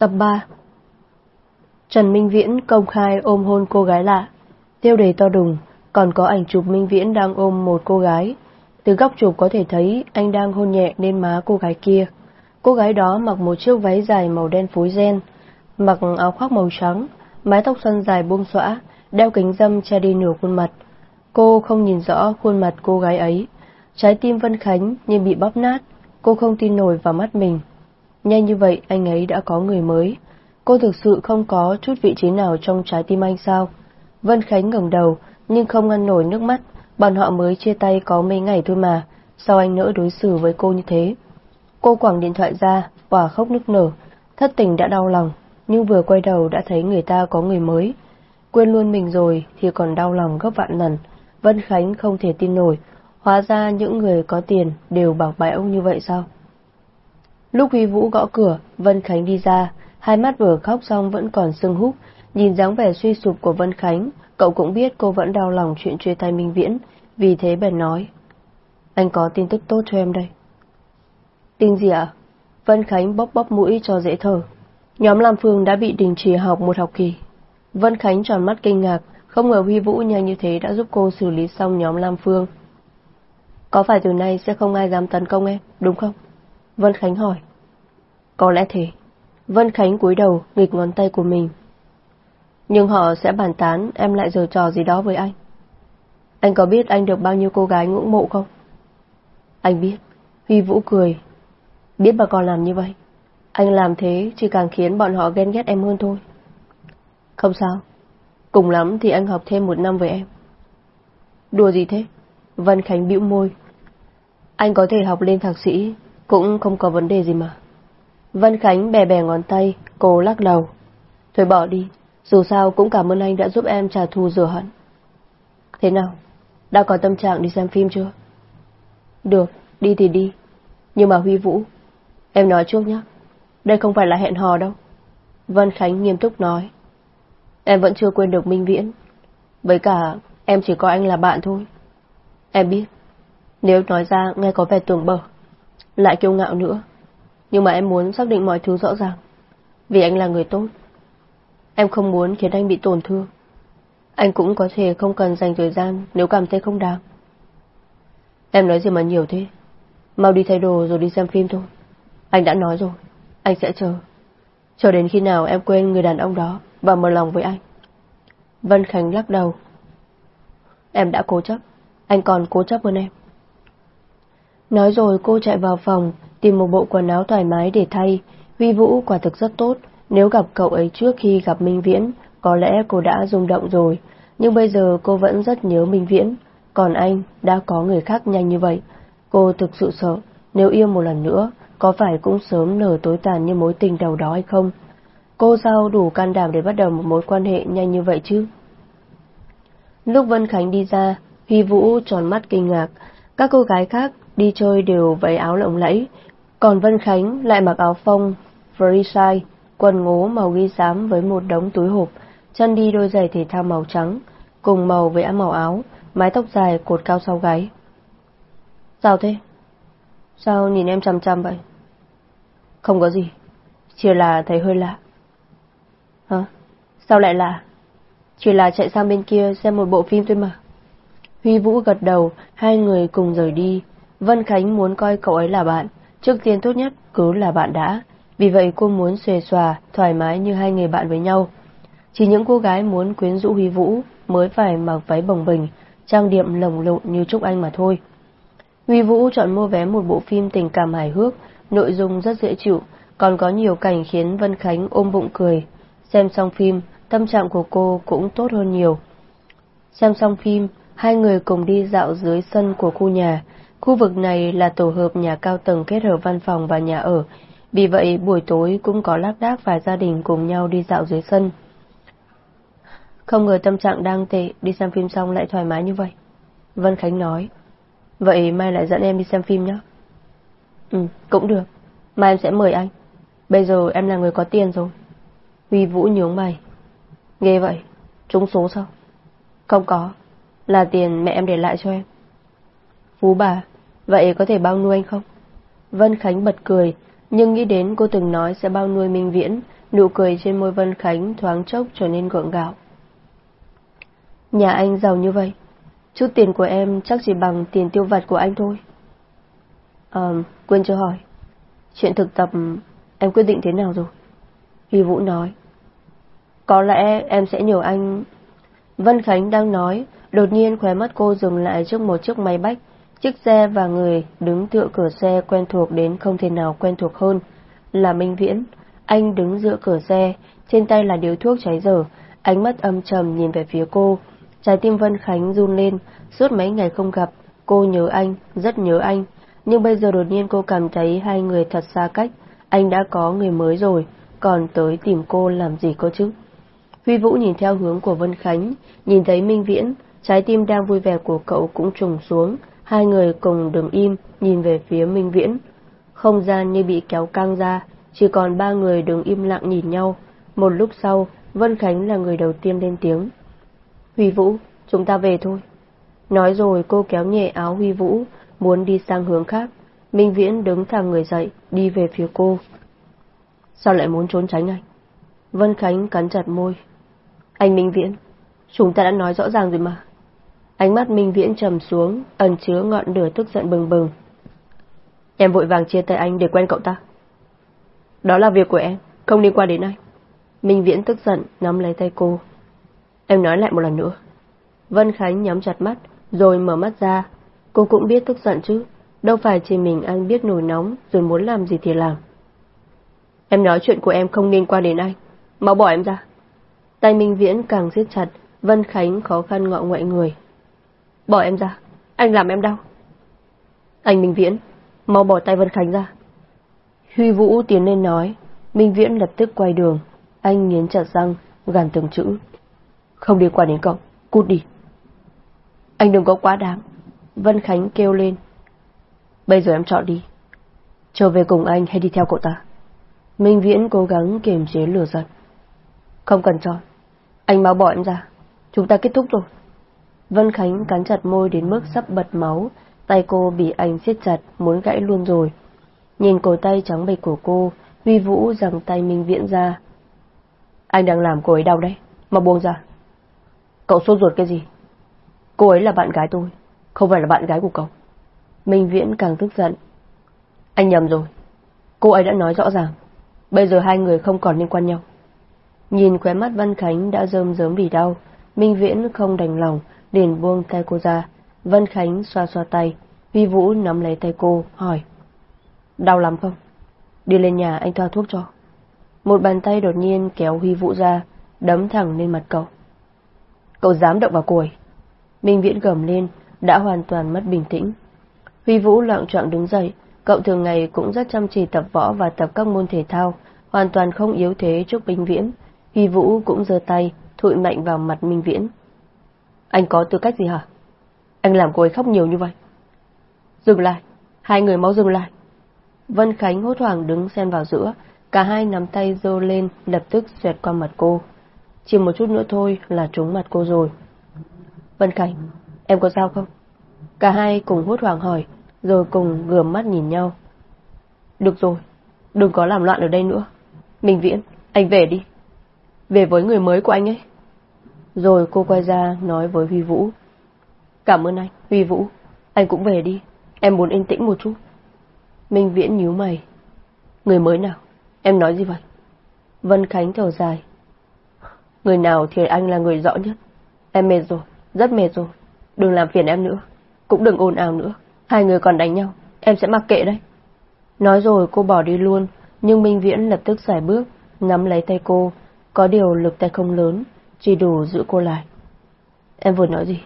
Tập 3 Trần Minh Viễn công khai ôm hôn cô gái lạ. Tiêu đề to đùng, còn có ảnh chụp Minh Viễn đang ôm một cô gái. Từ góc chụp có thể thấy anh đang hôn nhẹ lên má cô gái kia. Cô gái đó mặc một chiếc váy dài màu đen phối ren, mặc áo khoác màu trắng, mái tóc xoăn dài buông xõa, đeo kính dâm che đi nửa khuôn mặt. Cô không nhìn rõ khuôn mặt cô gái ấy. Trái tim Vân Khánh như bị bóp nát, cô không tin nổi vào mắt mình. Nhanh như vậy anh ấy đã có người mới. Cô thực sự không có chút vị trí nào trong trái tim anh sao? Vân Khánh ngẩng đầu, nhưng không ngăn nổi nước mắt, bọn họ mới chia tay có mấy ngày thôi mà, sao anh nỡ đối xử với cô như thế? Cô quẳng điện thoại ra, quả khóc nức nở, thất tình đã đau lòng, nhưng vừa quay đầu đã thấy người ta có người mới. Quên luôn mình rồi thì còn đau lòng gấp vạn lần. Vân Khánh không thể tin nổi, hóa ra những người có tiền đều bảo bẽo như vậy sao? Lúc Huy Vũ gõ cửa, Vân Khánh đi ra, hai mắt vừa khóc xong vẫn còn sưng húp, nhìn dáng vẻ suy sụp của Vân Khánh, cậu cũng biết cô vẫn đau lòng chuyện chia tay Minh Viễn, vì thế bèn nói. Anh có tin tức tốt cho em đây. Tin gì ạ? Vân Khánh bóp bóp mũi cho dễ thở. Nhóm Lam Phương đã bị đình chỉ học một học kỳ. Vân Khánh tròn mắt kinh ngạc, không ngờ Huy Vũ nhanh như thế đã giúp cô xử lý xong nhóm Lam Phương. Có phải từ nay sẽ không ai dám tấn công em, đúng không? Vân Khánh hỏi. Có lẽ thế. Vân Khánh cúi đầu, nghịch ngón tay của mình. Nhưng họ sẽ bàn tán em lại giở trò gì đó với anh. Anh có biết anh được bao nhiêu cô gái ngưỡng mộ không? Anh biết. Huy Vũ cười. Biết bà còn làm như vậy. Anh làm thế chỉ càng khiến bọn họ ghen ghét em hơn thôi. Không sao. Cùng lắm thì anh học thêm một năm với em. Đùa gì thế? Vân Khánh bĩu môi. Anh có thể học lên thạc sĩ, cũng không có vấn đề gì mà. Vân Khánh bè bè ngón tay, cô lắc đầu. Thôi bỏ đi, dù sao cũng cảm ơn anh đã giúp em trả thù rửa hận. Thế nào? Đã có tâm trạng đi xem phim chưa? Được, đi thì đi. Nhưng mà Huy Vũ, em nói trước nhé. Đây không phải là hẹn hò đâu. Vân Khánh nghiêm túc nói. Em vẫn chưa quên được Minh Viễn. Với cả, em chỉ có anh là bạn thôi. Em biết, nếu nói ra nghe có vẻ tưởng bở, lại kiêu ngạo nữa. Nhưng mà em muốn xác định mọi thứ rõ ràng. Vì anh là người tốt. Em không muốn khiến anh bị tổn thương. Anh cũng có thể không cần dành thời gian nếu cảm thấy không đáng. Em nói gì mà nhiều thế? Mau đi thay đồ rồi đi xem phim thôi. Anh đã nói rồi, anh sẽ chờ. Chờ đến khi nào em quên người đàn ông đó và mở lòng với anh. Vân Khánh lắc đầu. Em đã cố chấp, anh còn cố chấp hơn em. Nói rồi cô chạy vào phòng, tìm một bộ quần áo thoải mái để thay. Huy Vũ quả thực rất tốt, nếu gặp cậu ấy trước khi gặp Minh Viễn, có lẽ cô đã rung động rồi. Nhưng bây giờ cô vẫn rất nhớ Minh Viễn, còn anh đã có người khác nhanh như vậy. Cô thực sự sợ, nếu yêu một lần nữa, có phải cũng sớm nở tối tàn như mối tình đầu đó hay không? Cô sao đủ can đảm để bắt đầu một mối quan hệ nhanh như vậy chứ? Lúc Vân Khánh đi ra, Huy Vũ tròn mắt kinh ngạc, các cô gái khác đi chơi đều váy áo lộng lẫy, còn Vân Khánh lại mặc áo phông, freesize, quần ngố màu ghi xám với một đống túi hộp, chân đi đôi giày thể thao màu trắng, cùng màu với áo màu áo, mái tóc dài cột cao sau gáy. Sao thế? Sao nhìn em chăm chăm vậy? Không có gì, chỉ là thấy hơi lạ. Hả? Sao lại lạ? Chỉ là chạy sang bên kia xem một bộ phim thôi mà. Huy Vũ gật đầu, hai người cùng rời đi. Vân Khánh muốn coi cậu ấy là bạn, trước tiên tốt nhất cứ là bạn đã. Vì vậy cô muốn xuề xòa, thoải mái như hai người bạn với nhau. Chỉ những cô gái muốn quyến rũ Huy Vũ mới phải mặc váy bồng bềnh, trang điểm lồng lộn như Trúc Anh mà thôi. Huy Vũ chọn mua vé một bộ phim tình cảm hài hước, nội dung rất dễ chịu, còn có nhiều cảnh khiến Vân Khánh ôm bụng cười. Xem xong phim, tâm trạng của cô cũng tốt hơn nhiều. Xem xong phim, hai người cùng đi dạo dưới sân của khu nhà. Khu vực này là tổ hợp nhà cao tầng kết hợp văn phòng và nhà ở, vì vậy buổi tối cũng có lác đác vài gia đình cùng nhau đi dạo dưới sân. Không ngờ tâm trạng đang tệ, đi xem phim xong lại thoải mái như vậy. Vân Khánh nói. Vậy mai lại dẫn em đi xem phim nhé. Ừ, cũng được. Mai em sẽ mời anh. Bây giờ em là người có tiền rồi. Huy Vũ nhướng mày. Nghe vậy, trúng số sao? Không có, là tiền mẹ em để lại cho em. Phú bà, vậy có thể bao nuôi anh không? Vân Khánh bật cười, Nhưng nghĩ đến cô từng nói sẽ bao nuôi Minh Viễn, nụ cười trên môi Vân Khánh thoáng chốc trở nên gượng gạo. Nhà anh giàu như vậy, chút tiền của em chắc chỉ bằng tiền tiêu vặt của anh thôi. Ờ, quên chưa hỏi. Chuyện thực tập em quyết định thế nào rồi? Huy Vũ nói. Có lẽ em sẽ nhờ anh... Vân Khánh đang nói, đột nhiên khóe mắt cô dừng lại trước một chiếc máy bách. Chiếc xe và người đứng tựa cửa xe quen thuộc đến không thể nào quen thuộc hơn. Là Minh Viễn. Anh đứng giữa cửa xe, trên tay là điếu thuốc cháy dở, ánh mắt âm trầm nhìn về phía cô. Trái tim Vân Khánh run lên, suốt mấy ngày không gặp, cô nhớ anh, rất nhớ anh. Nhưng bây giờ đột nhiên cô cảm thấy hai người thật xa cách, anh đã có người mới rồi, còn tới tìm cô làm gì cơ chứ? Huy Vũ nhìn theo hướng của Vân Khánh, nhìn thấy Minh Viễn, trái tim đang vui vẻ của cậu cũng trùng xuống, hai người cùng đứng im, nhìn về phía Minh Viễn. Không gian như bị kéo căng ra, chỉ còn ba người đứng im lặng nhìn nhau. Một lúc sau, Vân Khánh là người đầu tiên lên tiếng. Huy Vũ, chúng ta về thôi. Nói rồi cô kéo nhẹ áo Huy Vũ, muốn đi sang hướng khác. Minh Viễn đứng thẳng người dậy, đi về phía cô. Sao lại muốn trốn tránh anh? Vân Khánh cắn chặt môi. Anh Minh Viễn, chúng ta đã nói rõ ràng rồi mà. Ánh mắt Minh Viễn trầm xuống, ẩn chứa ngọn lửa tức giận bừng bừng. Em vội vàng chia tay anh để quen cậu ta. Đó là việc của em, không liên quan đến anh. Minh Viễn tức giận, nắm lấy tay cô. Em nói lại một lần nữa. Vân Khánh nhắm chặt mắt, rồi mở mắt ra. Cô cũng biết tức giận chứ, đâu phải chỉ mình anh biết nổi nóng rồi muốn làm gì thì làm. Em nói chuyện của em không liên quan đến anh, mau bỏ em ra. Tay Minh Viễn càng siết chặt, Vân Khánh khó khăn ngọ ngoại người. Bỏ em ra, anh làm em đau. Anh Minh Viễn, mau bỏ tay Vân Khánh ra. Huy Vũ tiến lên nói, Minh Viễn lập tức quay đường, anh nghiến chặt răng, gàn từng chữ. Không liên quan đến cậu, cút đi. Anh đừng có quá đáng. Vân Khánh kêu lên. Bây giờ em chọn đi. Trở về cùng anh hay đi theo cậu ta? Minh Viễn cố gắng kiềm chế lửa giận. Không cần chọn. Anh mau bỏ em ra. Chúng ta kết thúc rồi. Vân Khánh cắn chặt môi đến mức sắp bật máu, tay cô bị anh siết chặt, muốn gãy luôn rồi. Nhìn cổ tay trắng bệch của cô, Huy Vũ giằng tay Minh Viễn ra. Anh đang làm cô ấy đau đấy, mà buông ra. Cậu sốt ruột cái gì? Cô ấy là bạn gái tôi, không phải là bạn gái của cậu. Minh Viễn càng tức giận. Anh nhầm rồi. Cô ấy đã nói rõ ràng. Bây giờ hai người không còn liên quan nhau. Nhìn khóe mắt Văn Khánh đã rơm rớm vì đau, Minh Viễn không đành lòng, liền buông tay cô ra. Vân Khánh xoa xoa tay, Vi Vũ nắm lấy tay cô, hỏi. Đau lắm không? Đi lên nhà anh thoa thuốc cho. Một bàn tay đột nhiên kéo Huy Vũ ra, đấm thẳng lên mặt cậu. Cậu dám động vào cùi? Minh Viễn gầm lên, đã hoàn toàn mất bình tĩnh. Huy Vũ loạn trọng đứng dậy, cậu thường ngày cũng rất chăm chỉ tập võ và tập các môn thể thao, hoàn toàn không yếu thế trước Minh Viễn. Huy Vũ cũng giơ tay, thụi mạnh vào mặt Minh Viễn. Anh có tư cách gì hả? Anh làm cô ấy khóc nhiều như vậy. Dừng lại, hai người mau dừng lại. Vân Khánh hốt hoảng đứng xen vào giữa, cả hai nắm tay dơ lên lập tức xoẹt qua mặt cô. Chỉ một chút nữa thôi là trúng mặt cô rồi. Vân Khánh, em có sao không? Cả hai cùng hốt hoảng hỏi, rồi cùng gườm mắt nhìn nhau. Được rồi, đừng có làm loạn ở đây nữa. Minh Viễn, anh về đi. Về với người mới của anh ấy. Rồi cô quay ra nói với Huy Vũ. Cảm ơn anh, Huy Vũ. Anh cũng về đi. Em muốn yên tĩnh một chút. Minh Viễn nhíu mày. Người mới nào? Em nói gì vậy? Vân Khánh thở dài. Người nào thì anh là người rõ nhất. Em mệt rồi, rất mệt rồi. Đừng làm phiền em nữa. Cũng đừng ồn ào nữa. Hai người còn đánh nhau. Em sẽ mặc kệ đấy. Nói rồi cô bỏ đi luôn. Nhưng Minh Viễn lập tức giải bước, nắm lấy tay cô. Có điều lực tay không lớn, chỉ đủ giữ cô lại. Em vừa nói gì?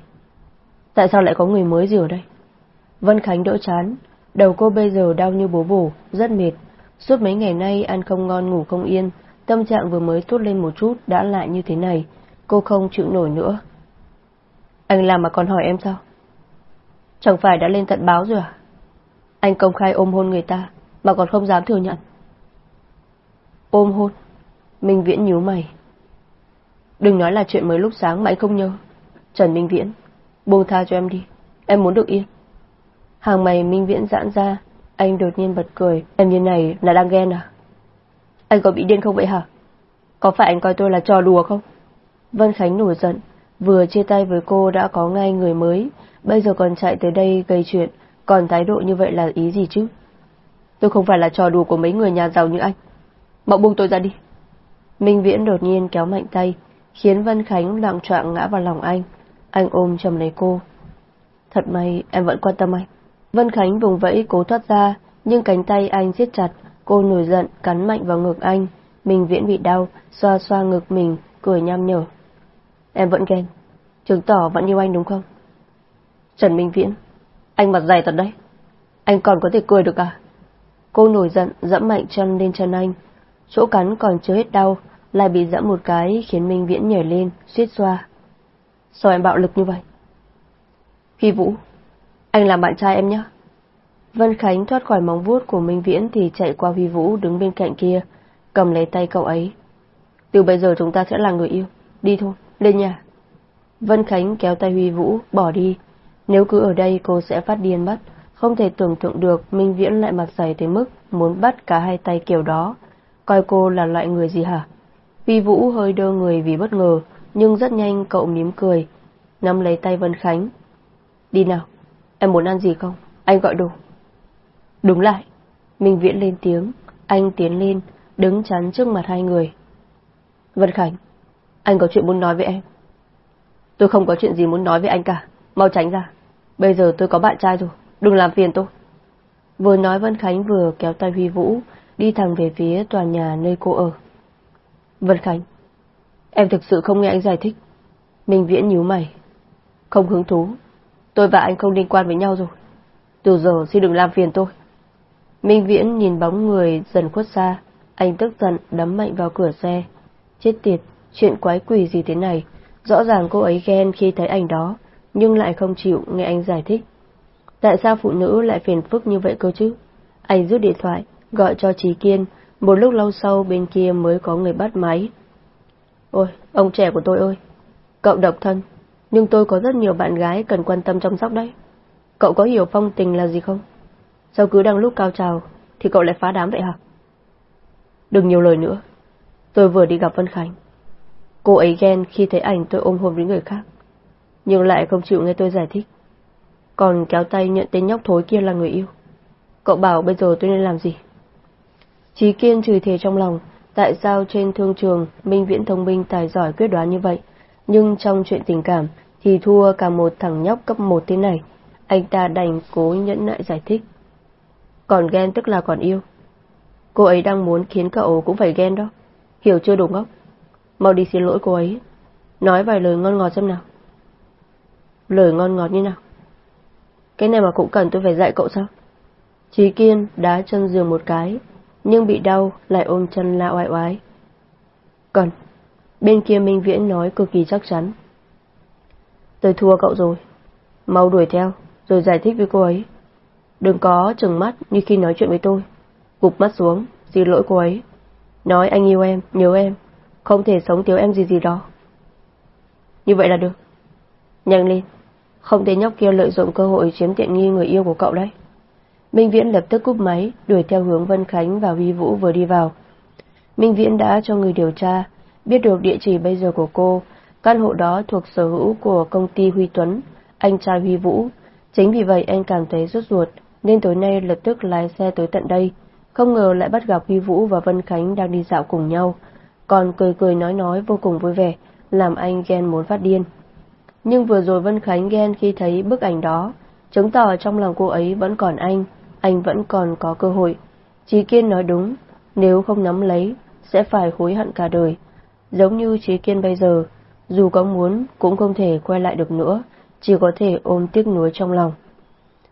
Tại sao lại có người mới gì ở đây? Vân Khánh đỡ chán. Đầu cô bây giờ đau như bố bổ, rất mệt. Suốt mấy ngày nay ăn không ngon ngủ không yên, tâm trạng vừa mới tốt lên một chút đã lại như thế này. Cô không chịu nổi nữa. Anh làm mà còn hỏi em sao? Chẳng phải đã lên tận báo rồi à? Anh công khai ôm hôn người ta, mà còn không dám thừa nhận. Ôm hôn? Minh Viễn nhíu mày. Đừng nói là chuyện mới lúc sáng mà anh không nhớ. Trần Minh Viễn, buông tha cho em đi. Em muốn được yên. Hàng mày Minh Viễn giãn ra, Anh đột nhiên bật cười, em như này là đang ghen à? Anh có bị điên không vậy hả? Có phải anh coi tôi là trò đùa không? Vân Khánh nổi giận, vừa chia tay với cô đã có ngay người mới, bây giờ còn chạy tới đây gây chuyện, còn thái độ như vậy là ý gì chứ? Tôi không phải là trò đùa của mấy người nhà giàu như anh. Mau buông tôi ra đi. Minh Viễn đột nhiên kéo mạnh tay, khiến Vân Khánh loạn trọng ngã vào lòng anh. Anh ôm chầm lấy cô. Thật may em vẫn quan tâm anh. Vân Khánh vùng vẫy cố thoát ra, nhưng cánh tay anh siết chặt, cô nổi giận cắn mạnh vào ngực anh. Minh Viễn bị đau, xoa xoa ngực mình, cười nham nhở. Em vẫn ghen, chứng tỏ vẫn yêu anh đúng không? Trần Minh Viễn, anh mặt dày thật đấy. Anh còn có thể cười được à? Cô nổi giận, dẫm mạnh chân lên chân anh. Chỗ cắn còn chưa hết đau, lại bị dẫm một cái khiến Minh Viễn nhảy lên, suýt xoa. Sao em bạo lực như vậy? Phi Vũ, anh làm bạn trai em nhé. Vân Khánh thoát khỏi móng vuốt của Minh Viễn thì chạy qua Huy Vũ đứng bên cạnh kia, cầm lấy tay cậu ấy. Từ bây giờ chúng ta sẽ là người yêu. Đi thôi, lên nhà. Vân Khánh kéo tay Huy Vũ, bỏ đi. Nếu cứ ở đây cô sẽ phát điên mất. Không thể tưởng tượng được Minh Viễn lại mặt dày tới mức muốn bắt cả hai tay kiểu đó. Coi cô là loại người gì hả? Huy Vũ hơi đơ người vì bất ngờ, nhưng rất nhanh cậu mím cười, nắm lấy tay Vân Khánh. Đi nào, em muốn ăn gì không? Anh gọi đồ. Đúng lại, Minh Viễn lên tiếng, anh tiến lên, đứng chắn trước mặt hai người. Vân Khánh, anh có chuyện muốn nói với em. Tôi không có chuyện gì muốn nói với anh cả, mau tránh ra. Bây giờ tôi có bạn trai rồi, đừng làm phiền tôi. Vừa nói Vân Khánh vừa kéo tay Huy Vũ, đi thẳng về phía tòa nhà nơi cô ở. Vân Khánh, em thực sự không nghe anh giải thích. Minh Viễn nhíu mày. Không hứng thú, tôi và anh không liên quan với nhau rồi. Từ giờ xin đừng làm phiền tôi. Minh Viễn nhìn bóng người dần khuất xa, anh tức giận đấm mạnh vào cửa xe. Chết tiệt, chuyện quái quỷ gì thế này, rõ ràng cô ấy ghen khi thấy anh đó, nhưng lại không chịu nghe anh giải thích. Tại sao phụ nữ lại phiền phức như vậy cơ chứ? Anh rút điện thoại, gọi cho Trí Kiên, một lúc lâu sau bên kia mới có người bắt máy. Ôi, ông trẻ của tôi ơi, cậu độc thân, nhưng tôi có rất nhiều bạn gái cần quan tâm chăm sóc đấy. Cậu có hiểu phong tình là gì không? Sao cứ đang lúc cao trào thì cậu lại phá đám vậy hả? Đừng nhiều lời nữa. Tôi vừa đi gặp Vân Khánh. Cô ấy ghen khi thấy ảnh tôi ôm hôn với người khác, nhưng lại không chịu nghe tôi giải thích. Còn kéo tay nhận tên nhóc thối kia là người yêu. Cậu bảo bây giờ tôi nên làm gì? Chí Kiên chửi thề trong lòng, tại sao trên thương trường Minh Viễn thông minh tài giỏi quyết đoán như vậy, nhưng trong chuyện tình cảm thì thua cả một thằng nhóc cấp 1 thế này. Anh ta đành cố nhẫn nại giải thích. Còn ghen tức là còn yêu. Cô ấy đang muốn khiến cậu cũng phải ghen đó. Hiểu chưa đúng ngốc? Mau đi xin lỗi cô ấy. Nói vài lời ngon ngọt xem nào. Lời ngon ngọt như nào? Cái này mà cũng cần tôi phải dạy cậu sao? Chí Kiên đá chân giường một cái, nhưng bị đau lại ôm chân la oai oái. Cần. Bên kia Minh Viễn nói cực kỳ chắc chắn. Tôi thua cậu rồi. Mau đuổi theo, rồi giải thích với cô ấy. Đừng có chừng mắt như khi nói chuyện với tôi. Gục mắt xuống, xin lỗi cô ấy. Nói anh yêu em, nhớ em, không thể sống thiếu em gì gì đó. Như vậy là được. Nhanh lên, không thể nhóc kia lợi dụng cơ hội chiếm tiện nghi người yêu của cậu đấy. Minh Viễn lập tức cúp máy, đuổi theo hướng Vân Khánh và Huy Vũ vừa đi vào. Minh Viễn đã cho người điều tra, biết được địa chỉ bây giờ của cô, căn hộ đó thuộc sở hữu của công ty Huy Tuấn, anh trai Huy Vũ. Chính vì vậy anh cảm thấy rút ruột, nên tối nay lập tức lái xe tới tận đây. Không ngờ lại bắt gặp Huy Vũ và Vân Khánh đang đi dạo cùng nhau, còn cười cười nói nói vô cùng vui vẻ, làm anh ghen muốn phát điên. Nhưng vừa rồi Vân Khánh ghen khi thấy bức ảnh đó, chứng tỏ trong lòng cô ấy vẫn còn anh, anh vẫn còn có cơ hội. Chí Kiên nói đúng, nếu không nắm lấy, sẽ phải hối hận cả đời. Giống như Chí Kiên bây giờ, dù có muốn cũng không thể quay lại được nữa, chỉ có thể ôm tiếc nuối trong lòng.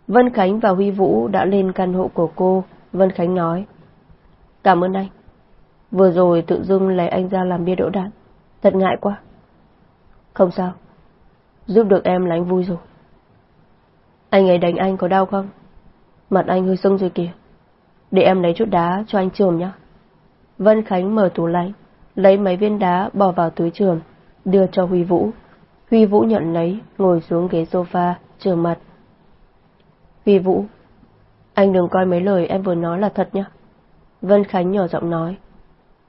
Vân Khánh và Huy Vũ đã lên căn hộ của cô, Vân Khánh nói. Cảm ơn anh. Vừa rồi tự dưng lấy anh ra làm bia đỗ đạn, thật ngại quá. Không sao, giúp được em là anh vui rồi. Anh ấy đánh anh có đau không? Mặt anh hơi sưng rồi kìa. Để em lấy chút đá cho anh trường nhé. Vân Khánh mở tủ lạnh, lấy mấy viên đá bỏ vào túi trường, đưa cho Huy Vũ. Huy Vũ nhận lấy, ngồi xuống ghế sofa, trường mặt. Huy Vũ, Anh đừng coi mấy lời em vừa nói là thật nhé. Vân Khánh nhỏ giọng nói.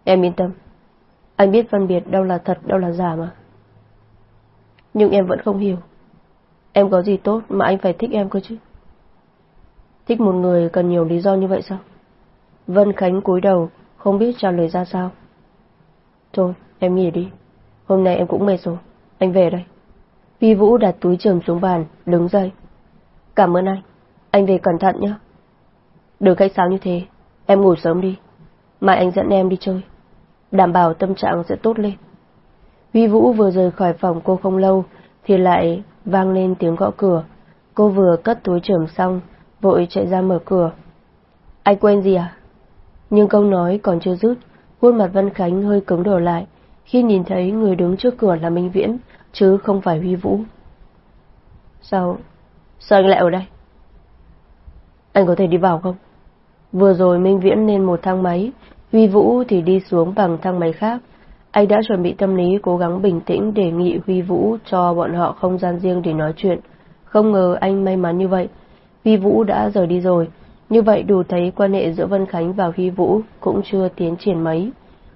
Em yên tâm. Anh biết phân biệt đâu là thật, đâu là giả mà. Nhưng em vẫn không hiểu. Em có gì tốt mà anh phải thích em cơ chứ? Thích một người cần nhiều lý do như vậy sao? Vân Khánh cúi đầu, không biết trả lời ra sao. Thôi, em nghỉ đi. Hôm nay em cũng mệt rồi. Anh về đây. Vi Vũ đặt túi trường xuống bàn, đứng dậy. Cảm ơn anh. Anh về cẩn thận nhé. Đừng khách sáo như thế. Em ngủ sớm đi. Mai anh dẫn em đi chơi. Đảm bảo tâm trạng sẽ tốt lên. Vi Vũ vừa rời khỏi phòng cô không lâu, thì lại vang lên tiếng gõ cửa. Cô vừa cất túi trường xong, vội chạy ra mở cửa. Anh quên gì à? Nhưng câu nói còn chưa dứt, khuôn mặt Văn Khánh hơi cứng đổ lại khi nhìn thấy người đứng trước cửa là Minh Viễn, chứ không phải Huy Vũ. Sao? Sao anh lại ở đây? Anh có thể đi vào không? Vừa rồi Minh Viễn lên một thang máy, Huy Vũ thì đi xuống bằng thang máy khác. Anh đã chuẩn bị tâm lý cố gắng bình tĩnh đề nghị Huy Vũ cho bọn họ không gian riêng để nói chuyện. Không ngờ anh may mắn như vậy. Huy Vũ đã rời đi rồi. Như vậy đủ thấy quan hệ giữa Vân Khánh và Huy Vũ cũng chưa tiến triển mấy.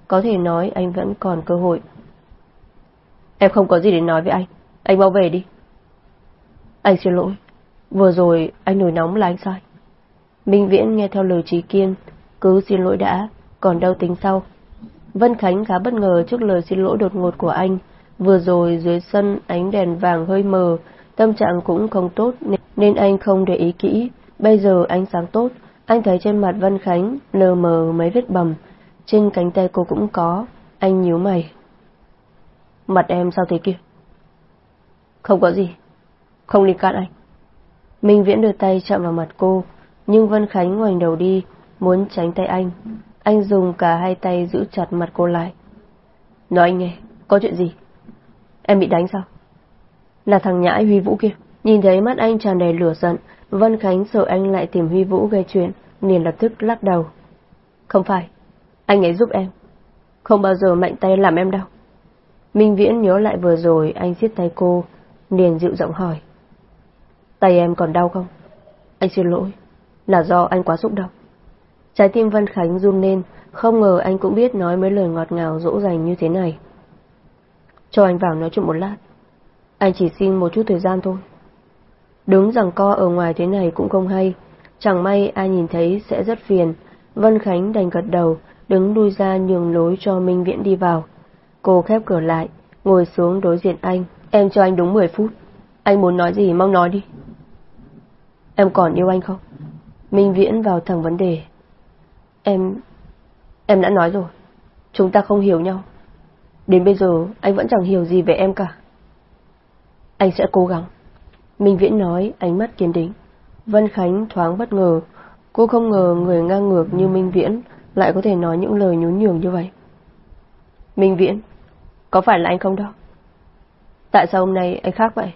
Có thể nói anh vẫn còn cơ hội. Em không có gì để nói với anh. Anh mau về đi. Anh xin lỗi. Vừa rồi anh nổi nóng là anh sai. Minh Viễn nghe theo lời trí kiên. Cứ xin lỗi đã, còn đâu tính sau. Vân Khánh khá bất ngờ trước lời xin lỗi đột ngột của anh. Vừa rồi dưới sân ánh đèn vàng hơi mờ, tâm trạng cũng không tốt nên nên anh không để ý kỹ. Bây giờ ánh sáng tốt, anh thấy trên mặt Vân Khánh lờ mờ mấy vết bầm, trên cánh tay cô cũng có, anh nhíu mày. Mặt em sao thế kia? Không có gì, không liên can anh. Minh Viễn đưa tay chạm vào mặt cô, nhưng Vân Khánh ngoảnh đầu đi, muốn tránh tay anh. Anh dùng cả hai tay giữ chặt mặt cô lại. Nói anh nghe, có chuyện gì? Em bị đánh sao? Là thằng nhãi Huy Vũ kia. Nhìn thấy mắt anh tràn đầy lửa giận, Vân Khánh sợ anh lại tìm Huy Vũ gây chuyện, liền lập tức lắc đầu. Không phải, anh ấy giúp em. Không bao giờ mạnh tay làm em đâu. Minh Viễn nhớ lại vừa rồi anh siết tay cô, liền dịu giọng hỏi. Tay em còn đau không? Anh xin lỗi, là do anh quá xúc động. Trái tim Vân Khánh run lên, không ngờ anh cũng biết nói mấy lời ngọt ngào dỗ dành như thế này. Cho anh vào nói chuyện một lát. Anh chỉ xin một chút thời gian thôi. Đứng rằng co ở ngoài thế này cũng không hay, chẳng may ai nhìn thấy sẽ rất phiền. Vân Khánh đành gật đầu, đứng lui ra nhường lối cho Minh Viễn đi vào. Cô khép cửa lại, ngồi xuống đối diện anh. Em cho anh đúng 10 phút. Anh muốn nói gì mong nói đi. Em còn yêu anh không? Minh Viễn vào thẳng vấn đề. Em... Em đã nói rồi. Chúng ta không hiểu nhau. Đến bây giờ anh vẫn chẳng hiểu gì về em cả. Anh sẽ cố gắng. Minh Viễn nói ánh mắt kiên định. Vân Khánh thoáng bất ngờ. Cô không ngờ người ngang ngược như Minh Viễn lại có thể nói những lời nhún nhường như vậy. Minh Viễn, có phải là anh không đó? Tại sao hôm nay anh khác vậy?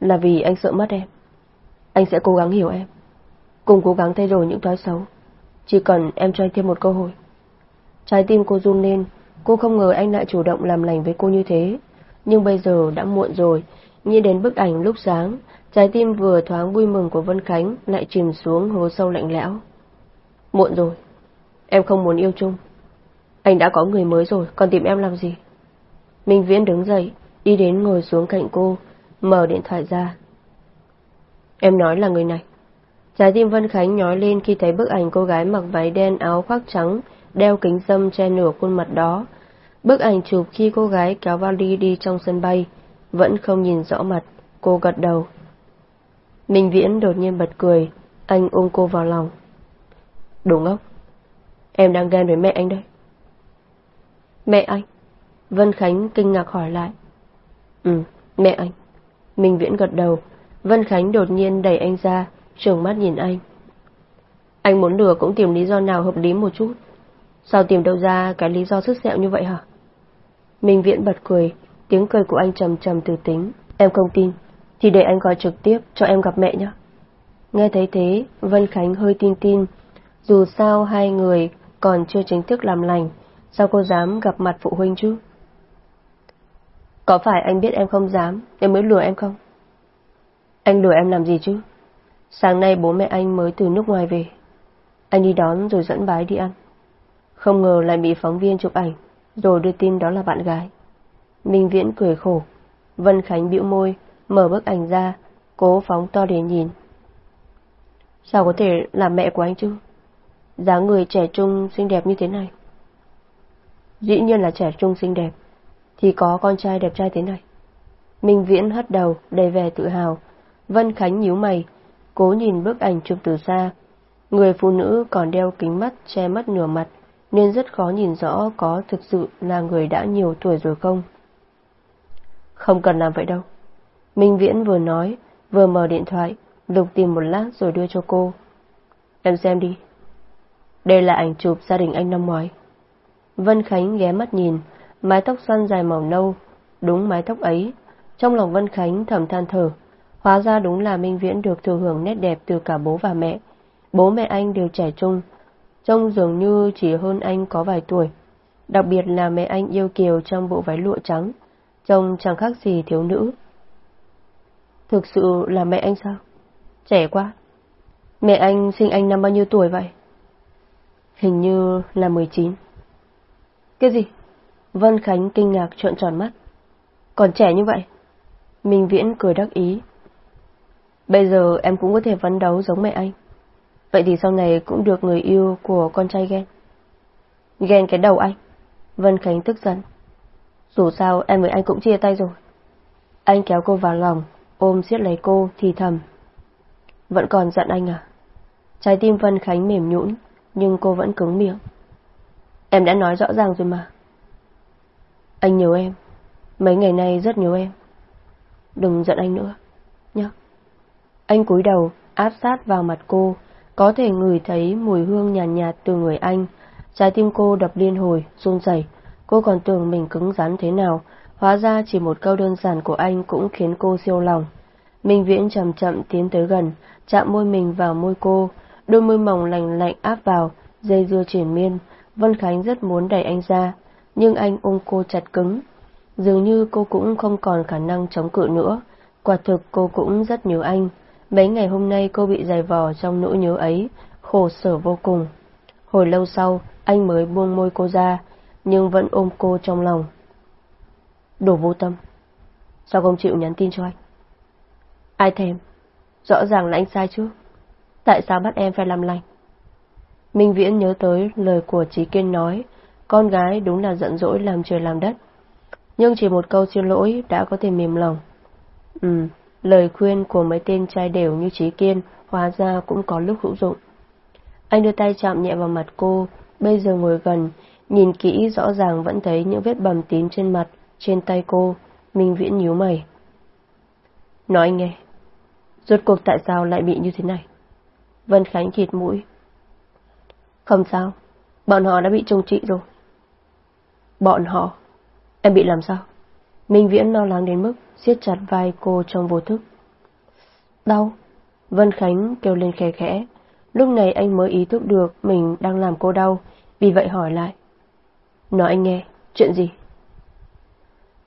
Là vì anh sợ mất em. Anh sẽ cố gắng hiểu em. Cùng cố gắng thay đổi những thói xấu. Chỉ cần em cho anh thêm một cơ hội. Trái tim cô run lên, cô không ngờ anh lại chủ động làm lành với cô như thế. Nhưng bây giờ đã muộn rồi, nghĩ đến bức ảnh lúc sáng, trái tim vừa thoáng vui mừng của Vân Khánh lại chìm xuống hố sâu lạnh lẽo. Muộn rồi, em không muốn yêu chung. Anh đã có người mới rồi, còn tìm em làm gì? Minh Viễn đứng dậy, đi đến ngồi xuống cạnh cô, mở điện thoại ra. Em nói là người này. Trái tim Vân Khánh nhói lên khi thấy bức ảnh cô gái mặc váy đen áo khoác trắng, đeo kính dâm che nửa khuôn mặt đó. Bức ảnh chụp khi cô gái kéo vali đi trong sân bay, vẫn không nhìn rõ mặt, cô gật đầu. Minh Viễn đột nhiên bật cười, anh ôm cô vào lòng. đồ ngốc, Em đang ghen với mẹ anh đây. Mẹ anh? Vân Khánh kinh ngạc hỏi lại. Ừ, mẹ anh. Minh Viễn gật đầu, Vân Khánh đột nhiên đẩy anh ra, trường mắt nhìn anh. Anh muốn lừa cũng tìm lý do nào hợp lý một chút. Sao tìm đâu ra cái lý do sức sẹo như vậy hả? Minh Viễn bật cười, tiếng cười của anh trầm trầm từ tính. Em không tin, thì để anh gọi trực tiếp cho em gặp mẹ nhé. Nghe thấy thế, Vân Khánh hơi tin tin. Dù sao hai người còn chưa chính thức làm lành, sao cô dám gặp mặt phụ huynh chứ? Có phải anh biết em không dám, em mới lừa em không? Anh lừa em làm gì chứ? Sáng nay bố mẹ anh mới từ nước ngoài về. Anh đi đón rồi dẫn bái đi ăn. Không ngờ lại bị phóng viên chụp ảnh, rồi đưa tin đó là bạn gái. Minh Viễn cười khổ. Vân Khánh bĩu môi, mở bức ảnh ra, cố phóng to để nhìn. Sao có thể là mẹ của anh chứ? dáng người trẻ trung xinh đẹp như thế này. Dĩ nhiên là trẻ trung xinh đẹp, thì có con trai đẹp trai thế này. Minh Viễn hất đầu, đầy vẻ tự hào. Vân Khánh nhíu mày, cố nhìn bức ảnh chụp từ xa. Người phụ nữ còn đeo kính mắt che mất nửa mặt, nên rất khó nhìn rõ có thực sự là người đã nhiều tuổi rồi không. Không cần làm vậy đâu. Minh Viễn vừa nói, vừa mở điện thoại, lục tìm một lát rồi đưa cho cô. Em xem đi. Đây là ảnh chụp gia đình anh năm ngoái. Vân Khánh ghé mắt nhìn, mái tóc xoăn dài màu nâu, đúng mái tóc ấy. Trong lòng Vân Khánh thầm than thở, hóa ra đúng là Minh Viễn được thừa hưởng nét đẹp từ cả bố và mẹ. Bố mẹ anh đều trẻ trung, trông dường như chỉ hơn anh có vài tuổi. Đặc biệt là mẹ anh yêu kiều trong bộ váy lụa trắng, trông chẳng khác gì thiếu nữ. Thực sự là mẹ anh sao? Trẻ quá. Mẹ anh sinh anh năm bao nhiêu tuổi vậy? Hình như là 19. Cái gì? Vân Khánh kinh ngạc trợn tròn mắt. Còn trẻ như vậy? Minh Viễn cười đắc ý. Bây giờ em cũng có thể phấn đấu giống mẹ anh. Vậy thì sau này cũng được người yêu của con trai ghen. Ghen cái đầu anh. Vân Khánh tức giận. Dù sao em với anh cũng chia tay rồi. Anh kéo cô vào lòng, ôm siết lấy cô thì thầm. Vẫn còn giận anh à? Trái tim Vân Khánh mềm nhũn, nhưng cô vẫn cứng miệng. Em đã nói rõ ràng rồi mà. Anh nhớ em. Mấy ngày nay rất nhớ em. Đừng giận anh nữa, nhé. Anh cúi đầu, áp sát vào mặt cô, có thể ngửi thấy mùi hương nhàn nhạt, nhạt từ người anh. Trái tim cô đập liên hồi, run rẩy. Cô còn tưởng mình cứng rắn thế nào, hóa ra chỉ một câu đơn giản của anh cũng khiến cô siêu lòng. Minh Viễn chậm chậm tiến tới gần, chạm môi mình vào môi cô, đôi môi mỏng lành lạnh áp vào, dây dưa triển miên. Vân Khánh rất muốn đẩy anh ra, nhưng anh ôm cô chặt cứng. Dường như cô cũng không còn khả năng chống cự nữa. Quả thực cô cũng rất nhớ anh. Mấy ngày hôm nay cô bị dày vò trong nỗi nhớ ấy, khổ sở vô cùng. Hồi lâu sau, anh mới buông môi cô ra, nhưng vẫn ôm cô trong lòng. Đồ vô tâm. Sao không chịu nhắn tin cho anh? Ai thèm? Rõ ràng là anh sai chứ. Tại sao bắt em phải làm lành? Minh Viễn nhớ tới lời của Trí Kiên nói, con gái đúng là giận dỗi làm trời làm đất. Nhưng chỉ một câu xin lỗi đã có thể mềm lòng. Ừ, lời khuyên của mấy tên trai đều như Trí Kiên hóa ra cũng có lúc hữu dụng. Anh đưa tay chạm nhẹ vào mặt cô, bây giờ ngồi gần, nhìn kỹ rõ ràng vẫn thấy những vết bầm tím trên mặt, trên tay cô, Minh Viễn nhíu mày. Nói anh nghe, rốt cuộc tại sao lại bị như thế này? Vân Khánh khịt mũi. Không sao, bọn họ đã bị trông trị rồi. Bọn họ? Em bị làm sao? Minh Viễn lo lắng đến mức siết chặt vai cô trong vô thức. Đau. Vân Khánh kêu lên khẽ khẽ. Lúc này anh mới ý thức được mình đang làm cô đau, vì vậy hỏi lại. Nói anh nghe, chuyện gì?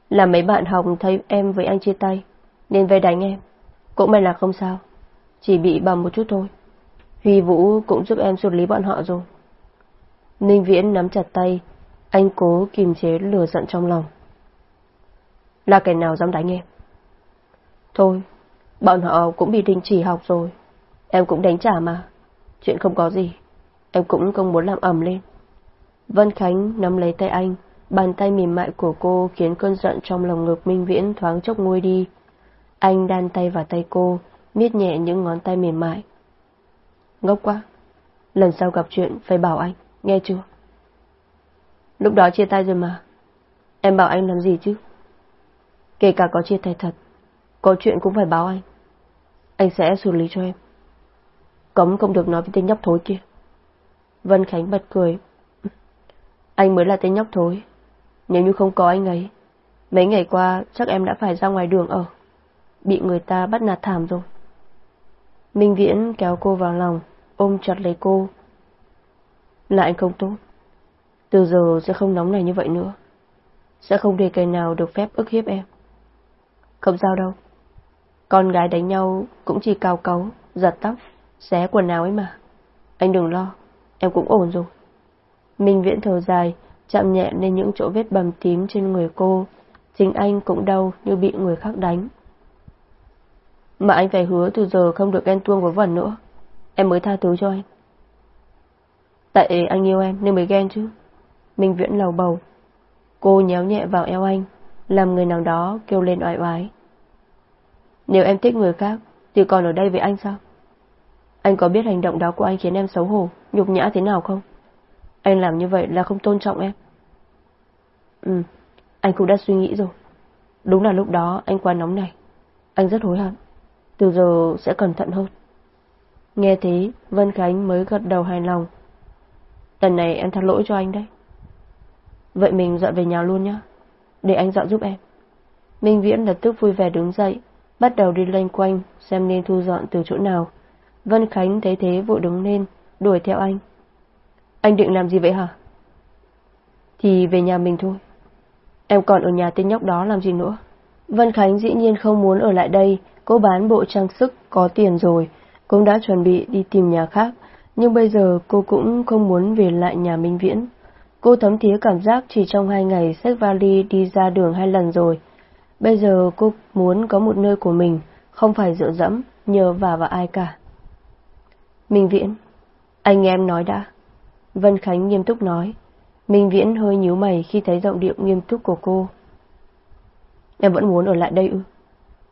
Là mấy bạn học thấy em với anh chia tay, nên về đánh em. Cũng may là không sao, chỉ bị bầm một chút thôi. Huy Vũ cũng giúp em xử lý bọn họ rồi. Ninh Viễn nắm chặt tay, anh cố kiềm chế lửa giận trong lòng. Là kẻ nào dám đánh em? Thôi, bọn họ cũng bị đình chỉ học rồi. Em cũng đánh trả mà. Chuyện không có gì. Em cũng không muốn làm ầm lên. Vân Khánh nắm lấy tay anh, bàn tay mềm mại của cô khiến cơn giận trong lòng ngực Minh Viễn thoáng chốc nguôi đi. Anh đan tay vào tay cô, miết nhẹ những ngón tay mềm mại. Ngốc quá. Lần sau gặp chuyện phải bảo anh, nghe chưa? Lúc đó chia tay rồi mà. Em bảo anh làm gì chứ? Kể cả có chia tay thật, có chuyện cũng phải báo anh. Anh sẽ xử lý cho em. Cấm không được nói với tên nhóc thối kia. Vân Khánh bật cười. Anh mới là tên nhóc thối. Nếu như không có anh ấy, mấy ngày qua chắc em đã phải ra ngoài đường ở. Bị người ta bắt nạt thảm rồi. Minh Viễn kéo cô vào lòng, ôm chặt lấy cô. Là anh không tốt. Từ giờ sẽ không nóng này như vậy nữa. Sẽ không để kẻ nào được phép ức hiếp em. Không sao đâu. Con gái đánh nhau cũng chỉ cao cấu, giật tóc, xé quần áo ấy mà. Anh đừng lo, em cũng ổn rồi. Minh Viễn thở dài, chạm nhẹ lên những chỗ vết bầm tím trên người cô. Chính anh cũng đau như bị người khác đánh. Mà anh phải hứa từ giờ không được ghen tuông với Vẩn nữa. Em mới tha thứ cho anh. Tại anh yêu em nên mới ghen chứ. Minh Viễn lầu bầu. Cô nhéo nhẹ vào eo anh, làm người nào đó kêu lên oai oái. Nếu em thích người khác, thì còn ở đây với anh sao? Anh có biết hành động đó của anh khiến em xấu hổ, nhục nhã thế nào không? Anh làm như vậy là không tôn trọng em. Ừ, anh cũng đã suy nghĩ rồi. Đúng là lúc đó anh quá nóng này. Anh rất hối hận. Từ giờ sẽ cẩn thận hơn. Nghe thế, Vân Khánh mới gật đầu hài lòng. Lần này em thật lỗi cho anh đấy. Vậy mình dọn về nhà luôn nhá. Để anh dọn giúp em. Minh Viễn lập tức vui vẻ đứng dậy, bắt đầu đi loanh quanh xem nên thu dọn từ chỗ nào. Vân Khánh thấy thế vội đứng lên, đuổi theo anh. Anh định làm gì vậy hả? Thì về nhà mình thôi. Em còn ở nhà tên nhóc đó làm gì nữa? Vân Khánh dĩ nhiên không muốn ở lại đây, cô bán bộ trang sức có tiền rồi, cũng đã chuẩn bị đi tìm nhà khác, nhưng bây giờ cô cũng không muốn về lại nhà Minh Viễn. Cô thấm thía cảm giác chỉ trong hai ngày xách vali đi ra đường hai lần rồi. Bây giờ cô muốn có một nơi của mình, không phải dựa dẫm, nhờ vào và ai cả. Minh Viễn, anh em nói đã. Vân Khánh nghiêm túc nói. Minh Viễn hơi nhíu mày khi thấy giọng điệu nghiêm túc của cô. Em vẫn muốn ở lại đây ư?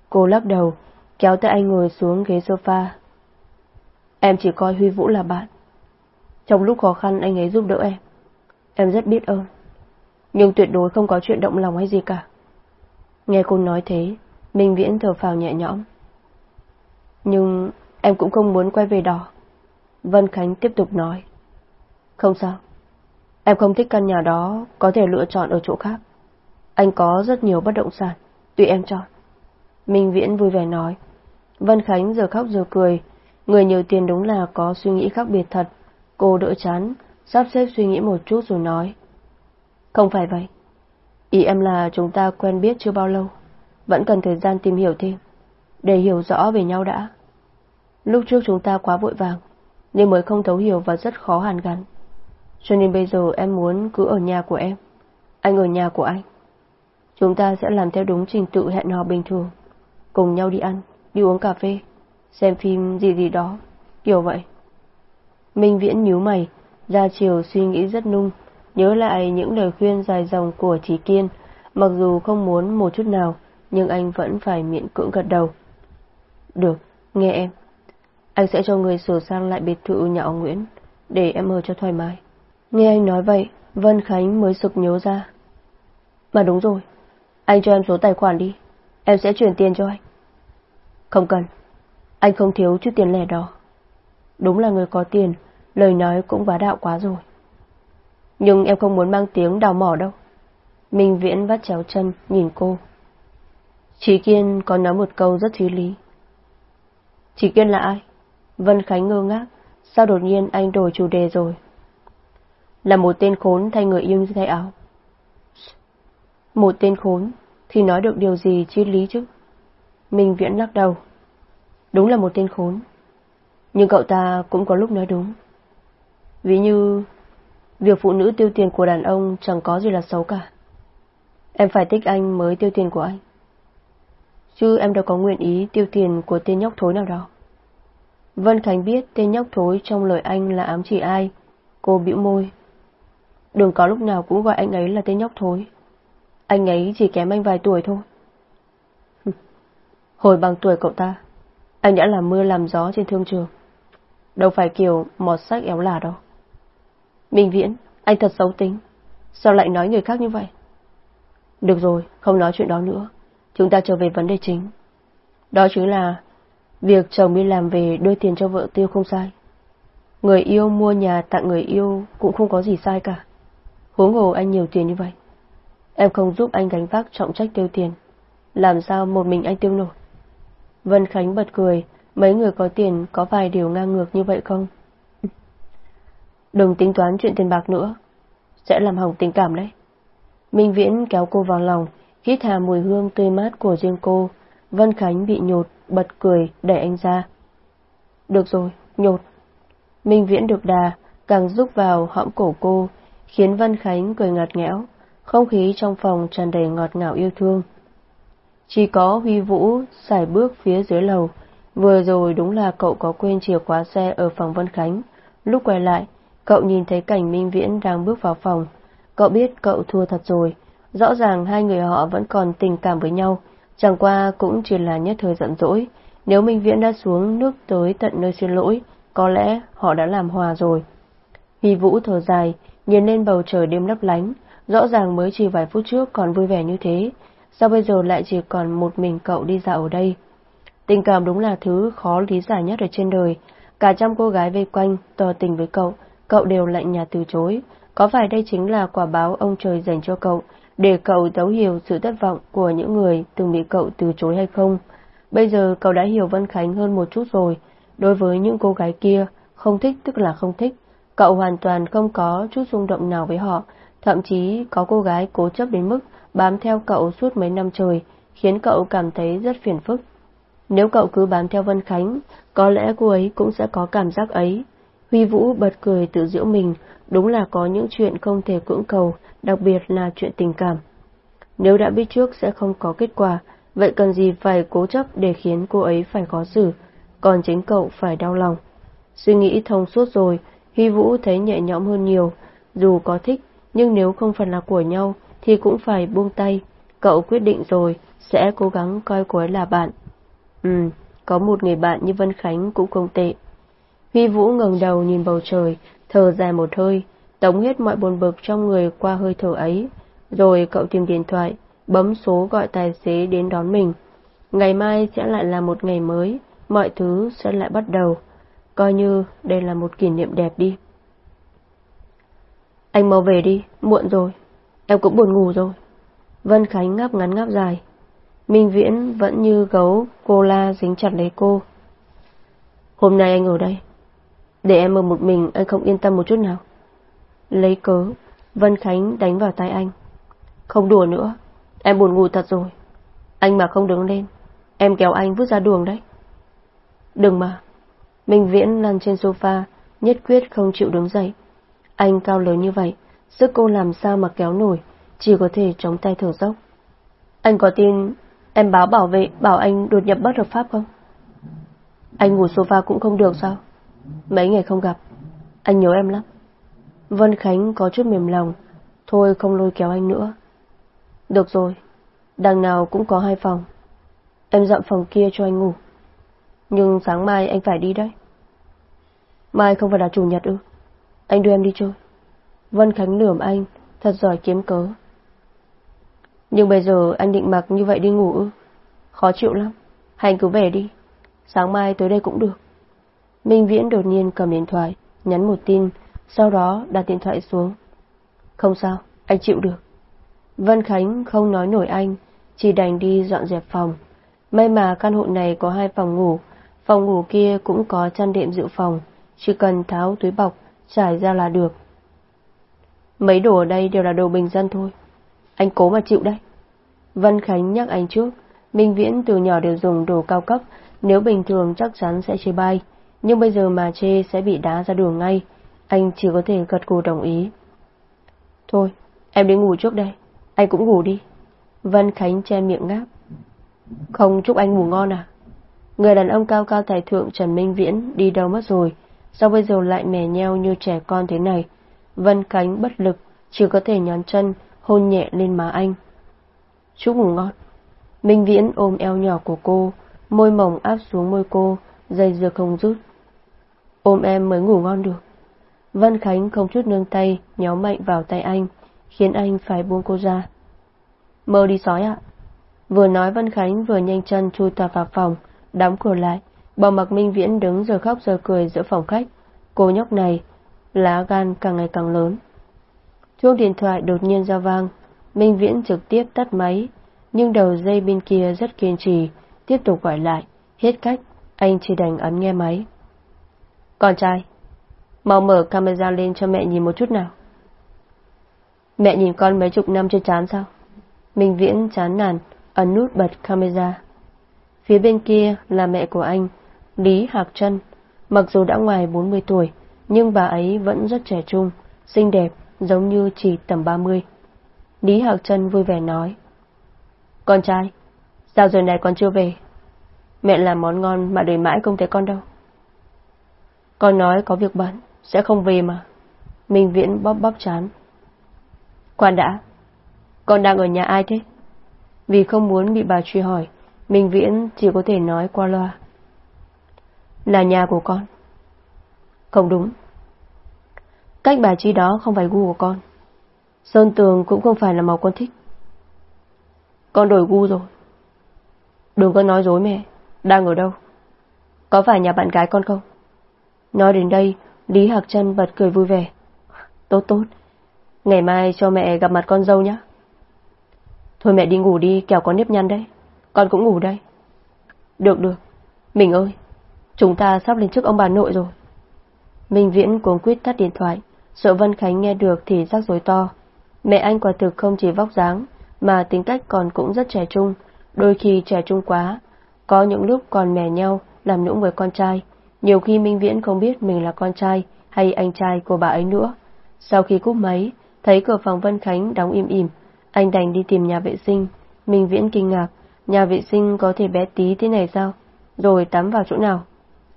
Cô lắc đầu, kéo tay anh ngồi xuống ghế sofa. Em chỉ coi Huy Vũ là bạn. Trong lúc khó khăn anh ấy giúp đỡ em. Em rất biết ơn. Nhưng tuyệt đối không có chuyện động lòng hay gì cả. Nghe cô nói thế, Minh Viễn thở phào nhẹ nhõm. Nhưng em cũng không muốn quay về đó. Vân Khánh tiếp tục nói. Không sao. Em không thích căn nhà đó, có thể lựa chọn ở chỗ khác. Anh có rất nhiều bất động sản, tùy em chọn. Minh Viễn vui vẻ nói. Vân Khánh giờ khóc giờ cười. Người nhiều tiền đúng là có suy nghĩ khác biệt thật. Cô đỡ chán, sắp xếp suy nghĩ một chút rồi nói. Không phải vậy. Ý em là chúng ta quen biết chưa bao lâu. Vẫn cần thời gian tìm hiểu thêm. Để hiểu rõ về nhau đã. Lúc trước chúng ta quá vội vàng, nên mới không thấu hiểu và rất khó hàn gắn. Cho nên bây giờ em muốn cứ ở nhà của em. Anh ở nhà của anh. Chúng ta sẽ làm theo đúng trình tự hẹn hò bình thường. Cùng nhau đi ăn, đi uống cà phê, xem phim gì gì đó, kiểu vậy. Minh Viễn nhíu mày, ra chiều suy nghĩ rất nung, nhớ lại những lời khuyên dài dòng của Trí Kiên, mặc dù không muốn một chút nào, nhưng anh vẫn phải miễn cưỡng gật đầu. Được, nghe em. Anh sẽ cho người sửa sang lại biệt thự nhà ông Nguyễn, để em ở cho thoải mái. Nghe anh nói vậy, Vân Khánh mới sực nhớ ra. Mà đúng rồi, anh cho em số tài khoản đi, em sẽ chuyển tiền cho anh. Không cần, anh không thiếu chút tiền lẻ đó. Đúng là người có tiền, lời nói cũng bá đạo quá rồi. Nhưng em không muốn mang tiếng đào mỏ đâu. Minh Viễn vắt chéo chân, nhìn cô. Chí Kiên còn nói một câu rất trí lý. Chí Kiên là ai? Vân Khánh ngơ ngác, sao đột nhiên anh đổi chủ đề rồi? Là một tên khốn thay người yêu như thay áo. À? Một tên khốn thì nói được điều gì triết lý chứ? Minh Viễn lắc đầu. Đúng là một tên khốn. Nhưng cậu ta cũng có lúc nói đúng. Ví như, việc phụ nữ tiêu tiền của đàn ông chẳng có gì là xấu cả. Em phải thích anh mới tiêu tiền của anh. Chứ em đâu có nguyện ý tiêu tiền của tên nhóc thối nào đó. Vân Khánh biết tên nhóc thối trong lời anh là ám chỉ ai. Cô bĩu môi. Đừng có lúc nào cũng gọi anh ấy là tên nhóc thối. Anh ấy chỉ kém anh vài tuổi thôi. Hồi bằng tuổi cậu ta, anh đã làm mưa làm gió trên thương trường. Đâu phải kiểu mọt sách éo là đâu. Minh Viễn, anh thật xấu tính. Sao lại nói người khác như vậy? Được rồi, không nói chuyện đó nữa. Chúng ta trở về vấn đề chính. Đó chính là việc chồng đi làm về đưa tiền cho vợ tiêu không sai. Người yêu mua nhà tặng người yêu cũng không có gì sai cả. Huống hồ anh nhiều tiền như vậy. Em không giúp anh gánh vác trọng trách tiêu tiền. Làm sao một mình anh tiêu nổi? Vân Khánh bật cười, mấy người có tiền có vài điều ngang ngược như vậy không? Đừng tính toán chuyện tiền bạc nữa, sẽ làm hỏng tình cảm đấy. Minh Viễn kéo cô vào lòng, hít hà mùi hương tươi mát của riêng cô. Vân Khánh bị nhột, bật cười, đẩy anh ra. Được rồi, nhột. Minh Viễn được đà, càng rúc vào hõm cổ cô, khiến Văn Khánh cười ngặt nghẽo, không khí trong phòng tràn đầy ngọt ngào yêu thương. Chỉ có Huy Vũ xài bước phía dưới lầu, vừa rồi đúng là cậu có quên chìa khóa xe ở phòng Văn Khánh. Lúc quay lại, cậu nhìn thấy cảnh Minh Viễn đang bước vào phòng. Cậu biết cậu thua thật rồi, rõ ràng hai người họ vẫn còn tình cảm với nhau, chẳng qua cũng chỉ là nhất thời giận dỗi. Nếu Minh Viễn đã xuống nước tới tận nơi xin lỗi, có lẽ họ đã làm hòa rồi. Huy Vũ thở dài, nhìn lên bầu trời đêm lấp lánh, rõ ràng mới chỉ vài phút trước còn vui vẻ như thế, sao bây giờ lại chỉ còn một mình cậu đi dạo ở đây? Tình cảm đúng là thứ khó lý giải nhất ở trên đời, cả trăm cô gái vây quanh, tỏ tình với cậu, cậu đều lạnh nhạt từ chối, có phải đây chính là quả báo ông trời dành cho cậu, để cậu thấu hiểu sự thất vọng của những người từng bị cậu từ chối hay không? Bây giờ cậu đã hiểu Vân Khánh hơn một chút rồi, đối với những cô gái kia, không thích tức là không thích, cậu hoàn toàn không có chút rung động nào với họ, thậm chí có cô gái cố chấp đến mức bám theo cậu suốt mấy năm trời, khiến cậu cảm thấy rất phiền phức. Nếu cậu cứ bám theo Vân Khánh, có lẽ cô ấy cũng sẽ có cảm giác ấy. Huy Vũ bật cười tự giễu mình, đúng là có những chuyện không thể cưỡng cầu, đặc biệt là chuyện tình cảm. Nếu đã biết trước sẽ không có kết quả, vậy cần gì phải cố chấp để khiến cô ấy phải khó xử, còn chính cậu phải đau lòng. Suy nghĩ thông suốt rồi, Huy Vũ thấy nhẹ nhõm hơn nhiều, dù có thích, nhưng nếu không phải là của nhau thì cũng phải buông tay. Cậu quyết định rồi, sẽ cố gắng coi cô ấy là bạn. Ừ, có một người bạn như Vân Khánh cũng không tệ. Huy Vũ ngẩng đầu nhìn bầu trời, thở dài một hơi, tống hết mọi buồn bực trong người qua hơi thở ấy. Rồi cậu tìm điện thoại, bấm số gọi tài xế đến đón mình. Ngày mai sẽ lại là một ngày mới, mọi thứ sẽ lại bắt đầu. Coi như đây là một kỷ niệm đẹp đi. Anh mau về đi, muộn rồi. Em cũng buồn ngủ rồi. Vân Khánh ngáp ngắn ngáp dài. Minh Viễn vẫn như gấu, cô la dính chặt lấy cô. Hôm nay anh ở đây. Để em ở một mình anh không yên tâm một chút nào. Lấy cớ, Vân Khánh đánh vào tay anh. Không đùa nữa, em buồn ngủ thật rồi. Anh mà không đứng lên, em kéo anh vứt ra đường đấy. Đừng mà. Minh Viễn nằm trên sofa, nhất quyết không chịu đứng dậy. Anh cao lớn như vậy, sức cô làm sao mà kéo nổi, chỉ có thể chống tay thở dốc. Anh có tin em báo bảo vệ bảo anh đột nhập bất hợp pháp không? Anh ngủ sofa cũng không được sao? Mấy ngày không gặp, anh nhớ em lắm. Vân Khánh có chút mềm lòng, thôi không lôi kéo anh nữa. Được rồi, đằng nào cũng có hai phòng. Em dọn phòng kia cho anh ngủ. Nhưng sáng mai anh phải đi đấy. Mai không phải là chủ nhật ư? Anh đưa em đi chơi. Vân Khánh lườm anh, thật giỏi kiếm cớ. Nhưng bây giờ anh định mặc như vậy đi ngủ ư? Khó chịu lắm. Hành cứ về đi. Sáng mai tới đây cũng được. Minh Viễn đột nhiên cầm điện thoại, nhắn một tin, sau đó đặt điện thoại xuống. Không sao, anh chịu được. Vân Khánh không nói nổi anh, chỉ đành đi dọn dẹp phòng. May mà căn hộ này có hai phòng ngủ, phòng ngủ kia cũng có chăn đệm dự phòng, chỉ cần tháo túi bọc, trải ra là được. Mấy đồ ở đây đều là đồ bình dân thôi. Anh cố mà chịu đấy. Vân Khánh nhắc anh trước, Minh Viễn từ nhỏ đều dùng đồ cao cấp, nếu bình thường chắc chắn sẽ chê bai, nhưng bây giờ mà chê sẽ bị đá ra đường ngay, anh chỉ có thể gật gù đồng ý. Thôi, em đi ngủ trước đây, anh cũng ngủ đi. Vân Khánh che miệng ngáp. Không chúc anh ngủ ngon à? Người đàn ông cao cao tài thượng Trần Minh Viễn đi đâu mất rồi, sao bây giờ lại mè nheo như trẻ con thế này? Vân Khánh bất lực, chỉ có thể nhón chân, hôn nhẹ lên má anh. Chúc ngủ ngon. Minh Viễn ôm eo nhỏ của cô, môi mỏng áp xuống môi cô, dây dưa không rút. Ôm em mới ngủ ngon được. Vân Khánh không chút nương tay, nhéo mạnh vào tay anh, khiến anh phải buông cô ra. Mơ đi sói ạ. Vừa nói Vân Khánh vừa nhanh chân chui tà vào phòng, đóng cửa lại, bỏ mặc Minh Viễn đứng rồi khóc rồi cười giữa phòng khách. Cô nhóc này, lá gan càng ngày càng lớn. Chuông điện thoại đột nhiên ra vang, Minh Viễn trực tiếp tắt máy, nhưng đầu dây bên kia rất kiên trì, tiếp tục gọi lại, hết cách, anh chỉ đành ấn nghe máy. Con trai, mau mở camera lên cho mẹ nhìn một chút nào. Mẹ nhìn con mấy chục năm chưa chán sao? Minh Viễn chán nản, ấn nút bật camera. Phía bên kia là mẹ của anh, Lý Hạc Trân. Mặc dù đã ngoài 40 tuổi, nhưng bà ấy vẫn rất trẻ trung, xinh đẹp, giống như chỉ tầm 30. Lý Hạc Trân vui vẻ nói. Con trai, sao giờ này con chưa về? Mẹ làm món ngon mà đợi mãi không thấy con đâu. Con nói có việc bận, sẽ không về mà. Minh Viễn bóp bóp chán. Khoan đã, con đang ở nhà ai thế? Vì không muốn bị bà truy hỏi, Minh Viễn chỉ có thể nói qua loa. Là nhà của con. Không đúng. Cách bài trí đó không phải gu của con. Sơn tường cũng không phải là màu con thích. Con đổi gu rồi. Đừng có nói dối mẹ. Đang ở đâu? Có phải nhà bạn gái con không? Nói đến đây, Lý Hạc Trân bật cười vui vẻ. Tốt tốt. Ngày mai cho mẹ gặp mặt con dâu nhé. Thôi mẹ đi ngủ đi, kẻo có nếp nhăn đấy. Con cũng ngủ đây. Được được. Mình ơi, chúng ta sắp lên trước ông bà nội rồi. Minh Viễn cuống quyết tắt điện thoại, sợ Vân Khánh nghe được thì rắc rối to. Mẹ anh quả thực không chỉ vóc dáng, mà tính cách còn cũng rất trẻ trung, đôi khi trẻ trung quá. Có những lúc còn mè nhau, làm nũng với con trai. Nhiều khi Minh Viễn không biết mình là con trai hay anh trai của bà ấy nữa. Sau khi cúp máy, thấy cửa phòng Vân Khánh đóng im ỉm, anh đành đi tìm nhà vệ sinh. Minh Viễn kinh ngạc, nhà vệ sinh có thể bé tí thế này sao? Rồi tắm vào chỗ nào?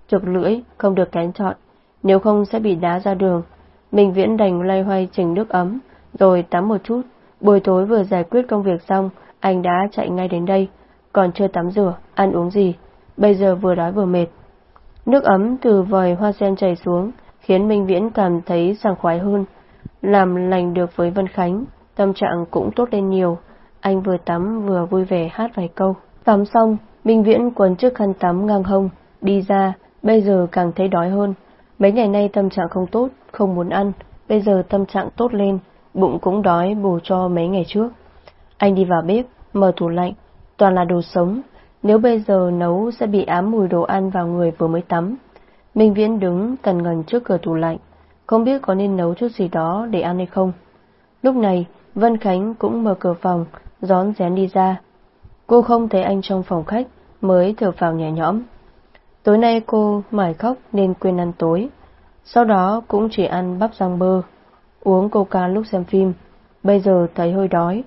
Chụp lưỡi, không được kén chọn, nếu không sẽ bị đá ra đường. Minh Viễn đành lay hoay chỉnh nước ấm, rồi tắm một chút. Buổi tối vừa giải quyết công việc xong, anh đã chạy ngay đến đây, còn chưa tắm rửa, ăn uống gì. Bây giờ vừa đói vừa mệt. Nước ấm từ vòi hoa sen chảy xuống, khiến Minh Viễn cảm thấy sảng khoái hơn. Làm lành được với Vân Khánh, tâm trạng cũng tốt lên nhiều. Anh vừa tắm vừa vui vẻ hát vài câu. Tắm xong, Minh Viễn quấn trước khăn tắm ngang hông, đi ra, bây giờ càng thấy đói hơn. Mấy ngày nay tâm trạng không tốt, không muốn ăn, bây giờ tâm trạng tốt lên, bụng cũng đói bù cho mấy ngày trước. Anh đi vào bếp, mở tủ lạnh, toàn là đồ sống, nếu bây giờ nấu sẽ bị ám mùi đồ ăn vào người vừa mới tắm. Minh Viễn đứng tần ngần trước cửa tủ lạnh, không biết có nên nấu chút gì đó để ăn hay không. Lúc này, Vân Khánh cũng mở cửa phòng, rón rén đi ra. Cô không thấy anh trong phòng khách, mới thở phào nhẹ nhõm. Tối nay cô mải khóc nên quên ăn tối, sau đó cũng chỉ ăn bắp rang bơ, uống coca lúc xem phim. Bây giờ thấy hơi đói,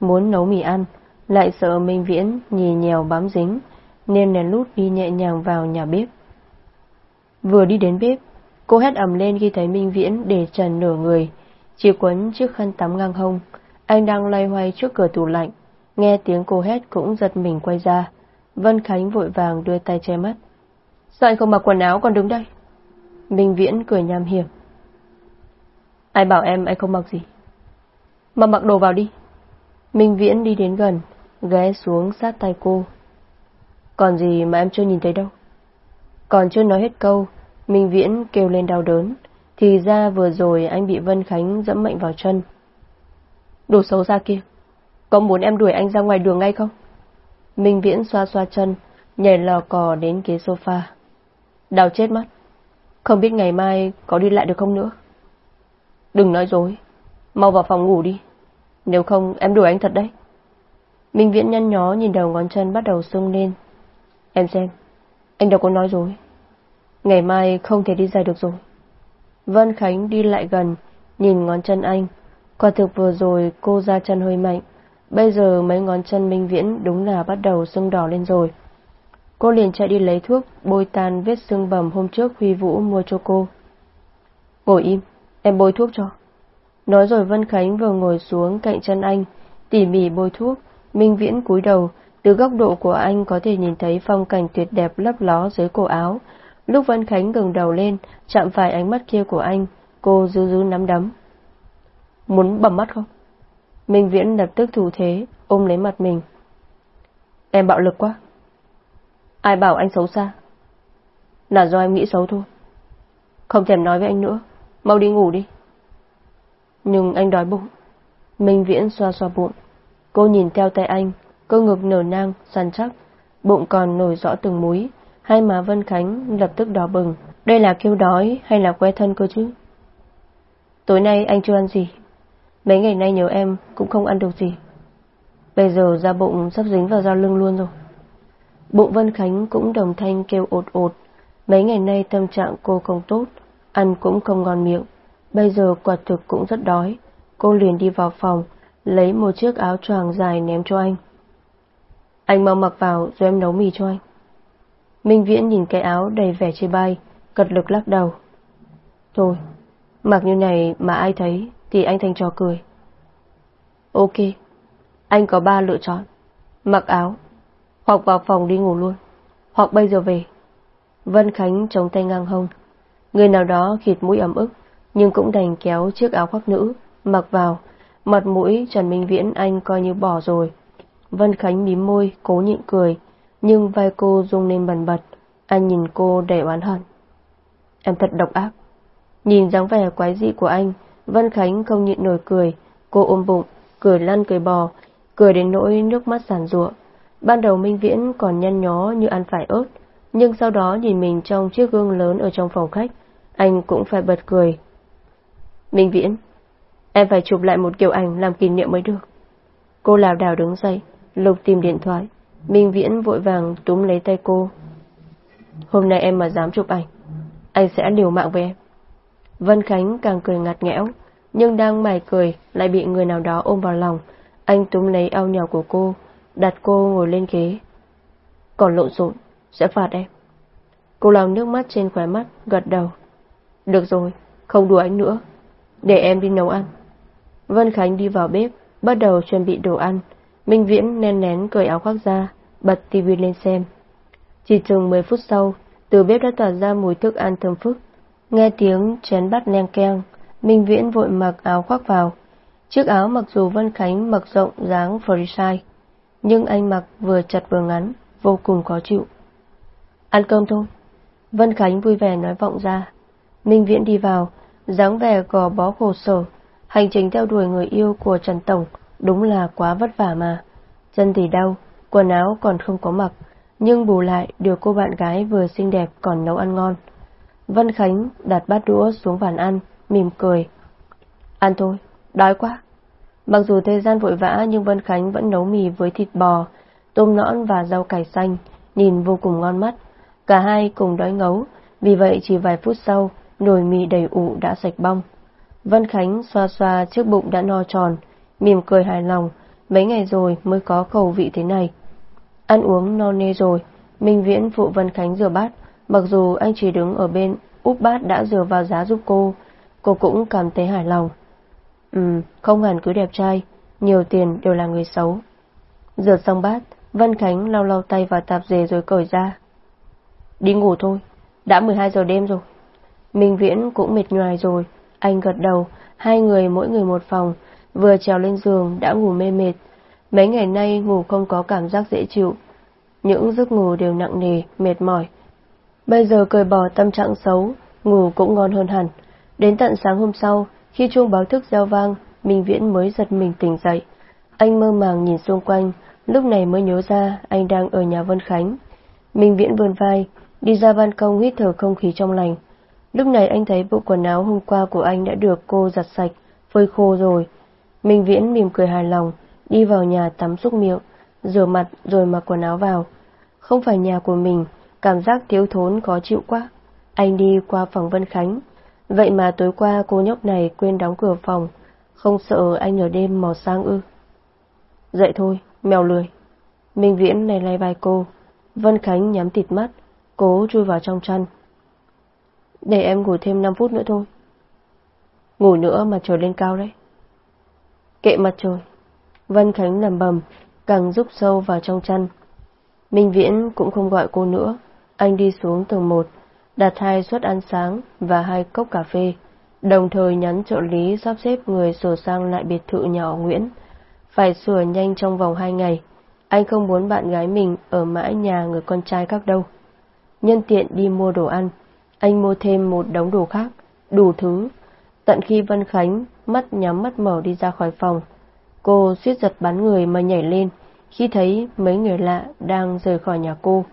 muốn nấu mì ăn, lại sợ Minh Viễn nhì nhèo bám dính, nên lén lút đi nhẹ nhàng vào nhà bếp. Vừa đi đến bếp, cô hét ầm lên khi thấy Minh Viễn để trần nửa người, chỉ quấn chiếc khăn tắm ngang hông. Anh đang lay hoay trước cửa tủ lạnh, nghe tiếng cô hét cũng giật mình quay ra. Vân Khánh vội vàng đưa tay che mắt. Sao anh không mặc quần áo còn đứng đây? Minh Viễn cười nham hiểm. Ai bảo em anh không mặc gì? Mà mặc đồ vào đi. Minh Viễn đi đến gần, ghé xuống sát tay cô. Còn gì mà em chưa nhìn thấy đâu. Còn chưa nói hết câu, Minh Viễn kêu lên đau đớn, thì ra vừa rồi anh bị Vân Khánh dẫm mạnh vào chân. Đồ xấu ra kia, có muốn em đuổi anh ra ngoài đường ngay không? Minh Viễn xoa xoa chân, nhảy lò cò đến ghế sofa. Đau chết mất, không biết ngày mai có đi lại được không nữa. Đừng nói dối, mau vào phòng ngủ đi, nếu không em đuổi anh thật đấy. Minh Viễn nhăn nhó nhìn đầu ngón chân bắt đầu sưng lên. Em xem, anh đâu có nói dối. Ngày mai không thể đi ra được rồi. Vân Khánh đi lại gần, nhìn ngón chân anh. Quả thực vừa rồi cô ra chân hơi mạnh. Bây giờ mấy ngón chân Minh Viễn đúng là bắt đầu sưng đỏ lên rồi. Cô liền chạy đi lấy thuốc, bôi tan vết sưng bầm hôm trước Huy Vũ mua cho cô. Ngồi im, em bôi thuốc cho. Nói rồi Vân Khánh vừa ngồi xuống cạnh chân anh, tỉ mỉ bôi thuốc, Minh Viễn cúi đầu, từ góc độ của anh có thể nhìn thấy phong cảnh tuyệt đẹp lấp ló dưới cổ áo. Lúc Vân Khánh gừng đầu lên, chạm phải ánh mắt kia của anh, cô rú rú nắm đấm. Muốn bầm mắt không? Minh Viễn lập tức thủ thế, ôm lấy mặt mình. Em bạo lực quá. Ai bảo anh xấu xa? Là do em nghĩ xấu thôi. Không thèm nói với anh nữa, mau đi ngủ đi. Nhưng anh đói bụng. Minh Viễn xoa xoa bụng. Cô nhìn theo tay anh, cơ ngực nở nang, săn chắc, bụng còn nổi rõ từng múi, hai má Vân Khánh lập tức đỏ bừng. Đây là kêu đói hay là que thân cơ chứ? Tối nay anh chưa ăn gì. Mấy ngày nay nhớ em cũng không ăn được gì. Bây giờ da bụng sắp dính vào da lưng luôn rồi. Bụng Vân Khánh cũng đồng thanh kêu ột ột. Mấy ngày nay tâm trạng cô không tốt, ăn cũng không ngon miệng. Bây giờ quả thực cũng rất đói. Cô liền đi vào phòng, lấy một chiếc áo choàng dài ném cho anh. Anh mau mặc vào rồi em nấu mì cho anh. Minh Viễn nhìn cái áo đầy vẻ chê bai, cật lực lắc đầu. Thôi, mặc như này mà ai thấy thì anh thành trò cười. Ok, anh có ba lựa chọn. Mặc áo, hoặc vào phòng đi ngủ luôn, hoặc bây giờ về. Vân Khánh chống tay ngang hông. Người nào đó khịt mũi ấm ức, nhưng cũng đành kéo chiếc áo khoác nữ, mặc vào. Mặt mũi Trần Minh Viễn anh coi như bỏ rồi. Vân Khánh mím môi, cố nhịn cười, nhưng vai cô rung lên bần bật. Anh nhìn cô đầy oán hận. Em thật độc ác. Nhìn dáng vẻ quái dị của anh, Vân Khánh không nhịn nổi cười. Cô ôm bụng, cười lăn cười bò, cười đến nỗi nước mắt sản ruộng. Ban đầu Minh Viễn còn nhăn nhó như ăn phải ớt, nhưng sau đó nhìn mình trong chiếc gương lớn ở trong phòng khách, anh cũng phải bật cười. Minh Viễn, em phải chụp lại một kiểu ảnh làm kỷ niệm mới được. Cô lảo đảo đứng dậy, lục tìm điện thoại. Minh Viễn vội vàng túm lấy tay cô. Hôm nay em mà dám chụp ảnh, anh sẽ liều mạng với em. Vân Khánh càng cười ngặt nghẽo, nhưng đang mải cười lại bị người nào đó ôm vào lòng. Anh túm lấy eo nhỏ của cô, đặt cô ngồi lên ghế. Còn lộn xộn, sẽ phạt em. Cô lau nước mắt trên khóe mắt, gật đầu. Được rồi, không đùa anh nữa. Để em đi nấu ăn. Vân Khánh đi vào bếp, bắt đầu chuẩn bị đồ ăn. Minh Viễn nén nén cởi áo khoác ra, bật tivi lên xem. Chỉ chừng 10 phút sau, từ bếp đã tỏa ra mùi thức ăn thơm phức. Nghe tiếng chén bát len keng, Minh Viễn vội mặc áo khoác vào. Chiếc áo mặc dù Vân Khánh mặc rộng dáng freestyle, nhưng anh mặc vừa chặt vừa ngắn, vô cùng khó chịu. Ăn cơm thôi. Vân Khánh vui vẻ nói vọng ra. Minh Viễn đi vào, dáng vẻ gò bó khổ sở. Hành trình theo đuổi người yêu của Trần Tổng đúng là quá vất vả mà. Chân thì đau, quần áo còn không có mặc, nhưng bù lại được cô bạn gái vừa xinh đẹp còn nấu ăn ngon. Vân Khánh đặt bát đũa xuống bàn ăn, mỉm cười. Ăn thôi, đói quá. Mặc dù thời gian vội vã nhưng Vân Khánh vẫn nấu mì với thịt bò, tôm nõn và rau cải xanh, nhìn vô cùng ngon mắt. Cả hai cùng đói ngấu, vì vậy chỉ vài phút sau, nồi mì đầy ủ đã sạch bong. Vân Khánh xoa xoa trước bụng đã no tròn, mỉm cười hài lòng, mấy ngày rồi mới có khẩu vị thế này. Ăn uống no nê rồi, Minh Viễn phụ Vân Khánh rửa bát, mặc dù anh chỉ đứng ở bên úp bát đã dừa vào giá giúp cô, cô cũng cảm thấy hài lòng. Ừm, không hẳn cứ đẹp trai, nhiều tiền đều là người xấu. Rửa xong bát, Vân Khánh lau lau tay vào tạp dề rồi cởi ra. Đi ngủ thôi, đã 12 giờ đêm rồi. Minh Viễn cũng mệt nhoài rồi, anh gật đầu, hai người mỗi người một phòng, vừa trèo lên giường đã ngủ mê mệt. Mấy ngày nay ngủ không có cảm giác dễ chịu, những giấc ngủ đều nặng nề, mệt mỏi. Bây giờ cởi bỏ tâm trạng xấu, ngủ cũng ngon hơn hẳn. Đến tận sáng hôm sau, khi chuông báo thức reo vang, Minh Viễn mới giật mình tỉnh dậy. Anh mơ màng nhìn xung quanh, lúc này mới nhớ ra anh đang ở nhà Vân Khánh. Minh Viễn vươn vai, đi ra ban công hít thở không khí trong lành. Lúc này anh thấy bộ quần áo hôm qua của anh đã được cô giặt sạch, phơi khô rồi. Minh Viễn mỉm cười hài lòng, đi vào nhà tắm xúc miệng, rửa mặt rồi mặc quần áo vào. Không phải nhà của mình, cảm giác thiếu thốn khó chịu quá. Anh đi qua phòng Vân Khánh, vậy mà tối qua cô nhóc này quên đóng cửa phòng, không sợ anh ở đêm mò sang ư. Dậy thôi, mèo lười. Minh Viễn này lay vai cô, Vân Khánh nhắm thịt mắt, cố chui vào trong chăn. Để em ngủ thêm 5 phút nữa thôi. Ngủ nữa mà trời lên cao đấy. Kệ mặt trời. Vân Khánh nằm bầm, càng rúc sâu vào trong chăn. Minh Viễn cũng không gọi cô nữa, anh đi xuống tầng 1, đặt hai suất ăn sáng và hai cốc cà phê, đồng thời nhắn trợ lý sắp xếp người sửa sang lại biệt thự nhỏ Nguyễn. Phải sửa nhanh trong vòng hai ngày, anh không muốn bạn gái mình ở mãi nhà người con trai các đâu. Nhân tiện đi mua đồ ăn, anh mua thêm một đống đồ khác, đủ thứ. Tận khi Vân Khánh mắt nhắm mắt mở đi ra khỏi phòng, cô suýt giật bắn người mà nhảy lên khi thấy mấy người lạ đang rời khỏi nhà cô.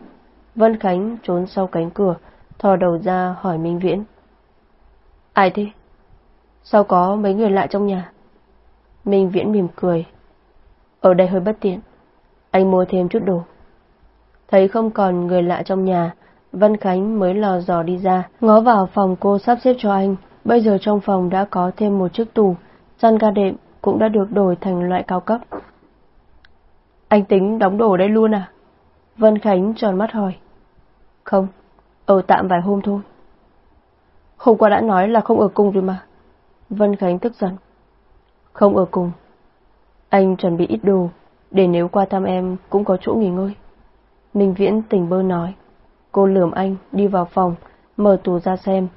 Vân Khánh trốn sau cánh cửa, thò đầu ra hỏi Minh Viễn. Ai thế? Sao có mấy người lạ trong nhà? Minh Viễn mỉm cười. Ở đây hơi bất tiện. Anh mua thêm chút đồ. Thấy không còn người lạ trong nhà, Vân Khánh mới lò dò đi ra, ngó vào phòng cô sắp xếp cho anh. Bây giờ trong phòng đã có thêm một chiếc tủ, chăn ga đệm cũng đã được đổi thành loại cao cấp. Anh tính đóng đồ đây luôn à? Vân Khánh tròn mắt hỏi. Không, ở tạm vài hôm thôi. Hôm qua đã nói là không ở cùng rồi mà. Vân Khánh tức giận. Không ở cùng. Anh chuẩn bị ít đồ, để nếu qua thăm em cũng có chỗ nghỉ ngơi. Minh Viễn tỉnh bơ nói. Cô lườm anh đi vào phòng, mở tủ ra xem.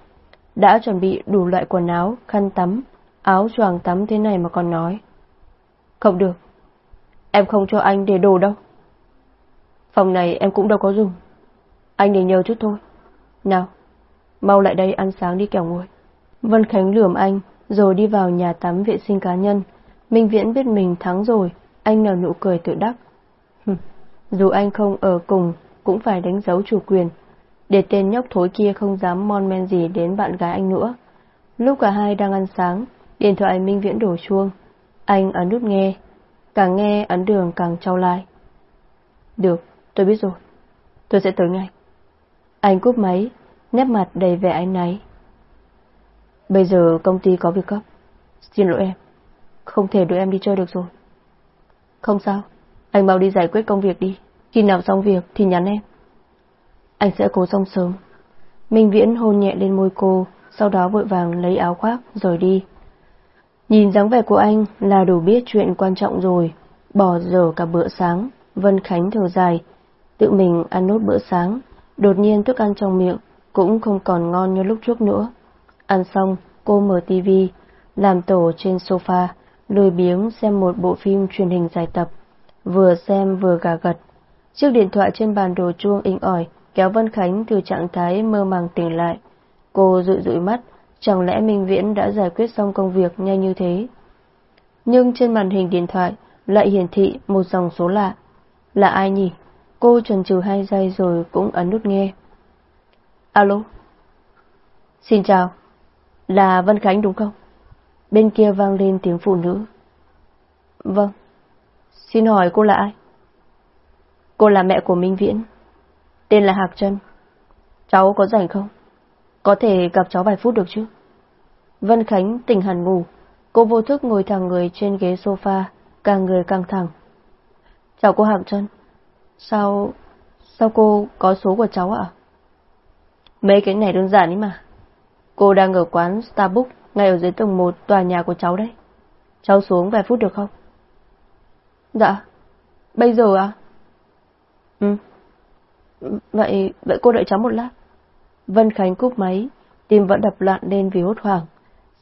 Đã chuẩn bị đủ loại quần áo, khăn tắm, áo choàng tắm thế này mà còn nói. Không được. Em không cho anh để đồ đâu. Phòng này em cũng đâu có dùng. Anh để nhờ chút thôi. Nào, mau lại đây ăn sáng đi kẻo nguội. Vân Khánh lườm anh, rồi đi vào nhà tắm vệ sinh cá nhân. Minh Viễn biết mình thắng rồi, anh nở nụ cười tự đắc. Dù anh không ở cùng, cũng phải đánh dấu chủ quyền, để tên nhóc thối kia không dám mon men gì đến bạn gái anh nữa. Lúc cả hai đang ăn sáng, điện thoại Minh Viễn đổ chuông. Anh ấn nút nghe, càng nghe ấn đường càng trao lại. Được, tôi biết rồi. Tôi sẽ tới ngay. Anh cúp máy, nét mặt đầy vẻ anh náy. Bây giờ công ty có việc cấp. Xin lỗi em. Không thể đưa em đi chơi được rồi. Không sao. Anh mau đi giải quyết công việc đi. Khi nào xong việc thì nhắn em. Anh sẽ cố xong sớm. Minh Viễn hôn nhẹ lên môi cô, sau đó vội vàng lấy áo khoác rồi đi. Nhìn dáng vẻ của anh là đủ biết chuyện quan trọng rồi. Bỏ dở cả bữa sáng, Vân Khánh thở dài. Tự mình ăn nốt bữa sáng, đột nhiên thức ăn trong miệng cũng không còn ngon như lúc trước nữa. Ăn xong, cô mở tivi, làm tổ trên sofa, lười biếng xem một bộ phim truyền hình dài tập. Vừa xem vừa gà gật. Chiếc điện thoại trên bàn đồ chuông inh ỏi, kéo Vân Khánh từ trạng thái mơ màng tỉnh lại. Cô dụi dụi mắt, chẳng lẽ Minh Viễn đã giải quyết xong công việc nhanh như thế? Nhưng trên màn hình điện thoại lại hiển thị một dòng số lạ. Là ai nhỉ? Cô chần chừ hai giây rồi cũng ấn nút nghe. Alo? Xin chào. Là Vân Khánh đúng không? Bên kia vang lên tiếng phụ nữ. Vâng. Xin hỏi cô là ai? Cô là mẹ của Minh Viễn. Tên là Hạc Trân. Cháu có rảnh không? Có thể gặp cháu vài phút được chứ? Vân Khánh tỉnh hẳn ngủ. Cô vô thức ngồi thẳng người trên ghế sofa, càng người căng thẳng. Chào cô Hạc Trân. Sao... sao cô có số của cháu ạ? Mấy cái này đơn giản ý mà. Cô đang ở quán Starbucks ngay ở dưới tầng 1 tòa nhà của cháu đấy. Cháu xuống vài phút được không? Dạ. Bây giờ à? Ừ. Vậy, vậy cô đợi cháu một lát. Vân Khánh cúp máy, tim vẫn đập loạn lên vì hốt hoảng.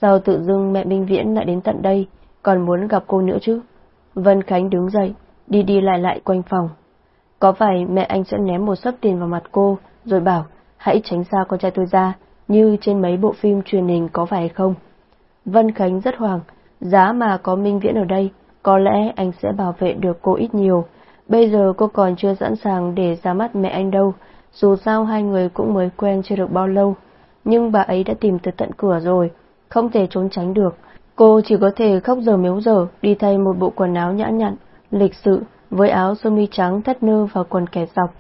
Sao tự dưng mẹ Minh Viễn lại đến tận đây, còn muốn gặp cô nữa chứ? Vân Khánh đứng dậy, đi đi lại lại quanh phòng. Có phải mẹ anh sẽ ném một sấp tiền vào mặt cô, rồi bảo, hãy tránh xa con trai tôi ra, như trên mấy bộ phim truyền hình có phải không? Vân Khánh rất hoảng, giá mà có Minh Viễn ở đây, có lẽ anh sẽ bảo vệ được cô ít nhiều. Bây giờ cô còn chưa sẵn sàng để ra mắt mẹ anh đâu, dù sao hai người cũng mới quen chưa được bao lâu. Nhưng bà ấy đã tìm tới tận cửa rồi, không thể trốn tránh được. Cô chỉ có thể khóc giờ miếu giờ đi thay một bộ quần áo nhã nhặn, lịch sự, với áo sơ mi trắng thắt nơ và quần kẻ dọc.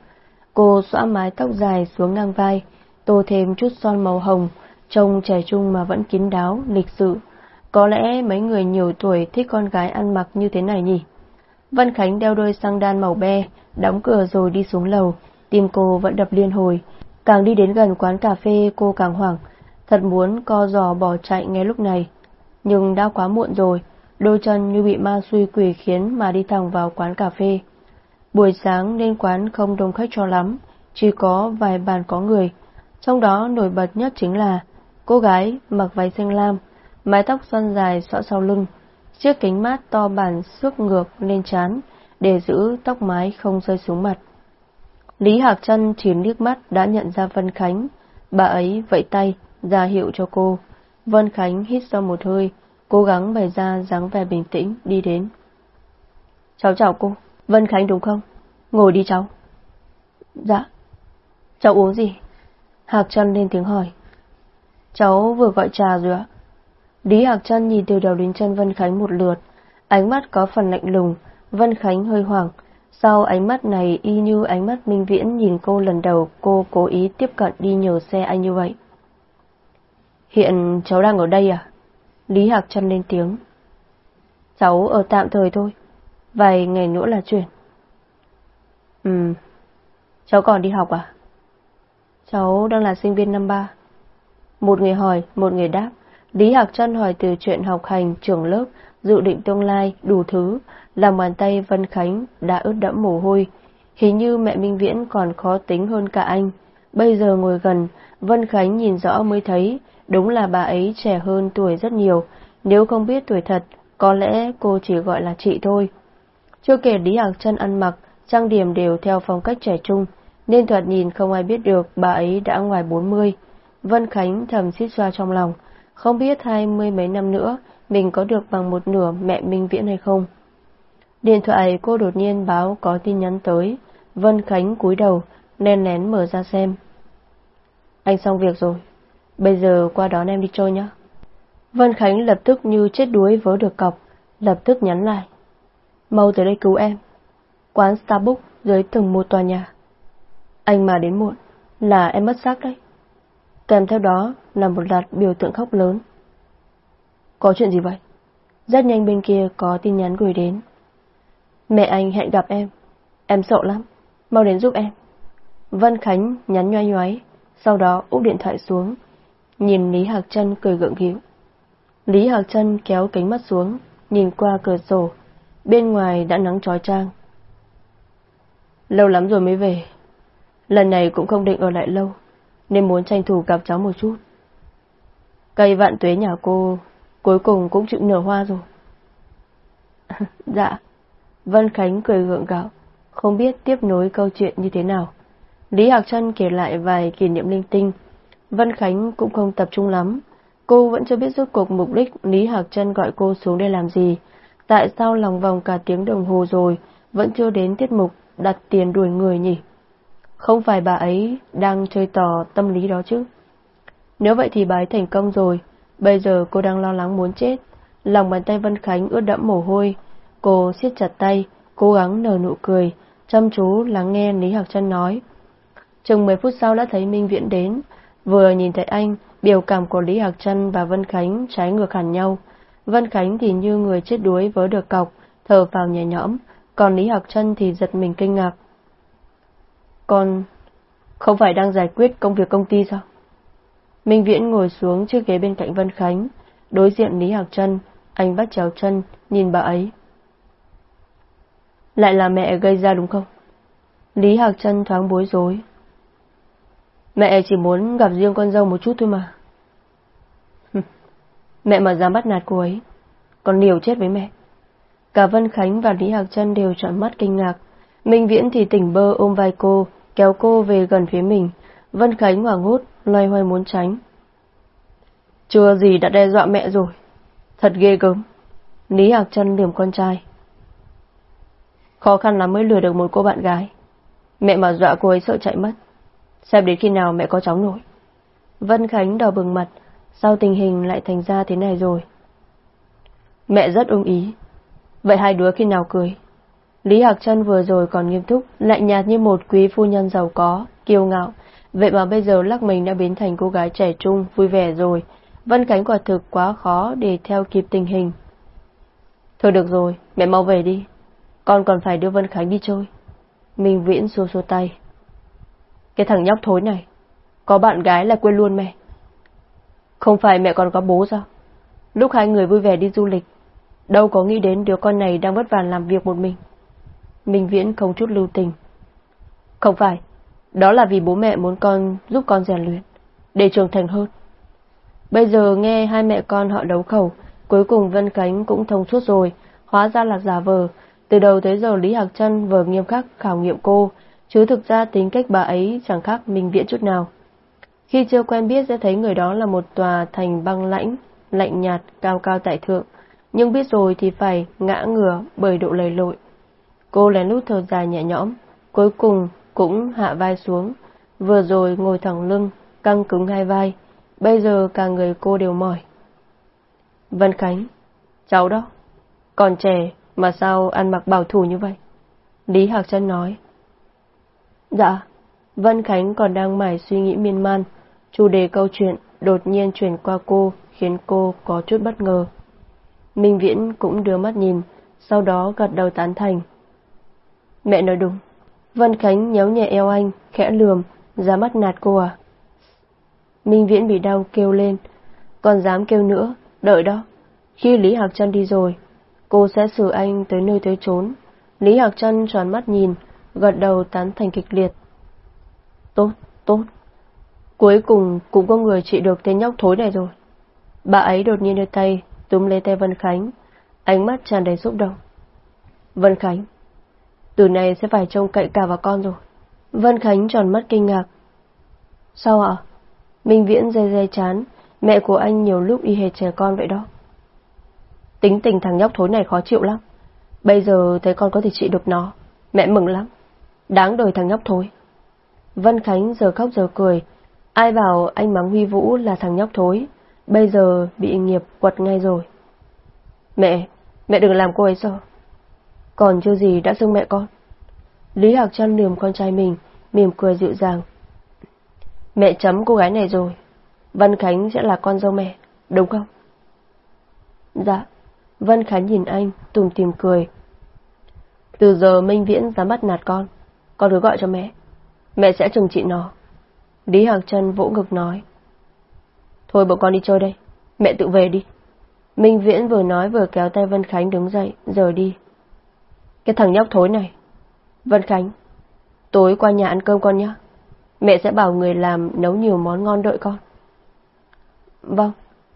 Cô xõa mái tóc dài xuống ngang vai, tô thêm chút son màu hồng, trông trẻ trung mà vẫn kín đáo, lịch sự. Có lẽ mấy người nhiều tuổi thích con gái ăn mặc như thế này nhỉ? Văn Khánh đeo đôi sang đan màu be, đóng cửa rồi đi xuống lầu, tim cô vẫn đập liên hồi. Càng đi đến gần quán cà phê cô càng hoảng, thật muốn co giò bỏ chạy ngay lúc này. Nhưng đã quá muộn rồi, đôi chân như bị ma suy quỷ khiến mà đi thẳng vào quán cà phê. Buổi sáng nên quán không đông khách cho lắm, chỉ có vài bàn có người. Trong đó nổi bật nhất chính là cô gái mặc váy xanh lam, mái tóc xoăn dài xõa sau lưng, chiếc kính mát to bản xước ngược lên trán để giữ tóc mái không rơi xuống mặt. Lý Hạc Trân chỉ liếc mắt đã nhận ra Vân Khánh, bà ấy vẫy tay ra hiệu cho cô. Vân Khánh hít sâu một hơi, cố gắng bày ra dáng vẻ bình tĩnh đi đến. Cháu chào cô, Vân Khánh đúng không? Ngồi đi cháu. Dạ. Cháu uống gì? Hạc Trân lên tiếng hỏi. Cháu vừa gọi trà rồi ạ. Lý Hạc Trân nhìn từ đầu đến chân Vân Khánh một lượt, ánh mắt có phần lạnh lùng, Vân Khánh hơi hoảng, Sau ánh mắt này y như ánh mắt Minh Viễn nhìn cô lần đầu cô cố ý tiếp cận đi nhờ xe anh như vậy. Hiện cháu đang ở đây à? Lý Hạc chân lên tiếng. Cháu ở tạm thời thôi, vài ngày nữa là chuyển. Ừ, cháu còn đi học à? Cháu đang là sinh viên năm ba. Một người hỏi, một người đáp. Lý Hạc Trân hỏi từ chuyện học hành, trường lớp, dự định tương lai, đủ thứ, làm bàn tay Vân Khánh đã ướt đẫm mồ hôi. Hình như mẹ Minh Viễn còn khó tính hơn cả anh. Bây giờ ngồi gần, Vân Khánh nhìn rõ mới thấy, đúng là bà ấy trẻ hơn tuổi rất nhiều. Nếu không biết tuổi thật, có lẽ cô chỉ gọi là chị thôi. Chưa kể Lý Hạc chân ăn mặc, trang điểm đều theo phong cách trẻ trung, nên thoạt nhìn không ai biết được bà ấy đã ngoài 40. Vân Khánh thầm xít xoa trong lòng, không biết hai mươi mấy năm nữa mình có được bằng một nửa mẹ Minh Viễn hay không. Điện thoại cô đột nhiên báo có tin nhắn tới, Vân Khánh cúi đầu, nén nén mở ra xem. Anh xong việc rồi, bây giờ qua đón em đi chơi nhé. Vân Khánh lập tức như chết đuối vớ được cọc, lập tức nhắn lại. Mau tới đây cứu em. Quán Starbucks dưới tầng một tòa nhà. Anh mà đến muộn, là em mất xác đấy. Kèm theo đó là một loạt biểu tượng khóc lớn. Có chuyện gì vậy? Rất nhanh bên kia có tin nhắn gửi đến. Mẹ anh hẹn gặp em. Em sợ lắm. Mau đến giúp em. Vân Khánh nhắn nhoay nhoáy, sau đó úp điện thoại xuống, nhìn Lý Hạc Trân cười gượng gịu. Lý Hạc Trân kéo kính mắt xuống, nhìn qua cửa sổ, bên ngoài đã nắng trói trang. Lâu lắm rồi mới về, lần này cũng không định ở lại lâu, nên muốn tranh thủ gặp cháu một chút. Cây vạn tuế nhà cô cuối cùng cũng chịu nở hoa rồi. dạ, Vân Khánh cười gượng gạo, không biết tiếp nối câu chuyện như thế nào. Lý Hạc Trân kể lại vài kỷ niệm linh tinh, Vân Khánh cũng không tập trung lắm. Cô vẫn chưa biết rốt cuộc mục đích Lý Hạc Trân gọi cô xuống đây làm gì. Tại sao lòng vòng cả tiếng đồng hồ rồi, vẫn chưa đến tiết mục đặt tiền đuổi người nhỉ? Không phải bà ấy đang chơi tò tâm lý đó chứ? Nếu vậy thì bà ấy thành công rồi, bây giờ cô đang lo lắng muốn chết. Lòng bàn tay Vân Khánh ướt đẫm mồ hôi, cô siết chặt tay, cố gắng nở nụ cười, chăm chú lắng nghe Lý Hạc Trân nói. Chừng 10 phút sau đã thấy Minh Viễn đến, vừa nhìn thấy anh, biểu cảm của Lý Hạc Trân và Vân Khánh trái ngược hẳn nhau. Vân Khánh thì như người chết đuối vớ được cọc, thở vào nhẹ nhõm, còn Lý Hạc Trân thì giật mình kinh ngạc. Con không phải đang giải quyết công việc công ty sao? Minh Viễn ngồi xuống chiếc ghế bên cạnh Vân Khánh, đối diện Lý Hạc Trân, anh bắt chéo chân, nhìn bà ấy. Lại là mẹ gây ra đúng không? Lý Hạc Trân thoáng bối rối. Mẹ chỉ muốn gặp riêng con dâu một chút thôi mà. mẹ mà dám bắt nạt cô ấy, còn liều chết với mẹ. Cả Vân Khánh và Lý Hạc Trân đều trợn mắt kinh ngạc. Minh Viễn thì tỉnh bơ ôm vai cô, kéo cô về gần phía mình. Vân Khánh hoảng hốt, loay hoay muốn tránh. Chưa gì đã đe dọa mẹ rồi. Thật ghê gớm. Lý Hạc Trân liềm con trai. Khó khăn lắm mới lừa được một cô bạn gái. Mẹ mà dọa cô ấy sợ chạy mất. Xem đến khi nào mẹ có cháu nổi. Vân Khánh đỏ bừng mặt, sao tình hình lại thành ra thế này rồi? Mẹ rất ưng ý. Vậy hai đứa khi nào cười? Lý Hạc Trân vừa rồi còn nghiêm túc, lại nhạt như một quý phu nhân giàu có, kiêu ngạo. Vậy mà bây giờ lắc mình đã biến thành cô gái trẻ trung, vui vẻ rồi. Vân Khánh quả thực quá khó để theo kịp tình hình. Thôi được rồi, mẹ mau về đi. Con còn phải đưa Vân Khánh đi chơi. Minh Viễn xua xua tay. Cái thằng nhóc thối này, có bạn gái là quên luôn mẹ. Không phải mẹ còn có bố sao? Lúc hai người vui vẻ đi du lịch, đâu có nghĩ đến đứa con này đang vất vả làm việc một mình. Minh Viễn không chút lưu tình. Không phải, đó là vì bố mẹ muốn con giúp con rèn luyện, để trưởng thành hơn. Bây giờ nghe hai mẹ con họ đấu khẩu, cuối cùng Vân Khánh cũng thông suốt rồi, hóa ra là giả vờ. Từ đầu tới giờ Lý Hạc Trân vừa nghiêm khắc khảo nghiệm cô, chứ thực ra tính cách bà ấy chẳng khác Minh Viễn chút nào. Khi chưa quen biết sẽ thấy người đó là một tòa thành băng lãnh, lạnh nhạt, cao cao tại thượng, nhưng biết rồi thì phải ngã ngửa bởi độ lầy lội. Cô lén lút thở dài nhẹ nhõm, cuối cùng cũng hạ vai xuống, vừa rồi ngồi thẳng lưng, căng cứng hai vai, bây giờ cả người cô đều mỏi. Vân Khánh, cháu đó, còn trẻ mà sao ăn mặc bảo thủ như vậy? Lý Hạc Trân nói. Dạ, Vân Khánh còn đang mải suy nghĩ miên man. Chủ đề câu chuyện đột nhiên chuyển qua cô, khiến cô có chút bất ngờ. Minh Viễn cũng đưa mắt nhìn, sau đó gật đầu tán thành. Mẹ nói đúng. Vân Khánh nhéo nhẹ eo anh, khẽ lườm, ra mắt nạt cô à. Minh Viễn bị đau kêu lên, còn dám kêu nữa, đợi đó. Khi Lý Hạc Trân đi rồi, cô sẽ xử anh tới nơi tới chốn. Lý Hạc Trân tròn mắt nhìn, gật đầu tán thành kịch liệt. Tốt, tốt. Cuối cùng cũng có người trị được tên nhóc thối này rồi. Bà ấy đột nhiên đưa tay, túm lấy tay Vân Khánh, ánh mắt tràn đầy xúc động. Vân Khánh, từ này sẽ phải trông cậy cả vào con rồi. Vân Khánh tròn mắt kinh ngạc. Sao ạ? Minh Viễn dây dây chán, mẹ của anh nhiều lúc y hệt trẻ con vậy đó. Tính tình thằng nhóc thối này khó chịu lắm. Bây giờ thấy con có thể trị được nó, mẹ mừng lắm. Đáng đời thằng nhóc thối. Vân Khánh giờ khóc giờ cười. Ai bảo anh mắng Huy Vũ là thằng nhóc thối, bây giờ bị nghiệp quật ngay rồi. Mẹ, mẹ đừng làm cô ấy sợ. Còn chưa gì đã xưng mẹ con. Lý Hạc Trân lườm con trai mình, mỉm cười dịu dàng. Mẹ chấm cô gái này rồi. Vân Khánh sẽ là con dâu mẹ, đúng không? Dạ. Vân Khánh nhìn anh, tùm tìm cười. Từ giờ Minh Viễn dám bắt nạt con, con cứ gọi cho mẹ. Mẹ sẽ trừng trị nó. Lý Hạc Trân vỗ ngực nói. Thôi bọn con đi chơi đây, mẹ tự về đi. Minh Viễn vừa nói vừa kéo tay Vân Khánh đứng dậy, rời đi. Cái thằng nhóc thối này. Vân Khánh, tối qua nhà ăn cơm con nhé. Mẹ sẽ bảo người làm nấu nhiều món ngon đợi con. Vâng,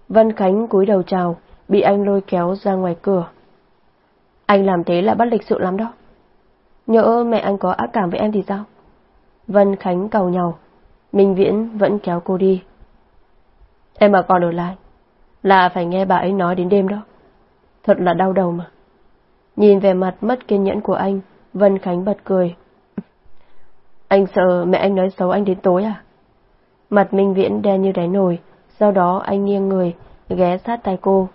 Vân Khánh cúi đầu chào, bị anh lôi kéo ra ngoài cửa. Anh làm thế là bắt lịch sự lắm đó. Nhỡ mẹ anh có ác cảm với em thì sao? Vân Khánh cầu nhau, Minh Viễn vẫn kéo cô đi. Em mà còn ở lại, là phải nghe bà ấy nói đến đêm đó. Thật là đau đầu mà. Nhìn về mặt mất kiên nhẫn của anh, Vân Khánh bật cười. Anh sợ mẹ anh nói xấu anh đến tối à? Mặt Minh Viễn đen như đáy nồi, sau đó anh nghiêng người, ghé sát tay cô.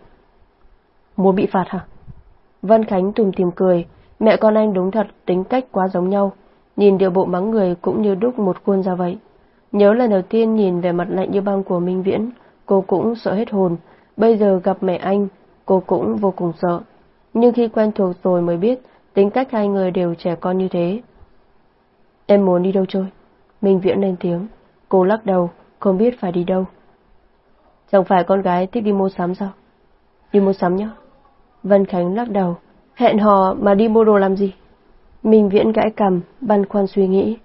Muốn bị phạt hả? Vân Khánh tùm tìm cười, mẹ con anh đúng thật tính cách quá giống nhau, nhìn điều bộ mắng người cũng như đúc một khuôn ra vậy. Nhớ lần đầu tiên nhìn về mặt lạnh như băng của Minh Viễn, cô cũng sợ hết hồn, bây giờ gặp mẹ anh, cô cũng vô cùng sợ. Nhưng khi quen thuộc rồi mới biết, tính cách hai người đều trẻ con như thế. Em muốn đi đâu chơi? Minh Viễn lên tiếng, cô lắc đầu, không biết phải đi đâu. Chẳng phải con gái thích đi mua sắm sao? Đi mua sắm nhá. Vân Khánh lắc đầu, hẹn hò mà đi mua đồ làm gì? Minh Viễn gãi cầm, băn khoăn suy nghĩ.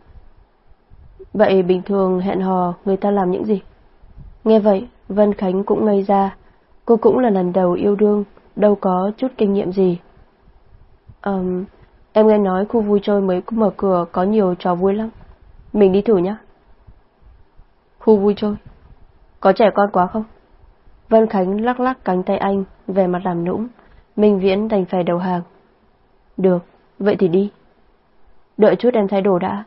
Vậy bình thường hẹn hò người ta làm những gì? Nghe vậy, Vân Khánh cũng ngây ra. Cô cũng là lần đầu yêu đương, đâu có chút kinh nghiệm gì. Um, em nghe nói khu vui chơi mới mở cửa có nhiều trò vui lắm. Mình đi thử nhá. Khu vui chơi? Có trẻ con quá không? Vân Khánh lắc lắc cánh tay anh, về mặt làm nũng. Minh Viễn đành phải đầu hàng. Được, vậy thì đi. Đợi chút em thay đồ đã.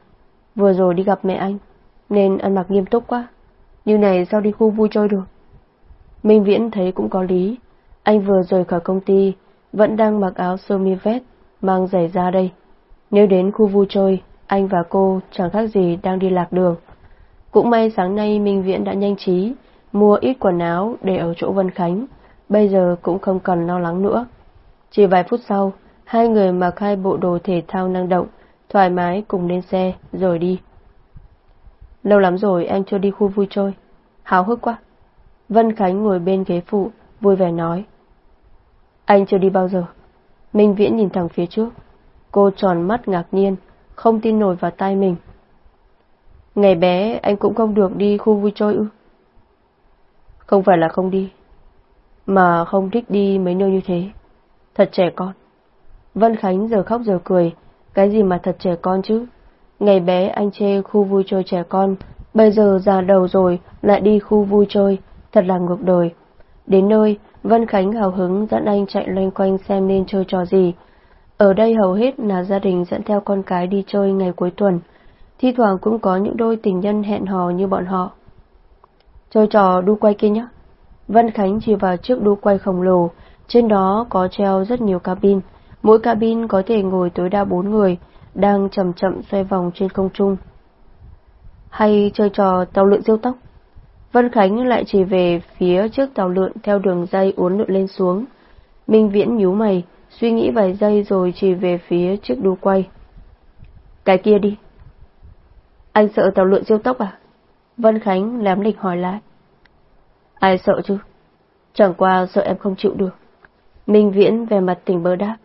Vừa rồi đi gặp mẹ anh, nên ăn mặc nghiêm túc quá. Như này sao đi khu vui chơi được? Minh Viễn thấy cũng có lý. Anh vừa rời khỏi công ty, vẫn đang mặc áo sơ mi vest, mang giày ra đây. Nếu đến khu vui chơi, anh và cô chẳng khác gì đang đi lạc đường. Cũng may sáng nay Minh Viễn đã nhanh trí, mua ít quần áo để ở chỗ Vân Khánh, bây giờ cũng không cần lo lắng nữa. Chỉ vài phút sau, hai người mặc hai bộ đồ thể thao năng động, thoải mái cùng lên xe, rồi đi. Lâu lắm rồi anh chưa đi khu vui chơi, háo hức quá. Vân Khánh ngồi bên ghế phụ, vui vẻ nói. Anh chưa đi bao giờ. Minh Viễn nhìn thẳng phía trước. Cô tròn mắt ngạc nhiên, không tin nổi vào tay mình. Ngày bé anh cũng không được đi khu vui chơi ư? Không phải là không đi, mà không thích đi mấy nơi như thế. Thật trẻ con. Vân Khánh giờ khóc giờ cười, cái gì mà thật trẻ con chứ? Ngày bé anh chê khu vui chơi trẻ con, bây giờ già đầu rồi lại đi khu vui chơi, thật là ngược đời. Đến nơi, Vân Khánh hào hứng dẫn anh chạy loanh quanh xem nên chơi trò gì. Ở đây hầu hết là gia đình dẫn theo con cái đi chơi ngày cuối tuần. Thi thoảng cũng có những đôi tình nhân hẹn hò như bọn họ. Chơi trò đu quay kia nhé. Vân Khánh chỉ vào chiếc đu quay khổng lồ, trên đó có treo rất nhiều cabin. Mỗi cabin có thể ngồi tối đa 4 người, đang chậm chậm xoay vòng trên không trung. Hay chơi trò tàu lượn siêu tốc? Vân Khánh lại chỉ về phía trước tàu lượn theo đường dây uốn lượn lên xuống. Minh Viễn nhíu mày, suy nghĩ vài giây rồi chỉ về phía chiếc đu quay. Cái kia đi. Anh sợ tàu lượn siêu tốc à? Vân Khánh lém lịch hỏi lại. Ai sợ chứ? Chẳng qua sợ em không chịu được. Minh Viễn về mặt tỉnh bơ đáp.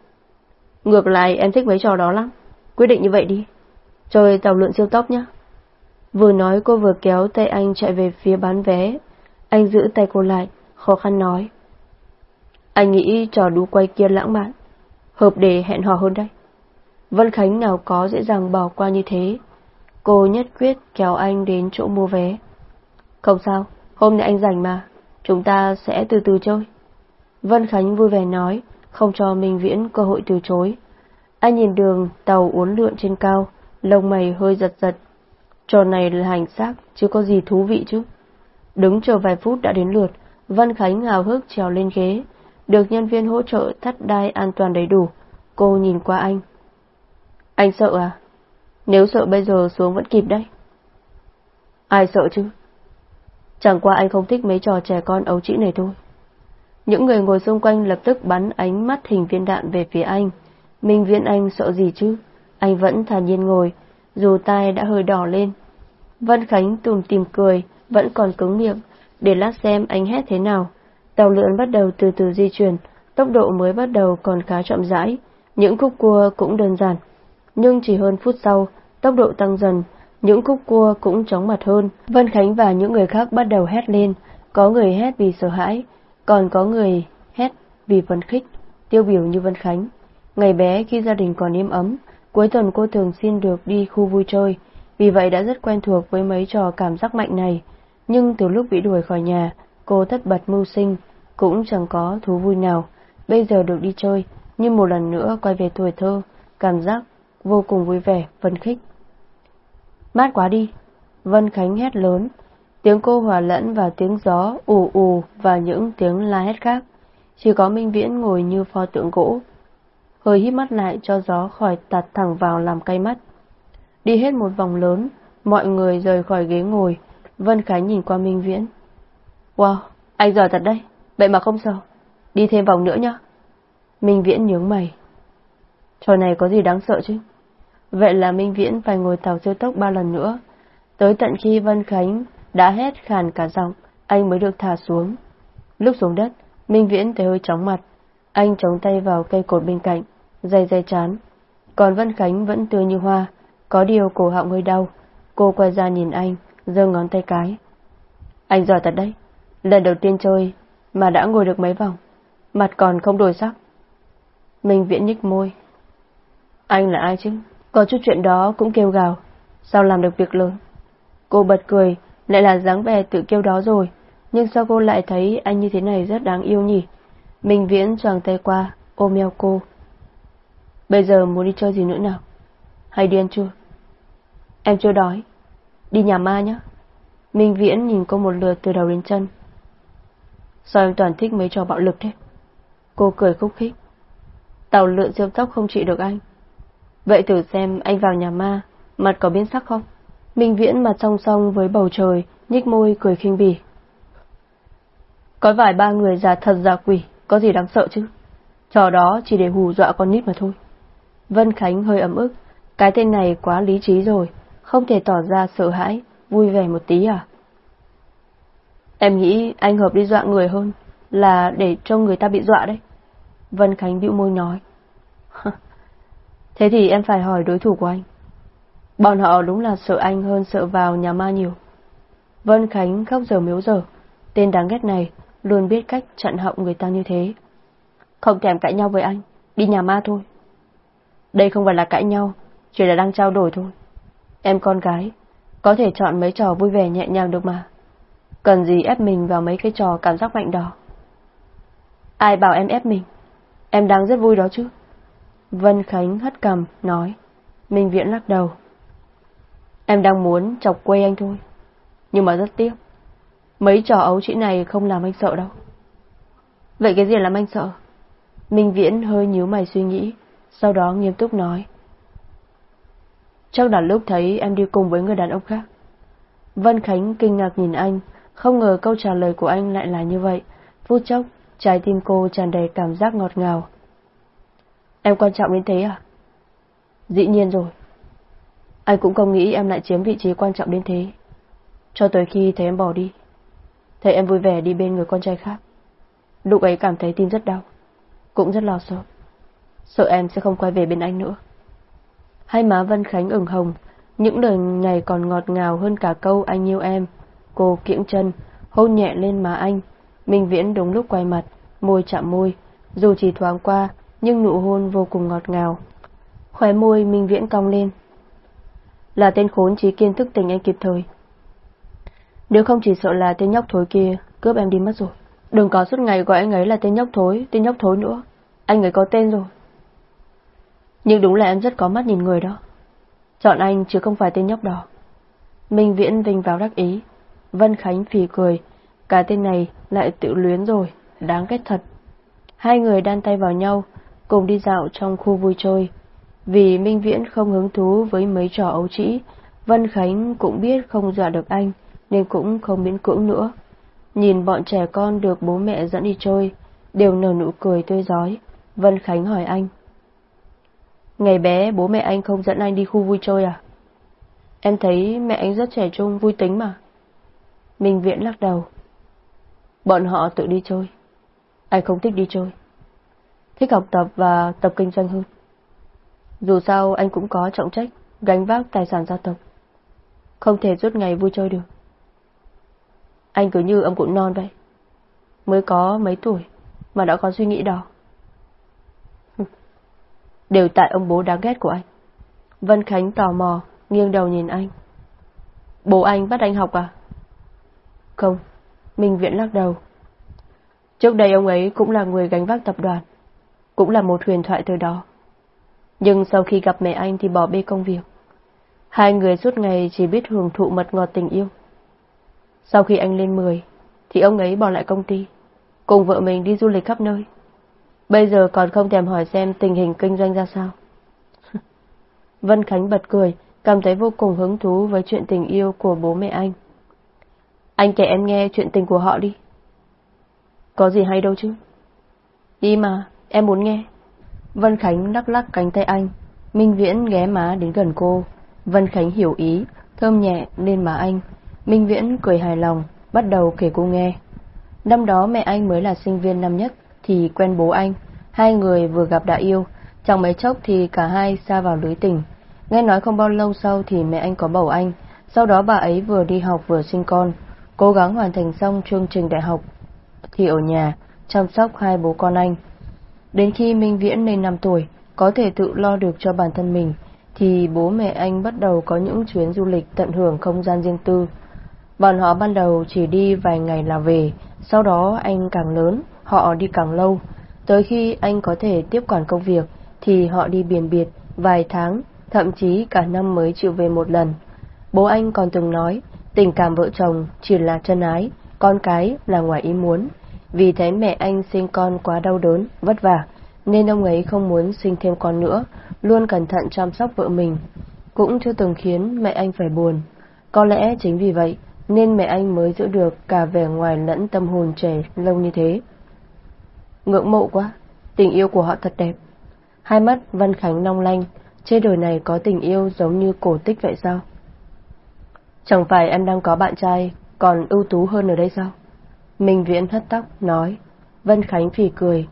Ngược lại em thích mấy trò đó lắm. Quyết định như vậy đi. Chơi tàu lượn siêu tốc nhé. Vừa nói cô vừa kéo tay anh chạy về phía bán vé. Anh giữ tay cô lại, khó khăn nói. Anh nghĩ trò đu quay kia lãng mạn, hợp để hẹn hò hơn đây. Vân Khánh nào có dễ dàng bỏ qua như thế. Cô nhất quyết kéo anh đến chỗ mua vé. Không sao, hôm nay anh rảnh mà, chúng ta sẽ từ từ chơi. Vân Khánh vui vẻ nói, không cho Minh Viễn cơ hội từ chối. Anh nhìn đường tàu uốn lượn trên cao, lông mày hơi giật giật. Trò này là hành xác, chứ có gì thú vị chứ. Đứng chờ vài phút đã đến lượt, Vân Khánh hào hức trèo lên ghế, được nhân viên hỗ trợ thắt đai an toàn đầy đủ. Cô nhìn qua anh. Anh sợ à? Nếu sợ bây giờ xuống vẫn kịp đấy. Ai sợ chứ? Chẳng qua anh không thích mấy trò trẻ con ấu trĩ này thôi. Những người ngồi xung quanh lập tức bắn ánh mắt hình viên đạn về phía anh. Minh Viễn Anh sợ gì chứ? Anh vẫn thản nhiên ngồi, dù tai đã hơi đỏ lên. Vân Khánh tùm tìm cười, vẫn còn cứng miệng, để lát xem anh hét thế nào. Tàu lượn bắt đầu từ từ di chuyển, tốc độ mới bắt đầu còn khá chậm rãi, những khúc cua cũng đơn giản. Nhưng chỉ hơn phút sau, tốc độ tăng dần, những khúc cua cũng chóng mặt hơn. Vân Khánh và những người khác bắt đầu hét lên, có người hét vì sợ hãi, còn có người hét vì phấn khích, tiêu biểu như Vân Khánh. Ngày bé khi gia đình còn êm ấm, cuối tuần cô thường xin được đi khu vui chơi, vì vậy đã rất quen thuộc với mấy trò cảm giác mạnh này. Nhưng từ lúc bị đuổi khỏi nhà, cô thất bật mưu sinh, cũng chẳng có thú vui nào. Bây giờ được đi chơi, như một lần nữa quay về tuổi thơ, cảm giác vô cùng vui vẻ, phấn khích. Mát quá đi! Vân Khánh hét lớn, tiếng cô hòa lẫn vào tiếng gió ù ù và những tiếng la hét khác. Chỉ có Minh Viễn ngồi như pho tượng gỗ, hơi hít mắt lại cho gió khỏi tạt thẳng vào làm cay mắt. Đi hết một vòng lớn, mọi người rời khỏi ghế ngồi, Vân Khánh nhìn qua Minh Viễn. Wow, anh giỏi thật đấy, vậy mà không sợ. Đi thêm vòng nữa nhá. Minh Viễn nhướng mày. Trò này có gì đáng sợ chứ? Vậy là Minh Viễn phải ngồi tàu siêu tốc ba lần nữa. Tới tận khi Vân Khánh đã hét khàn cả giọng, anh mới được thả xuống. Lúc xuống đất, Minh Viễn thấy hơi chóng mặt. Anh chống tay vào cây cột bên cạnh, dây dây chán. Còn Vân Khánh vẫn tươi như hoa, có điều cổ họng hơi đau. Cô quay ra nhìn anh, giơ ngón tay cái. Anh giỏi thật đấy, lần đầu tiên chơi mà đã ngồi được mấy vòng, mặt còn không đổi sắc. Minh Viễn nhích môi. Anh là ai chứ? Có chút chuyện đó cũng kêu gào, sao làm được việc lớn? Cô bật cười, lại là dáng vẻ tự kêu đó rồi, nhưng sao cô lại thấy anh như thế này rất đáng yêu nhỉ? Minh Viễn choàng tay qua, ôm eo cô. Bây giờ muốn đi chơi gì nữa nào? Hay đi ăn chưa? Em chưa đói. Đi nhà ma nhé. Minh Viễn nhìn cô một lượt từ đầu đến chân. Sao em toàn thích mấy trò bạo lực thế? Cô cười khúc khích. Tàu lượn siêu tốc không trị được anh. Vậy thử xem anh vào nhà ma, mặt có biến sắc không? Minh Viễn mặt song song với bầu trời, nhích môi cười khinh bỉ. Có vài ba người già thật giả quỷ, có gì đáng sợ chứ? Trò đó chỉ để hù dọa con nít mà thôi. Vân Khánh hơi ấm ức, cái tên này quá lý trí rồi, không thể tỏ ra sợ hãi, vui vẻ một tí à? Em nghĩ anh hợp đi dọa người hơn, là để cho người ta bị dọa đấy. Vân Khánh bĩu môi nói. Thế thì em phải hỏi đối thủ của anh. Bọn họ đúng là sợ anh hơn sợ vào nhà ma nhiều. Vân Khánh khóc giờ miếu giờ. Tên đáng ghét này luôn biết cách chặn họng người ta như thế. Không thèm cãi nhau với anh, đi nhà ma thôi. Đây không phải là cãi nhau, chỉ là đang trao đổi thôi. Em con gái, có thể chọn mấy trò vui vẻ nhẹ nhàng được mà. Cần gì ép mình vào mấy cái trò cảm giác mạnh đó. Ai bảo em ép mình? Em đang rất vui đó chứ. Vân Khánh hất cầm, nói. Minh Viễn lắc đầu. Em đang muốn chọc quê anh thôi. Nhưng mà rất tiếc. Mấy trò ấu trĩ này không làm anh sợ đâu. Vậy cái gì làm anh sợ? Minh Viễn hơi nhíu mày suy nghĩ, sau đó nghiêm túc nói. Chắc là lúc thấy em đi cùng với người đàn ông khác. Vân Khánh kinh ngạc nhìn anh, không ngờ câu trả lời của anh lại là như vậy. Phút chốc, trái tim cô tràn đầy cảm giác ngọt ngào. Em quan trọng đến thế à? Dĩ nhiên rồi. Anh cũng không nghĩ em lại chiếm vị trí quan trọng đến thế. Cho tới khi thấy em bỏ đi. Thấy em vui vẻ đi bên người con trai khác. Lúc ấy cảm thấy tim rất đau. Cũng rất lo sợ. Sợ em sẽ không quay về bên anh nữa. Hai má Vân Khánh ửng hồng. Những lời này còn ngọt ngào hơn cả câu anh yêu em. Cô kiễng chân, hôn nhẹ lên má anh. Minh Viễn đúng lúc quay mặt, môi chạm môi. Dù chỉ thoáng qua, nhưng nụ hôn vô cùng ngọt ngào. Khóe môi Minh Viễn cong lên. Là tên khốn trí kiên thức tình anh kịp thời. Nếu không chỉ sợ là tên nhóc thối kia cướp em đi mất rồi. Đừng có suốt ngày gọi anh ấy là tên nhóc thối, tên nhóc thối nữa. Anh ấy có tên rồi. Nhưng đúng là em rất có mắt nhìn người đó. Chọn anh chứ không phải tên nhóc đó. Minh Viễn vinh vào đắc ý. Vân Khánh phì cười. Cả tên này lại tự luyến rồi. Đáng ghét thật. Hai người đan tay vào nhau, cùng đi dạo trong khu vui chơi. Vì Minh Viễn không hứng thú với mấy trò ấu trĩ, Vân Khánh cũng biết không dọa được anh, nên cũng không miễn cưỡng nữa. Nhìn bọn trẻ con được bố mẹ dẫn đi chơi, đều nở nụ cười tươi giói. Vân Khánh hỏi anh. Ngày bé bố mẹ anh không dẫn anh đi khu vui chơi à? Em thấy mẹ anh rất trẻ trung, vui tính mà. Minh Viễn lắc đầu. Bọn họ tự đi chơi. Anh không thích đi chơi. Thích học tập và tập kinh doanh hơn. Dù sao anh cũng có trọng trách, gánh vác tài sản gia tộc. Không thể rút ngày vui chơi được. Anh cứ như ông cụ non vậy. Mới có mấy tuổi mà đã có suy nghĩ đó. Đều tại ông bố đáng ghét của anh. Vân Khánh tò mò, nghiêng đầu nhìn anh. Bố anh bắt anh học à? Không, Minh Viễn lắc đầu. Trước đây ông ấy cũng là người gánh vác tập đoàn, cũng là một huyền thoại từ đó. Nhưng sau khi gặp mẹ anh thì bỏ bê công việc. Hai người suốt ngày chỉ biết hưởng thụ mật ngọt tình yêu. Sau khi anh lên 10, thì ông ấy bỏ lại công ty, cùng vợ mình đi du lịch khắp nơi. Bây giờ còn không thèm hỏi xem tình hình kinh doanh ra sao. Vân Khánh bật cười, cảm thấy vô cùng hứng thú với chuyện tình yêu của bố mẹ anh. Anh kể em nghe chuyện tình của họ đi. Có gì hay đâu chứ. Đi mà, em muốn nghe. Vân Khánh lắc lắc cánh tay anh. Minh Viễn ghé má đến gần cô. Vân Khánh hiểu ý, thơm nhẹ lên má anh. Minh Viễn cười hài lòng, bắt đầu kể cô nghe. Năm đó mẹ anh mới là sinh viên năm nhất, thì quen bố anh. Hai người vừa gặp đã yêu, chẳng mấy chốc thì cả hai xa vào lưới tình. Nghe nói không bao lâu sau thì mẹ anh có bầu anh, sau đó bà ấy vừa đi học vừa sinh con, cố gắng hoàn thành xong chương trình đại học. Thì ở nhà, chăm sóc hai bố con anh. Đến khi Minh Viễn lên 5 tuổi, có thể tự lo được cho bản thân mình, thì bố mẹ anh bắt đầu có những chuyến du lịch tận hưởng không gian riêng tư. Bọn họ ban đầu chỉ đi vài ngày là về, sau đó anh càng lớn, họ đi càng lâu. Tới khi anh có thể tiếp quản công việc, thì họ đi biển biệt, vài tháng, thậm chí cả năm mới chịu về một lần. Bố anh còn từng nói, tình cảm vợ chồng chỉ là chân ái, con cái là ngoài ý muốn. Vì thấy mẹ anh sinh con quá đau đớn, vất vả, nên ông ấy không muốn sinh thêm con nữa, luôn cẩn thận chăm sóc vợ mình. Cũng chưa từng khiến mẹ anh phải buồn. Có lẽ chính vì vậy, nên mẹ anh mới giữ được cả vẻ ngoài lẫn tâm hồn trẻ lâu như thế. Ngưỡng mộ quá, tình yêu của họ thật đẹp. Hai mắt Văn Khánh long lanh, trên đời này có tình yêu giống như cổ tích vậy sao? Chẳng phải em đang có bạn trai còn ưu tú hơn ở đây sao? Minh Viễn hất tóc, nói. Vân Khánh phì cười.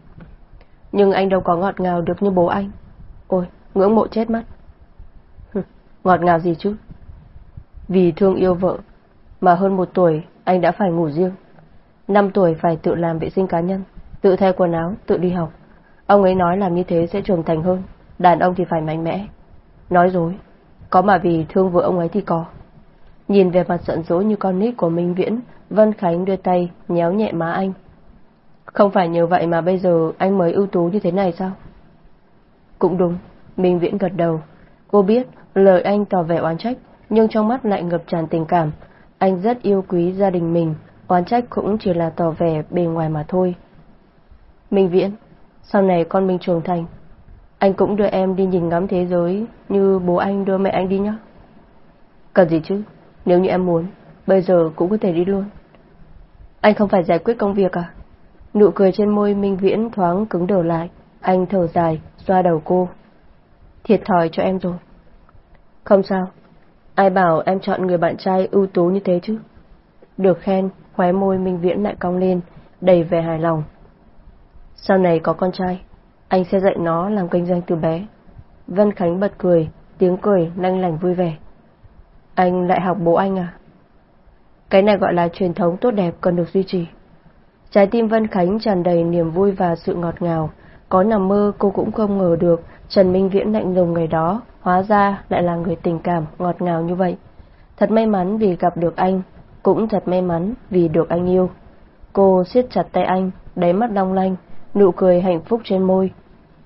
Nhưng anh đâu có ngọt ngào được như bố anh. Ôi, ngưỡng mộ chết mất. ngọt ngào gì chứ? Vì thương yêu vợ, mà hơn một tuổi anh đã phải ngủ riêng. Năm tuổi phải tự làm vệ sinh cá nhân, tự thay quần áo, tự đi học. Ông ấy nói làm như thế sẽ trưởng thành hơn, đàn ông thì phải mạnh mẽ. Nói dối, có mà vì thương vợ ông ấy thì có. Nhìn về mặt giận dỗi như con nít của Minh Viễn, Vân Khánh đưa tay nhéo nhẹ má anh. Không phải nhờ vậy mà bây giờ anh mới ưu tú như thế này sao? Cũng đúng, Minh Viễn gật đầu. Cô biết lời anh tỏ vẻ oán trách, nhưng trong mắt lại ngập tràn tình cảm. Anh rất yêu quý gia đình mình, oán trách cũng chỉ là tỏ vẻ bề ngoài mà thôi. Minh Viễn, sau này con mình trưởng thành. Anh cũng đưa em đi nhìn ngắm thế giới như bố anh đưa mẹ anh đi nhá. Cần gì chứ, nếu như em muốn, bây giờ cũng có thể đi luôn. Anh không phải giải quyết công việc à? Nụ cười trên môi Minh Viễn thoáng cứng đờ lại, anh thở dài, xoa đầu cô. Thiệt thòi cho em rồi. Không sao, ai bảo em chọn người bạn trai ưu tú như thế chứ? Được khen, khóe môi Minh Viễn lại cong lên, đầy vẻ hài lòng. Sau này có con trai, anh sẽ dạy nó làm kinh doanh từ bé. Vân Khánh bật cười, tiếng cười lanh lành vui vẻ. Anh lại học bố anh à? Cái này gọi là truyền thống tốt đẹp cần được duy trì. Trái tim Vân Khánh tràn đầy niềm vui và sự ngọt ngào. Có nằm mơ cô cũng không ngờ được Trần Minh Viễn lạnh lùng ngày đó, hóa ra lại là người tình cảm ngọt ngào như vậy. Thật may mắn vì gặp được anh, cũng thật may mắn vì được anh yêu. Cô siết chặt tay anh, đáy mắt long lanh, nụ cười hạnh phúc trên môi.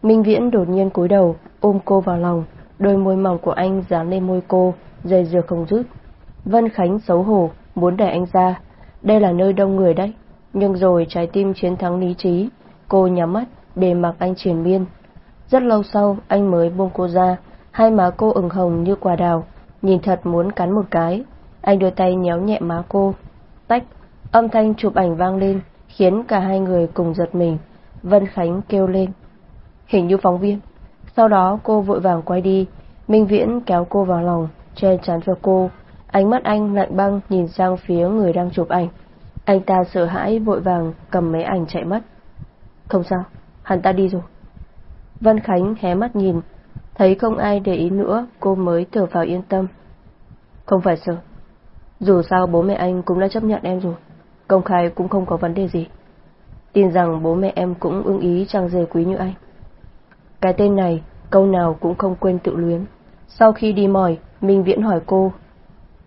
Minh Viễn đột nhiên cúi đầu, ôm cô vào lòng, đôi môi mỏng của anh dán lên môi cô, dây dưa không dứt. Vân Khánh xấu hổ, muốn đẩy anh ra. Đây là nơi đông người đấy. Nhưng rồi trái tim chiến thắng lý trí, cô nhắm mắt để mặc anh triển miên. Rất lâu sau, anh mới buông cô ra, hai má cô ửng hồng như quả đào, nhìn thật muốn cắn một cái. Anh đưa tay nhéo nhẹ má cô. Tách, âm thanh chụp ảnh vang lên, khiến cả hai người cùng giật mình. Vân Khánh kêu lên. Hình như phóng viên. Sau đó cô vội vàng quay đi, Minh Viễn kéo cô vào lòng, che chắn cho cô. Ánh mắt anh lạnh băng nhìn sang phía người đang chụp ảnh. Anh ta sợ hãi vội vàng cầm máy ảnh chạy mất. Không sao, hắn ta đi rồi. Vân Khánh hé mắt nhìn, thấy không ai để ý nữa, cô mới thở vào yên tâm. Không phải sợ. Dù sao bố mẹ anh cũng đã chấp nhận em rồi, công khai cũng không có vấn đề gì. Tin rằng bố mẹ em cũng ưng ý chàng rể quý như anh. Cái tên này, câu nào cũng không quên tự luyến. Sau khi đi mỏi, Minh Viễn hỏi cô,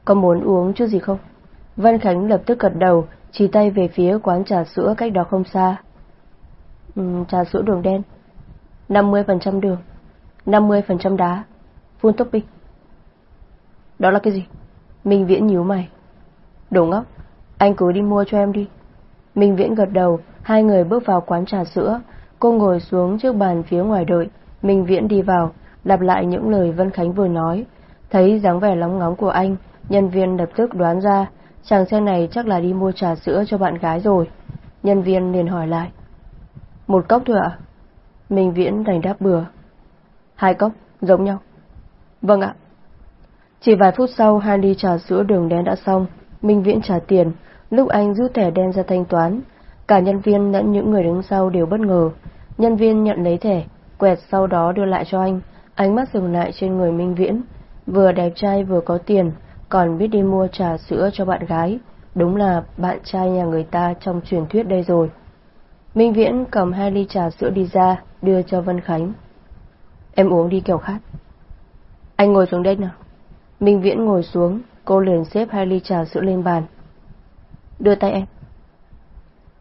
có muốn uống chút gì không? Vân Khánh lập tức gật đầu, chỉ tay về phía quán trà sữa cách đó không xa. Ừ, trà sữa đường đen. 50% đường, 50% đá, full topping. Đó là cái gì? Minh Viễn nhíu mày. Đồ ngốc, anh cứ đi mua cho em đi. Minh Viễn gật đầu, hai người bước vào quán trà sữa. Cô ngồi xuống trước bàn phía ngoài đợi. Minh Viễn đi vào, lặp lại những lời Vân Khánh vừa nói. Thấy dáng vẻ lóng ngóng của anh, nhân viên lập tức đoán ra chàng xe này chắc là đi mua trà sữa cho bạn gái rồi. Nhân viên liền hỏi lại. Một cốc thôi ạ? Minh Viễn đành đáp bừa. Hai cốc, giống nhau. Vâng ạ. Chỉ vài phút sau, hai ly trà sữa đường đen đã xong. Minh Viễn trả tiền, lúc anh rút thẻ đen ra thanh toán. Cả nhân viên lẫn những người đứng sau đều bất ngờ. Nhân viên nhận lấy thẻ, quẹt sau đó đưa lại cho anh. Ánh mắt dừng lại trên người Minh Viễn. Vừa đẹp trai vừa có tiền, còn biết đi mua trà sữa cho bạn gái. Đúng là bạn trai nhà người ta trong truyền thuyết đây rồi. Minh Viễn cầm hai ly trà sữa đi ra, đưa cho Vân Khánh. Em uống đi kiểu khát. Anh ngồi xuống đây nào. Minh Viễn ngồi xuống, cô liền xếp hai ly trà sữa lên bàn. Đưa tay em.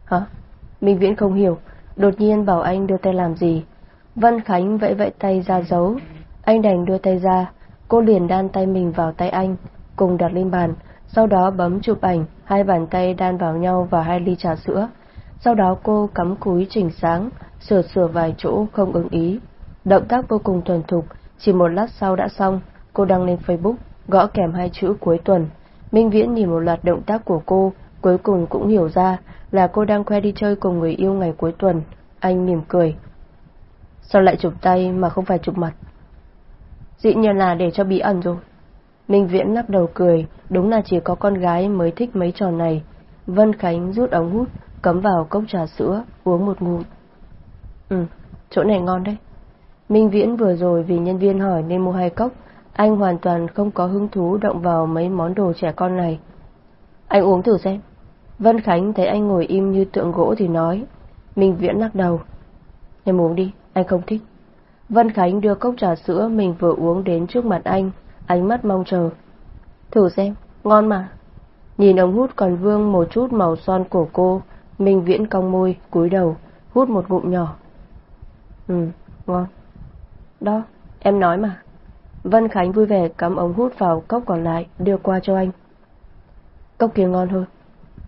Hả? Minh Viễn không hiểu, đột nhiên bảo anh đưa tay làm gì. Vân Khánh vẫy vẫy tay ra dấu Anh đành đưa tay ra, cô liền đan tay mình vào tay anh, cùng đặt lên bàn, sau đó bấm chụp ảnh, hai bàn tay đan vào nhau và hai ly trà sữa. Sau đó cô cắm cúi chỉnh sáng, sửa sửa vài chỗ không ứng ý. Động tác vô cùng thuần thục, chỉ một lát sau đã xong, cô đăng lên Facebook, gõ kèm hai chữ cuối tuần. Minh Viễn nhìn một loạt động tác của cô, cuối cùng cũng hiểu ra là cô đang khoe đi chơi cùng người yêu ngày cuối tuần. Anh mỉm cười. Sao lại chụp tay mà không phải chụp mặt? Dĩ nhiên là để cho bí ẩn rồi. Minh Viễn lắc đầu cười, đúng là chỉ có con gái mới thích mấy trò này. Vân Khánh rút ống hút, cấm vào cốc trà sữa, uống một ngụm. Ừ, chỗ này ngon đấy. Minh Viễn vừa rồi vì nhân viên hỏi nên mua hai cốc, anh hoàn toàn không có hứng thú động vào mấy món đồ trẻ con này. Anh uống thử xem. Vân Khánh thấy anh ngồi im như tượng gỗ thì nói. Minh Viễn lắc đầu. Em uống đi, anh không thích. Vân Khánh đưa cốc trà sữa mình vừa uống đến trước mặt anh, ánh mắt mong chờ. Thử xem, ngon mà. Nhìn ống hút còn vương một chút màu son của cô, Minh Viễn cong môi, cúi đầu, hút một ngụm nhỏ. Ừ, ngon. Đó, em nói mà. Vân Khánh vui vẻ cắm ống hút vào cốc còn lại, đưa qua cho anh. Cốc kia ngon hơn.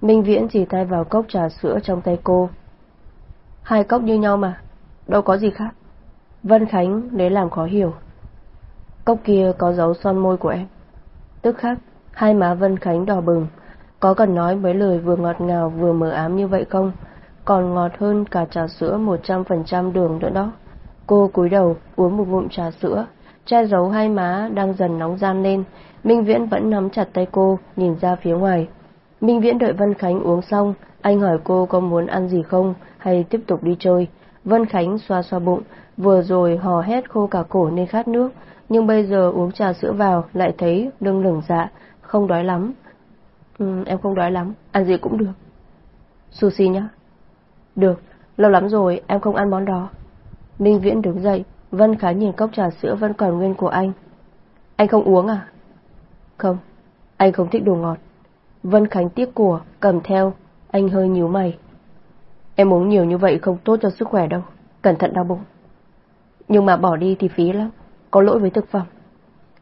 Minh Viễn chỉ tay vào cốc trà sữa trong tay cô. Hai cốc như nhau mà, đâu có gì khác. Vân Khánh lấy làm khó hiểu. Cốc kia có dấu son môi của em. Tức khắc, hai má Vân Khánh đỏ bừng. Có cần nói mấy lời vừa ngọt ngào vừa mờ ám như vậy không? Còn ngọt hơn cả trà sữa 100% đường nữa đó. Cô cúi đầu uống một ngụm trà sữa, che giấu hai má đang dần nóng gian lên. Minh Viễn vẫn nắm chặt tay cô, nhìn ra phía ngoài. Minh Viễn đợi Vân Khánh uống xong, anh hỏi cô có muốn ăn gì không hay tiếp tục đi chơi. Vân Khánh xoa xoa bụng, vừa rồi hò hét khô cả cổ nên khát nước, nhưng bây giờ uống trà sữa vào lại thấy lưng lửng dạ, không đói lắm. Ừ, em không đói lắm, ăn gì cũng được. Sushi nhá. Được, lâu lắm rồi em không ăn món đó. Minh Viễn đứng dậy, Vân Khánh nhìn cốc trà sữa vẫn còn nguyên của anh. Anh không uống à? Không, anh không thích đồ ngọt. Vân Khánh tiếc của, cầm theo, anh hơi nhíu mày. Em uống nhiều như vậy không tốt cho sức khỏe đâu, cẩn thận đau bụng. Nhưng mà bỏ đi thì phí lắm, có lỗi với thực phẩm.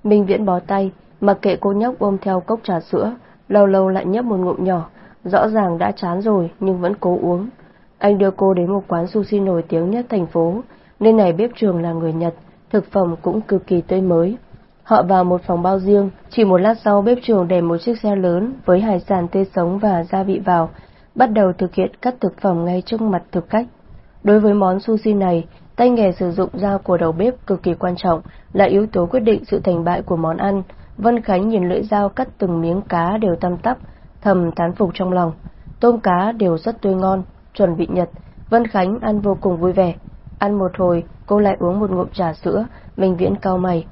Minh Viễn bó tay, mặc kệ cô nhóc ôm theo cốc trà sữa, lâu lâu lại nhấp một ngụm nhỏ, rõ ràng đã chán rồi nhưng vẫn cố uống. Anh đưa cô đến một quán sushi nổi tiếng nhất thành phố, nơi này bếp trường là người Nhật, thực phẩm cũng cực kỳ tươi mới. Họ vào một phòng bao riêng, chỉ một lát sau bếp trường để một chiếc xe lớn với hải sản tươi sống và gia vị vào, bắt đầu thực hiện cắt thực phẩm ngay trước mặt thực khách. Đối với món sushi này, tay nghề sử dụng dao của đầu bếp cực kỳ quan trọng, là yếu tố quyết định sự thành bại của món ăn. Vân Khánh nhìn lưỡi dao cắt từng miếng cá đều tăm tắp, thầm tán phục trong lòng. Tôm cá đều rất tươi ngon, chuẩn vị Nhật. Vân Khánh ăn vô cùng vui vẻ. Ăn một hồi, cô lại uống một ngụm trà sữa, Minh Viễn cao mày.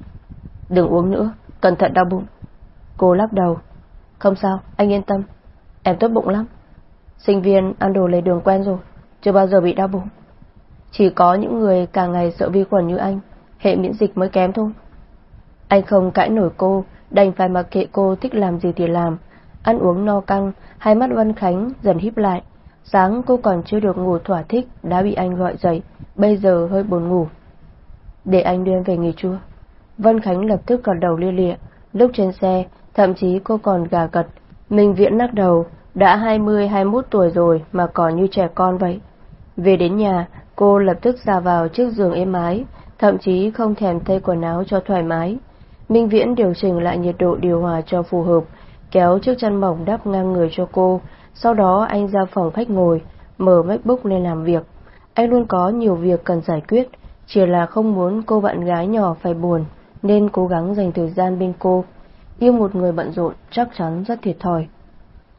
Đừng uống nữa, cẩn thận đau bụng. Cô lắc đầu. Không sao, anh yên tâm. Em tốt bụng lắm. Sinh viên ăn đồ lấy đường quen rồi, chưa bao giờ bị đau bụng. Chỉ có những người càng ngày sợ vi khuẩn như anh, hệ miễn dịch mới kém thôi. Anh không cãi nổi cô, đành phải mặc kệ cô thích làm gì thì làm. Ăn uống no căng, hai mắt Vân Khánh dần híp lại. Sáng cô còn chưa được ngủ thỏa thích, đã bị anh gọi dậy, bây giờ hơi buồn ngủ. Để anh đưa em về nghỉ trưa. Vân Khánh lập tức gật đầu lia lịa, lúc trên xe, thậm chí cô còn gà gật. Mình viễn nắc đầu, đã 20-21 tuổi rồi mà còn như trẻ con vậy. Về đến nhà, cô lập tức ra vào chiếc giường êm ái, thậm chí không thèm thay quần áo cho thoải mái. Minh Viễn điều chỉnh lại nhiệt độ điều hòa cho phù hợp, kéo chiếc chăn mỏng đắp ngang người cho cô, sau đó anh ra phòng khách ngồi, mở MacBook lên làm việc. Anh luôn có nhiều việc cần giải quyết, chỉ là không muốn cô bạn gái nhỏ phải buồn, nên cố gắng dành thời gian bên cô. Yêu một người bận rộn chắc chắn rất thiệt thòi.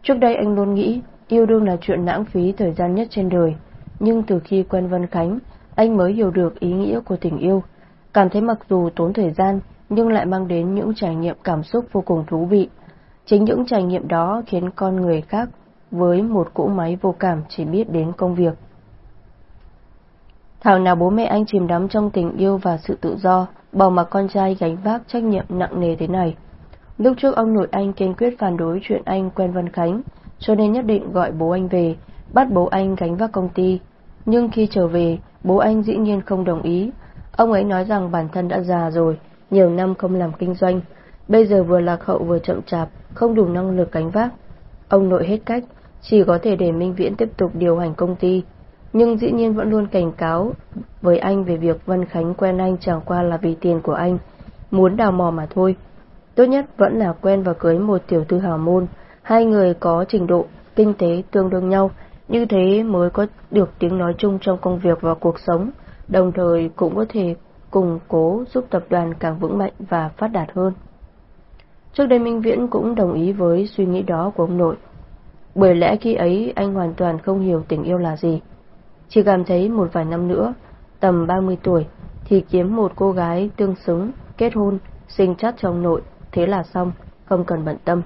Trước đây anh luôn nghĩ yêu đương là chuyện lãng phí thời gian nhất trên đời, nhưng từ khi quen Vân Khánh, anh mới hiểu được ý nghĩa của tình yêu, cảm thấy mặc dù tốn thời gian nhưng lại mang đến những trải nghiệm cảm xúc vô cùng thú vị. Chính những trải nghiệm đó khiến con người khác với một cỗ máy vô cảm chỉ biết đến công việc. Thảo nào bố mẹ anh chìm đắm trong tình yêu và sự tự do, bỏ mặc con trai gánh vác trách nhiệm nặng nề thế này. Lúc trước ông nội anh kiên quyết phản đối chuyện anh quen Văn Khánh, cho nên nhất định gọi bố anh về, bắt bố anh gánh vác công ty. Nhưng khi trở về, bố anh dĩ nhiên không đồng ý. Ông ấy nói rằng bản thân đã già rồi, nhiều năm không làm kinh doanh, bây giờ vừa lạc hậu vừa chậm chạp, không đủ năng lực gánh vác. Ông nội hết cách, chỉ có thể để Minh Viễn tiếp tục điều hành công ty. Nhưng dĩ nhiên vẫn luôn cảnh cáo với anh về việc Văn Khánh quen anh chẳng qua là vì tiền của anh, muốn đào mò mà thôi. Tốt nhất vẫn là quen và cưới một tiểu thư hào môn, hai người có trình độ, kinh tế tương đương nhau, như thế mới có được tiếng nói chung trong công việc và cuộc sống, đồng thời cũng có thể củng cố giúp tập đoàn càng vững mạnh và phát đạt hơn. Trước đây Minh Viễn cũng đồng ý với suy nghĩ đó của ông nội. Bởi lẽ khi ấy anh hoàn toàn không hiểu tình yêu là gì. Chỉ cảm thấy một vài năm nữa, tầm 30 tuổi, thì kiếm một cô gái tương xứng, kết hôn, sinh chắc trong nội, thế là xong, không cần bận tâm.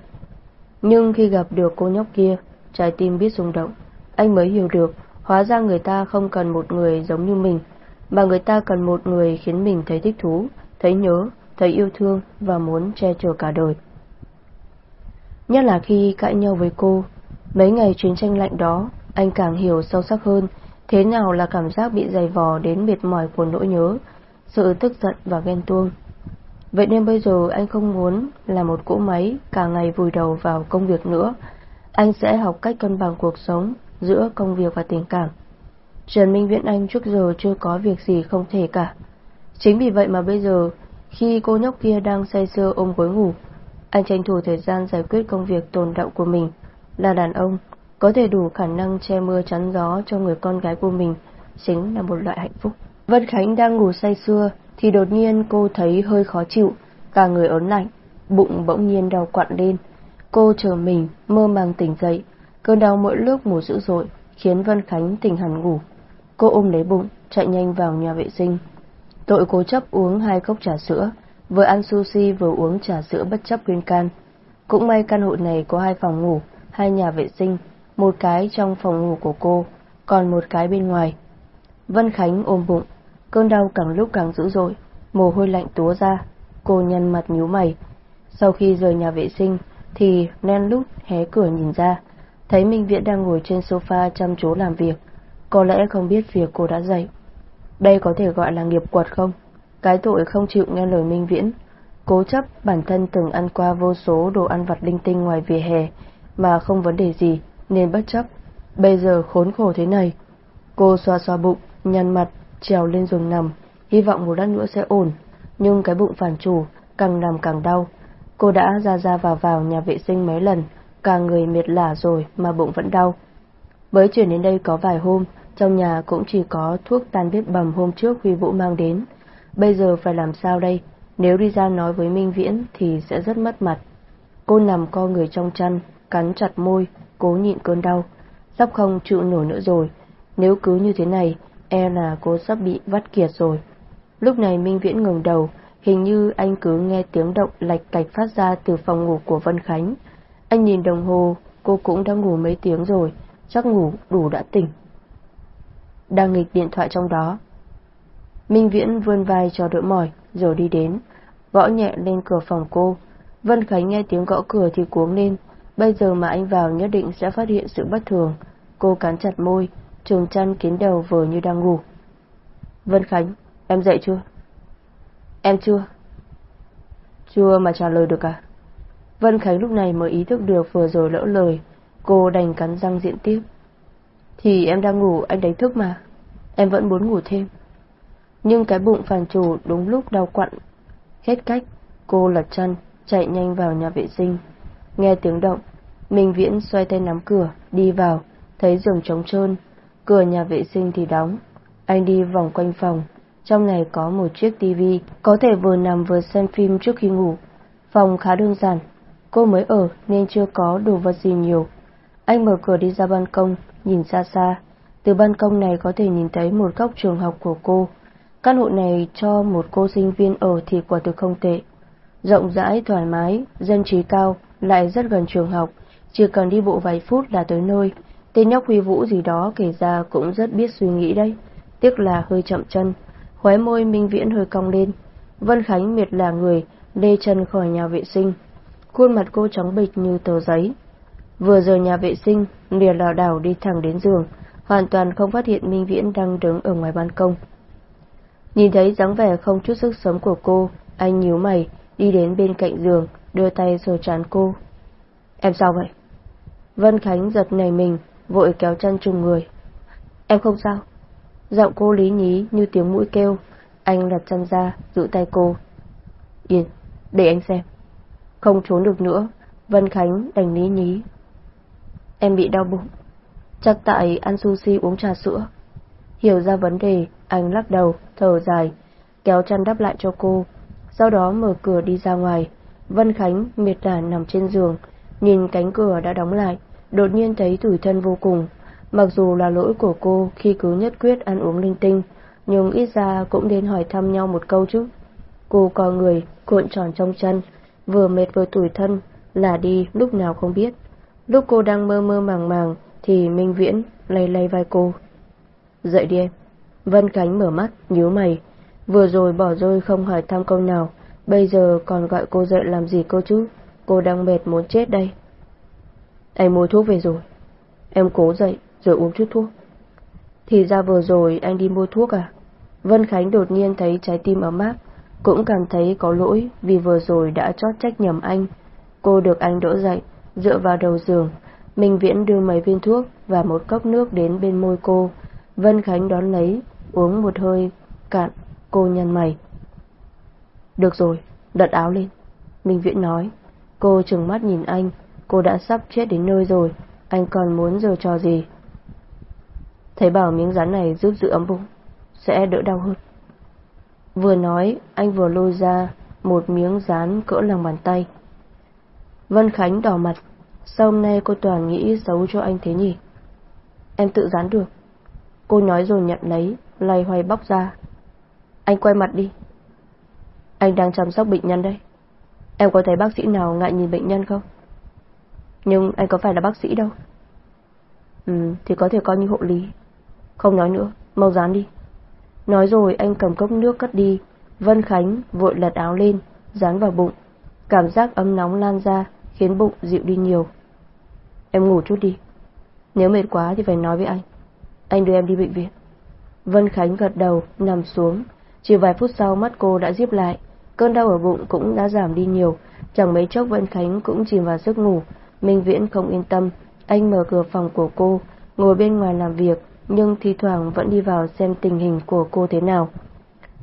Nhưng khi gặp được cô nhóc kia, trái tim biết rung động, anh mới hiểu được, hóa ra người ta không cần một người giống như mình, mà người ta cần một người khiến mình thấy thích thú, thấy nhớ, thấy yêu thương và muốn che chở cả đời. Nhất là khi cãi nhau với cô, mấy ngày chiến tranh lạnh đó, anh càng hiểu sâu sắc hơn thế nào là cảm giác bị dày vò đến mệt mỏi của nỗi nhớ, sự tức giận và ghen tuông. Vậy nên bây giờ anh không muốn là một cỗ máy cả ngày vùi đầu vào công việc nữa. Anh sẽ học cách cân bằng cuộc sống giữa công việc và tình cảm. Trần Minh Viễn Anh trước giờ chưa có việc gì không thể cả. Chính vì vậy mà bây giờ, khi cô nhóc kia đang say sưa ôm gối ngủ, anh tranh thủ thời gian giải quyết công việc tồn động của mình. Là đàn ông, có thể đủ khả năng che mưa chắn gió cho người con gái của mình, chính là một loại hạnh phúc. Vân Khánh đang ngủ say sưa, thì đột nhiên cô thấy hơi khó chịu, cả người ớn lạnh, bụng bỗng nhiên đau quặn lên. Cô chờ mình, mơ màng tỉnh dậy, cơn đau mỗi lúc mùa dữ dội, khiến Vân Khánh tỉnh hẳn ngủ. Cô ôm lấy bụng, chạy nhanh vào nhà vệ sinh. Tội cố chấp uống hai cốc trà sữa, vừa ăn sushi vừa uống trà sữa bất chấp khuyên can. Cũng may căn hộ này có hai phòng ngủ, hai nhà vệ sinh, một cái trong phòng ngủ của cô, còn một cái bên ngoài. Vân Khánh ôm bụng, cơn đau càng lúc càng dữ dội, mồ hôi lạnh túa ra, cô nhăn mặt nhíu mày. Sau khi rời nhà vệ sinh, thì nen lút hé cửa nhìn ra, thấy Minh Viễn đang ngồi trên sofa chăm chú làm việc, có lẽ không biết việc cô đã dậy. Đây có thể gọi là nghiệp quật không? Cái tội không chịu nghe lời Minh Viễn, cố chấp bản thân từng ăn qua vô số đồ ăn vặt linh tinh ngoài vỉa hè mà không vấn đề gì nên bất chấp. Bây giờ khốn khổ thế này. Cô xoa xoa bụng, nhăn mặt, trèo lên giường nằm, hy vọng một lát nữa sẽ ổn. Nhưng cái bụng phản chủ, càng nằm càng đau. Cô đã ra ra vào vào nhà vệ sinh mấy lần, cả người mệt lả rồi mà bụng vẫn đau. Mới chuyển đến đây có vài hôm, trong nhà cũng chỉ có thuốc tan vết bầm hôm trước Huy Vũ mang đến. Bây giờ phải làm sao đây? Nếu đi ra nói với Minh Viễn thì sẽ rất mất mặt. Cô nằm co người trong chăn, cắn chặt môi, cố nhịn cơn đau. Sắp không chịu nổi nữa rồi. Nếu cứ như thế này, e là cô sắp bị vắt kiệt rồi. Lúc này Minh Viễn ngừng đầu, hình như anh cứ nghe tiếng động lạch cạch phát ra từ phòng ngủ của Vân Khánh. Anh nhìn đồng hồ, cô cũng đã ngủ mấy tiếng rồi, chắc ngủ đủ đã tỉnh. Đang nghịch điện thoại trong đó. Minh Viễn vươn vai cho đỡ mỏi, rồi đi đến, gõ nhẹ lên cửa phòng cô. Vân Khánh nghe tiếng gõ cửa thì cuống lên, bây giờ mà anh vào nhất định sẽ phát hiện sự bất thường. Cô cắn chặt môi, trùng chăn kín đầu vừa như đang ngủ. Vân Khánh, em dậy chưa? Em chưa. Chưa mà trả lời được à? Vân Khánh lúc này mới ý thức được vừa rồi lỡ lời, cô đành cắn răng diện tiếp. Thì em đang ngủ, anh đánh thức mà. Em vẫn muốn ngủ thêm. Nhưng cái bụng phản chủ đúng lúc đau quặn. Hết cách, cô lật chân, chạy nhanh vào nhà vệ sinh. Nghe tiếng động, Minh Viễn xoay tay nắm cửa, đi vào, thấy giường trống trơn, cửa nhà vệ sinh thì đóng. Anh đi vòng quanh phòng, trong này có một chiếc tivi, có thể vừa nằm vừa xem phim trước khi ngủ. Phòng khá đơn giản, cô mới ở nên chưa có đồ vật gì nhiều. Anh mở cửa đi ra ban công, nhìn xa xa. Từ ban công này có thể nhìn thấy một góc trường học của cô. Căn hộ này cho một cô sinh viên ở thì quả thực không tệ. Rộng rãi, thoải mái, dân trí cao, lại rất gần trường học. Chỉ cần đi bộ vài phút là tới nơi. Tên nhóc Huy Vũ gì đó kể ra cũng rất biết suy nghĩ đấy. Tiếc là hơi chậm chân. Khóe môi Minh Viễn hơi cong lên. Vân Khánh miệt là người, lê chân khỏi nhà vệ sinh. Khuôn mặt cô trắng bịch như tờ giấy. Vừa rời nhà vệ sinh, liền lảo đảo đi thẳng đến giường, hoàn toàn không phát hiện Minh Viễn đang đứng ở ngoài ban công. Nhìn thấy dáng vẻ không chút sức sống của cô, anh nhíu mày, đi đến bên cạnh giường, đưa tay sờ trán cô. Em sao vậy? Vân Khánh giật nảy mình, vội kéo chân trùng người. Em không sao. Giọng cô lý nhí như tiếng mũi kêu, anh lật chân ra, giữ tay cô. Yên, để anh xem. Không trốn được nữa, Vân Khánh đành lý nhí. Em bị đau bụng. Chắc tại ăn sushi uống trà sữa. Hiểu ra vấn đề, anh lắc đầu, thở dài, kéo chăn đắp lại cho cô. Sau đó mở cửa đi ra ngoài. Vân Khánh miệt đà nằm trên giường, nhìn cánh cửa đã đóng lại, đột nhiên thấy tủi thân vô cùng. Mặc dù là lỗi của cô khi cứ nhất quyết ăn uống linh tinh, nhưng ít ra cũng đến hỏi thăm nhau một câu chứ. Cô co người, cuộn tròn trong chân, vừa mệt vừa tủi thân, là đi lúc nào không biết. Lúc cô đang mơ mơ màng màng, thì Minh Viễn lay lay vai cô. Dậy đi em. Vân Khánh mở mắt, nhíu mày. Vừa rồi bỏ rơi không hỏi thăm câu nào, bây giờ còn gọi cô dậy làm gì cô chứ? Cô đang mệt muốn chết đây. Anh mua thuốc về rồi. Em cố dậy, rồi uống chút thuốc. Thì ra vừa rồi anh đi mua thuốc à? Vân Khánh đột nhiên thấy trái tim ấm áp, cũng cảm thấy có lỗi vì vừa rồi đã chót trách nhầm anh. Cô được anh đỡ dậy, dựa vào đầu giường. Minh Viễn đưa mấy viên thuốc và một cốc nước đến bên môi cô. Vân Khánh đón lấy, uống một hơi, cạn, cô nhăn mày. Được rồi, đặt áo lên. Minh Viễn nói. Cô trừng mắt nhìn anh, cô đã sắp chết đến nơi rồi, anh còn muốn giờ trò gì? Thấy bảo miếng rắn này giúp giữ ấm bụng, sẽ đỡ đau hơn. Vừa nói, anh vừa lôi ra một miếng rán cỡ lòng bàn tay. Vân Khánh đỏ mặt, sao hôm nay cô toàn nghĩ xấu cho anh thế nhỉ? Em tự dán được. Cô nói rồi nhận lấy, lay hoay bóc ra. Anh quay mặt đi. Anh đang chăm sóc bệnh nhân đây. Em có thấy bác sĩ nào ngại nhìn bệnh nhân không? Nhưng anh có phải là bác sĩ đâu. Ừ, thì có thể coi như hộ lý. Không nói nữa, mau dán đi. Nói rồi anh cầm cốc nước cất đi. Vân Khánh vội lật áo lên, dán vào bụng. Cảm giác ấm nóng lan ra, khiến bụng dịu đi nhiều. Em ngủ chút đi. Nếu mệt quá thì phải nói với anh. Anh đưa em đi bệnh viện. Vân Khánh gật đầu, nằm xuống. Chỉ vài phút sau mắt cô đã díp lại. Cơn đau ở bụng cũng đã giảm đi nhiều. Chẳng mấy chốc Vân Khánh cũng chìm vào giấc ngủ. Minh Viễn không yên tâm. Anh mở cửa phòng của cô, ngồi bên ngoài làm việc, nhưng thi thoảng vẫn đi vào xem tình hình của cô thế nào.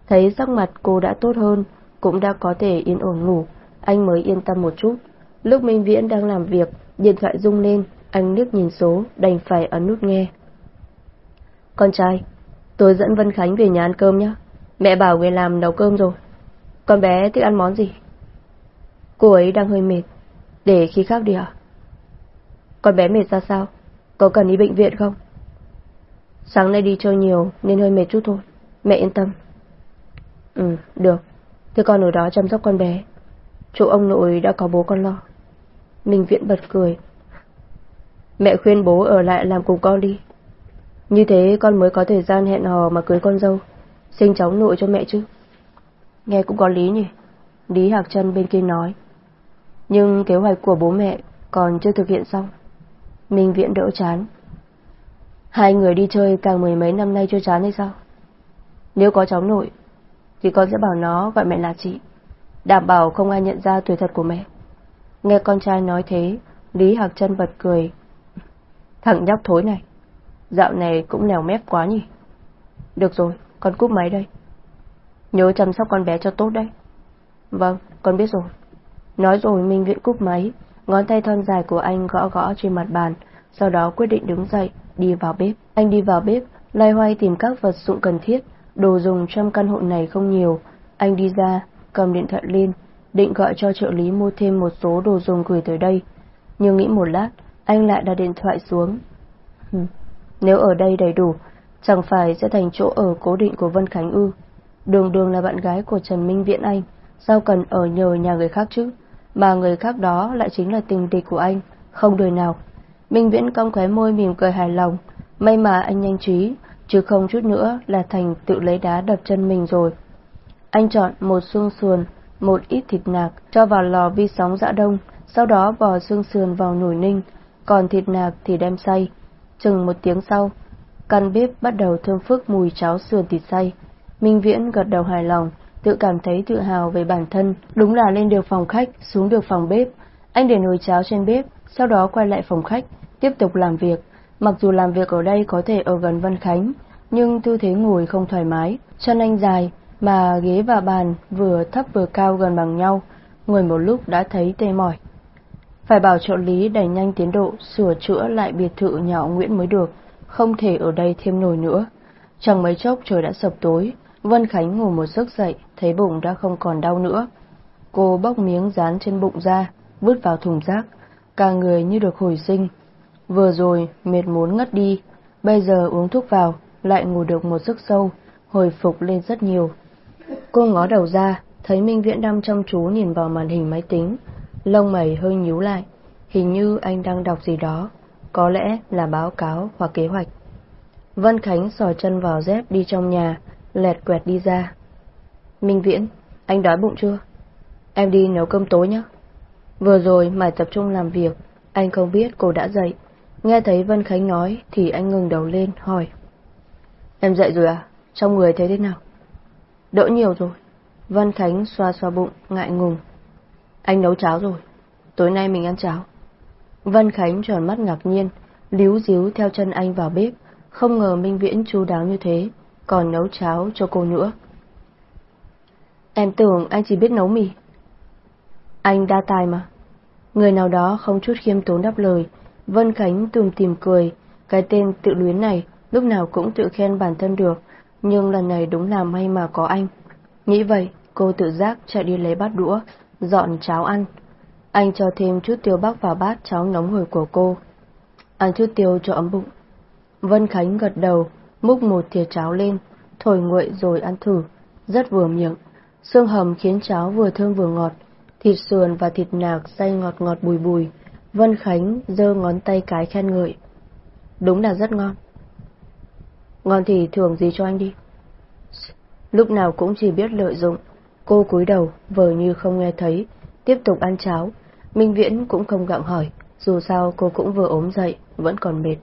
Thấy sắc mặt cô đã tốt hơn, cũng đã có thể yên ổn ngủ, anh mới yên tâm một chút. Lúc Minh Viễn đang làm việc, điện thoại rung lên, anh liếc nhìn số, đành phải ấn nút nghe. Con trai, tôi dẫn Vân Khánh về nhà ăn cơm nhé. Mẹ bảo người làm nấu cơm rồi. Con bé thích ăn món gì? Cô ấy đang hơi mệt. Để khi khác đi à? Con bé mệt ra sao? Có cần đi bệnh viện không? Sáng nay đi chơi nhiều nên hơi mệt chút thôi. Mẹ yên tâm. Ừ, được. Thế con ở đó chăm sóc con bé. Chỗ ông nội đã có bố con lo. Minh Viễn bật cười. Mẹ khuyên bố ở lại làm cùng con đi. Như thế con mới có thời gian hẹn hò mà cưới con dâu. Sinh cháu nội cho mẹ chứ. Nghe cũng có lý nhỉ. Lý Hạc Trân bên kia nói. Nhưng kế hoạch của bố mẹ còn chưa thực hiện xong. Minh Viễn đỡ chán. Hai người đi chơi càng mười mấy năm nay chưa chán hay sao? Nếu có cháu nội, thì con sẽ bảo nó gọi mẹ là chị. Đảm bảo không ai nhận ra tuổi thật của mẹ. Nghe con trai nói thế, Lý Hạc chân bật cười. Thằng nhóc thối này, dạo này cũng nèo mép quá nhỉ. Được rồi, con cúp máy đây. Nhớ chăm sóc con bé cho tốt đấy. Vâng, con biết rồi. Nói rồi Minh Viễn cúp máy, ngón tay thon dài của anh gõ gõ trên mặt bàn, sau đó quyết định đứng dậy, đi vào bếp. Anh đi vào bếp, loay hoay tìm các vật dụng cần thiết, đồ dùng trong căn hộ này không nhiều. Anh đi ra, cầm điện thoại lên, định gọi cho trợ lý mua thêm một số đồ dùng gửi tới đây. Nhưng nghĩ một lát, anh lại đặt điện thoại xuống. Hừm, nếu ở đây đầy đủ, chẳng phải sẽ thành chỗ ở cố định của Vân Khánh ư. Đường đường là bạn gái của Trần Minh Viễn Anh, sao cần ở nhờ nhà người khác chứ? Mà người khác đó lại chính là tình địch của anh, không đời nào. Minh Viễn cong khóe môi mỉm cười hài lòng, may mà anh nhanh trí, chứ không chút nữa là thành tự lấy đá đập chân mình rồi. Anh chọn một xương sườn, một ít thịt nạc cho vào lò vi sóng dạ đông, sau đó bỏ xương sườn vào nồi ninh, còn thịt nạc thì đem xay. Chừng một tiếng sau, căn bếp bắt đầu thơm phức mùi cháo sườn thịt xay. Minh Viễn gật đầu hài lòng, tự cảm thấy tự hào về bản thân, đúng là lên được phòng khách, xuống được phòng bếp. Anh để nồi cháo trên bếp, sau đó quay lại phòng khách, tiếp tục làm việc. Mặc dù làm việc ở đây có thể ở gần Vân Khánh, nhưng tư thế ngồi không thoải mái, chân anh dài, mà ghế và bàn vừa thấp vừa cao gần bằng nhau, ngồi một lúc đã thấy tê mỏi. Phải bảo trợ lý đẩy nhanh tiến độ sửa chữa lại biệt thự nhà ông Nguyễn mới được, không thể ở đây thêm nổi nữa. Chẳng mấy chốc trời đã sập tối, Vân Khánh ngủ một giấc dậy, thấy bụng đã không còn đau nữa. Cô bóc miếng dán trên bụng ra, vứt vào thùng rác, cả người như được hồi sinh. Vừa rồi, mệt muốn ngất đi, bây giờ uống thuốc vào, lại ngủ được một giấc sâu, hồi phục lên rất nhiều. Cô ngó đầu ra, thấy Minh Viễn đang chăm chú nhìn vào màn hình máy tính, lông mày hơi nhíu lại, hình như anh đang đọc gì đó, có lẽ là báo cáo hoặc kế hoạch. Vân Khánh sò chân vào dép đi trong nhà, lẹt quẹt đi ra. Minh Viễn, anh đói bụng chưa? Em đi nấu cơm tối nhé. Vừa rồi mải tập trung làm việc, anh không biết cô đã dậy. Nghe thấy Vân Khánh nói thì anh ngừng đầu lên hỏi. Em dậy rồi à? Trong người thấy thế nào? Đỡ nhiều rồi. Vân Khánh xoa xoa bụng, ngại ngùng. Anh nấu cháo rồi. Tối nay mình ăn cháo. Vân Khánh tròn mắt ngạc nhiên, líu díu theo chân anh vào bếp. Không ngờ Minh Viễn chú đáo như thế, còn nấu cháo cho cô nữa. Em tưởng anh chỉ biết nấu mì. Anh đa tài mà. Người nào đó không chút khiêm tốn đáp lời, Vân Khánh tùm tìm cười, cái tên tự luyến này lúc nào cũng tự khen bản thân được, nhưng lần này đúng là may mà có anh. Nghĩ vậy, cô tự giác chạy đi lấy bát đũa, dọn cháo ăn. Anh cho thêm chút tiêu bắc vào bát cháo nóng hổi của cô. Ăn chút tiêu cho ấm bụng. Vân Khánh gật đầu, múc một thìa cháo lên, thổi nguội rồi ăn thử, rất vừa miệng. Xương hầm khiến cháo vừa thơm vừa ngọt, thịt sườn và thịt nạc xay ngọt ngọt bùi bùi. Vân Khánh giơ ngón tay cái khen ngợi. Đúng là rất ngon. Ngon thì thưởng gì cho anh đi. Lúc nào cũng chỉ biết lợi dụng. Cô cúi đầu, vờ như không nghe thấy, tiếp tục ăn cháo. Minh Viễn cũng không gặng hỏi, dù sao cô cũng vừa ốm dậy, vẫn còn mệt.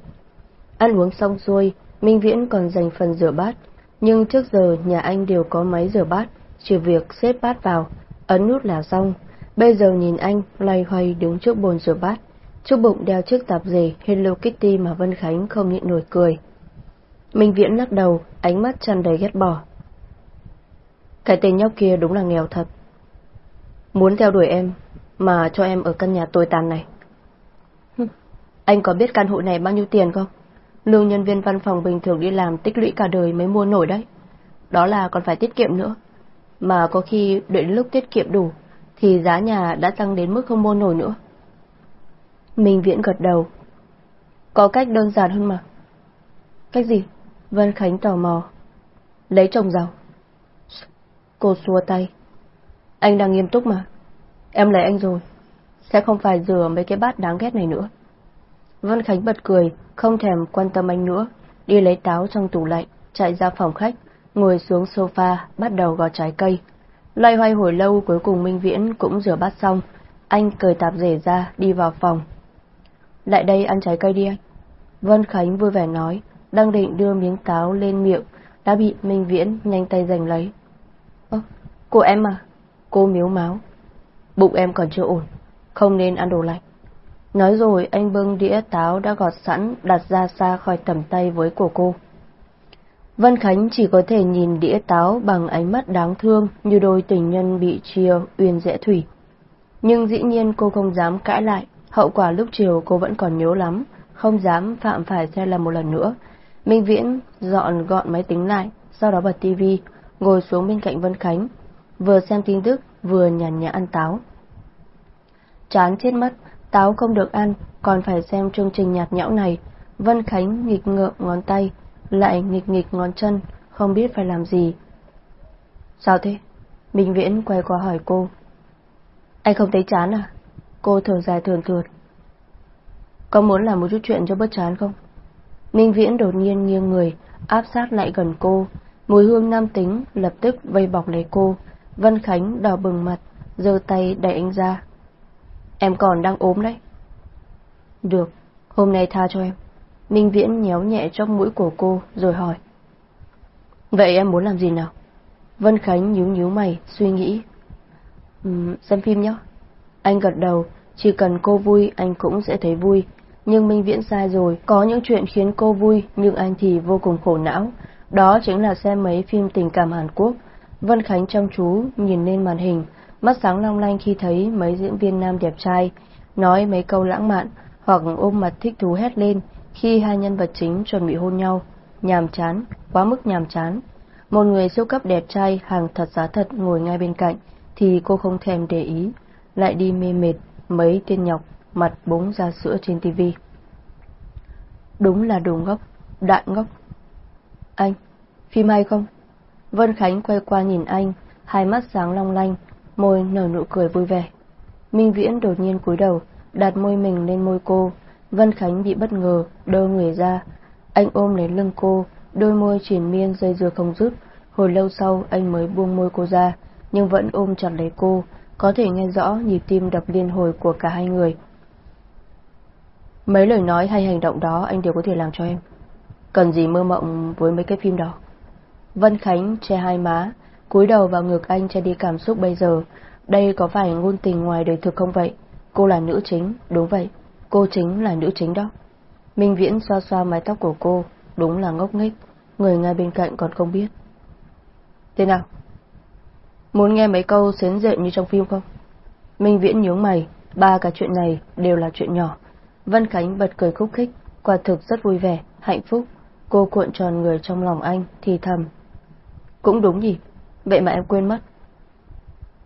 Ăn uống xong xuôi, Minh Viễn còn dành phần rửa bát, nhưng trước giờ nhà anh đều có máy rửa bát, chỉ việc xếp bát vào, ấn nút là xong. Bây giờ nhìn anh loay hoay đứng trước bồn rửa bát, trước bụng đeo chiếc tạp dề Hello Kitty mà Vân Khánh không nhịn nổi cười. Minh Viễn lắc đầu, ánh mắt tràn đầy ghét bỏ. Cái tên nhóc kia đúng là nghèo thật. Muốn theo đuổi em, mà cho em ở căn nhà tồi tàn này. Anh có biết căn hộ này bao nhiêu tiền không? Lương nhân viên văn phòng bình thường đi làm tích lũy cả đời mới mua nổi đấy. Đó là còn phải tiết kiệm nữa. Mà có khi đợi đến lúc tiết kiệm đủ, thì giá nhà đã tăng đến mức không mua nổi nữa. Minh Viễn gật đầu. Có cách đơn giản hơn mà. Cách gì? Vân Khánh tò mò. Lấy chồng giàu. Cô xua tay. Anh đang nghiêm túc mà. Em lấy anh rồi. Sẽ không phải rửa mấy cái bát đáng ghét này nữa. Vân Khánh bật cười, không thèm quan tâm anh nữa. Đi lấy táo trong tủ lạnh, chạy ra phòng khách, ngồi xuống sofa, bắt đầu gọt trái cây. Loay hoay hồi lâu cuối cùng Minh Viễn cũng rửa bát xong. Anh cởi tạp rể ra, đi vào phòng. Lại đây ăn trái cây đi anh. Vân Khánh vui vẻ nói, đang định đưa miếng táo lên miệng, đã bị Minh Viễn nhanh tay giành lấy. Ơ, cô em à? Cô miếu máu. Bụng em còn chưa ổn, không nên ăn đồ lạnh. Nói rồi anh bưng đĩa táo đã gọt sẵn đặt ra xa khỏi tầm tay với của cô. Vân Khánh chỉ có thể nhìn đĩa táo bằng ánh mắt đáng thương như đôi tình nhân bị chia uyên dễ thủy. Nhưng dĩ nhiên cô không dám cãi lại, hậu quả lúc chiều cô vẫn còn nhớ lắm, không dám phạm phải sai lầm một lần nữa. Minh Viễn dọn gọn máy tính lại, sau đó bật tivi, ngồi xuống bên cạnh Vân Khánh, vừa xem tin tức, vừa nhàn nhã ăn táo. Chán chết mất, táo không được ăn, còn phải xem chương trình nhạt nhẽo này. Vân Khánh nghịch ngợm ngón tay, lại nghịch nghịch ngón chân, không biết phải làm gì. Sao thế? Minh Viễn quay qua hỏi cô. Anh không thấy chán à? Cô thở dài thường thượt. Có muốn làm một chút chuyện cho bớt chán không? Minh Viễn đột nhiên nghiêng người, áp sát lại gần cô. Mùi hương nam tính lập tức vây bọc lấy cô. Vân Khánh đỏ bừng mặt, giơ tay đẩy anh ra. Em còn đang ốm đấy. Được, hôm nay tha cho em. Minh Viễn nhéo nhẹ trong mũi của cô rồi hỏi. Vậy em muốn làm gì nào? Vân Khánh nhíu nhíu mày, suy nghĩ. Um, xem phim nhé. Anh gật đầu, chỉ cần cô vui anh cũng sẽ thấy vui. Nhưng Minh Viễn sai rồi, có những chuyện khiến cô vui nhưng anh thì vô cùng khổ não. Đó chính là xem mấy phim tình cảm Hàn Quốc. Vân Khánh chăm chú nhìn lên màn hình, mắt sáng long lanh khi thấy mấy diễn viên nam đẹp trai, nói mấy câu lãng mạn hoặc ôm mặt thích thú hét lên khi hai nhân vật chính chuẩn bị hôn nhau. Nhàm chán, quá mức nhàm chán. Một người siêu cấp đẹp trai hàng thật giá thật ngồi ngay bên cạnh thì cô không thèm để ý, lại đi mê mệt mấy tên nhọc mặt búng ra sữa trên tivi. Đúng là đồ ngốc, đại ngốc. Anh, phim hay không? Vân Khánh quay qua nhìn anh, hai mắt sáng long lanh, môi nở nụ cười vui vẻ. Minh Viễn đột nhiên cúi đầu, đặt môi mình lên môi cô. Vân Khánh bị bất ngờ, đơ người ra. Anh ôm lấy lưng cô, đôi môi triển miên dây dưa không dứt. Hồi lâu sau anh mới buông môi cô ra, nhưng vẫn ôm chặt lấy cô, có thể nghe rõ nhịp tim đập liên hồi của cả hai người. Mấy lời nói hay hành động đó anh đều có thể làm cho em. Cần gì mơ mộng với mấy cái phim đó. Vân Khánh che hai má, cúi đầu vào ngực anh che đi cảm xúc bây giờ. Đây có phải ngôn tình ngoài đời thực không vậy? Cô là nữ chính, đúng vậy. Cô chính là nữ chính đó. Minh Viễn xoa xoa mái tóc của cô, đúng là ngốc nghếch, người ngay bên cạnh còn không biết. Thế nào? Muốn nghe mấy câu xến rện như trong phim không? Minh Viễn nhướng mày, ba cái chuyện này đều là chuyện nhỏ. Vân Khánh bật cười khúc khích, quả thực rất vui vẻ, hạnh phúc. Cô cuộn tròn người trong lòng anh, thì thầm. Cũng đúng gì, vậy mà em quên mất.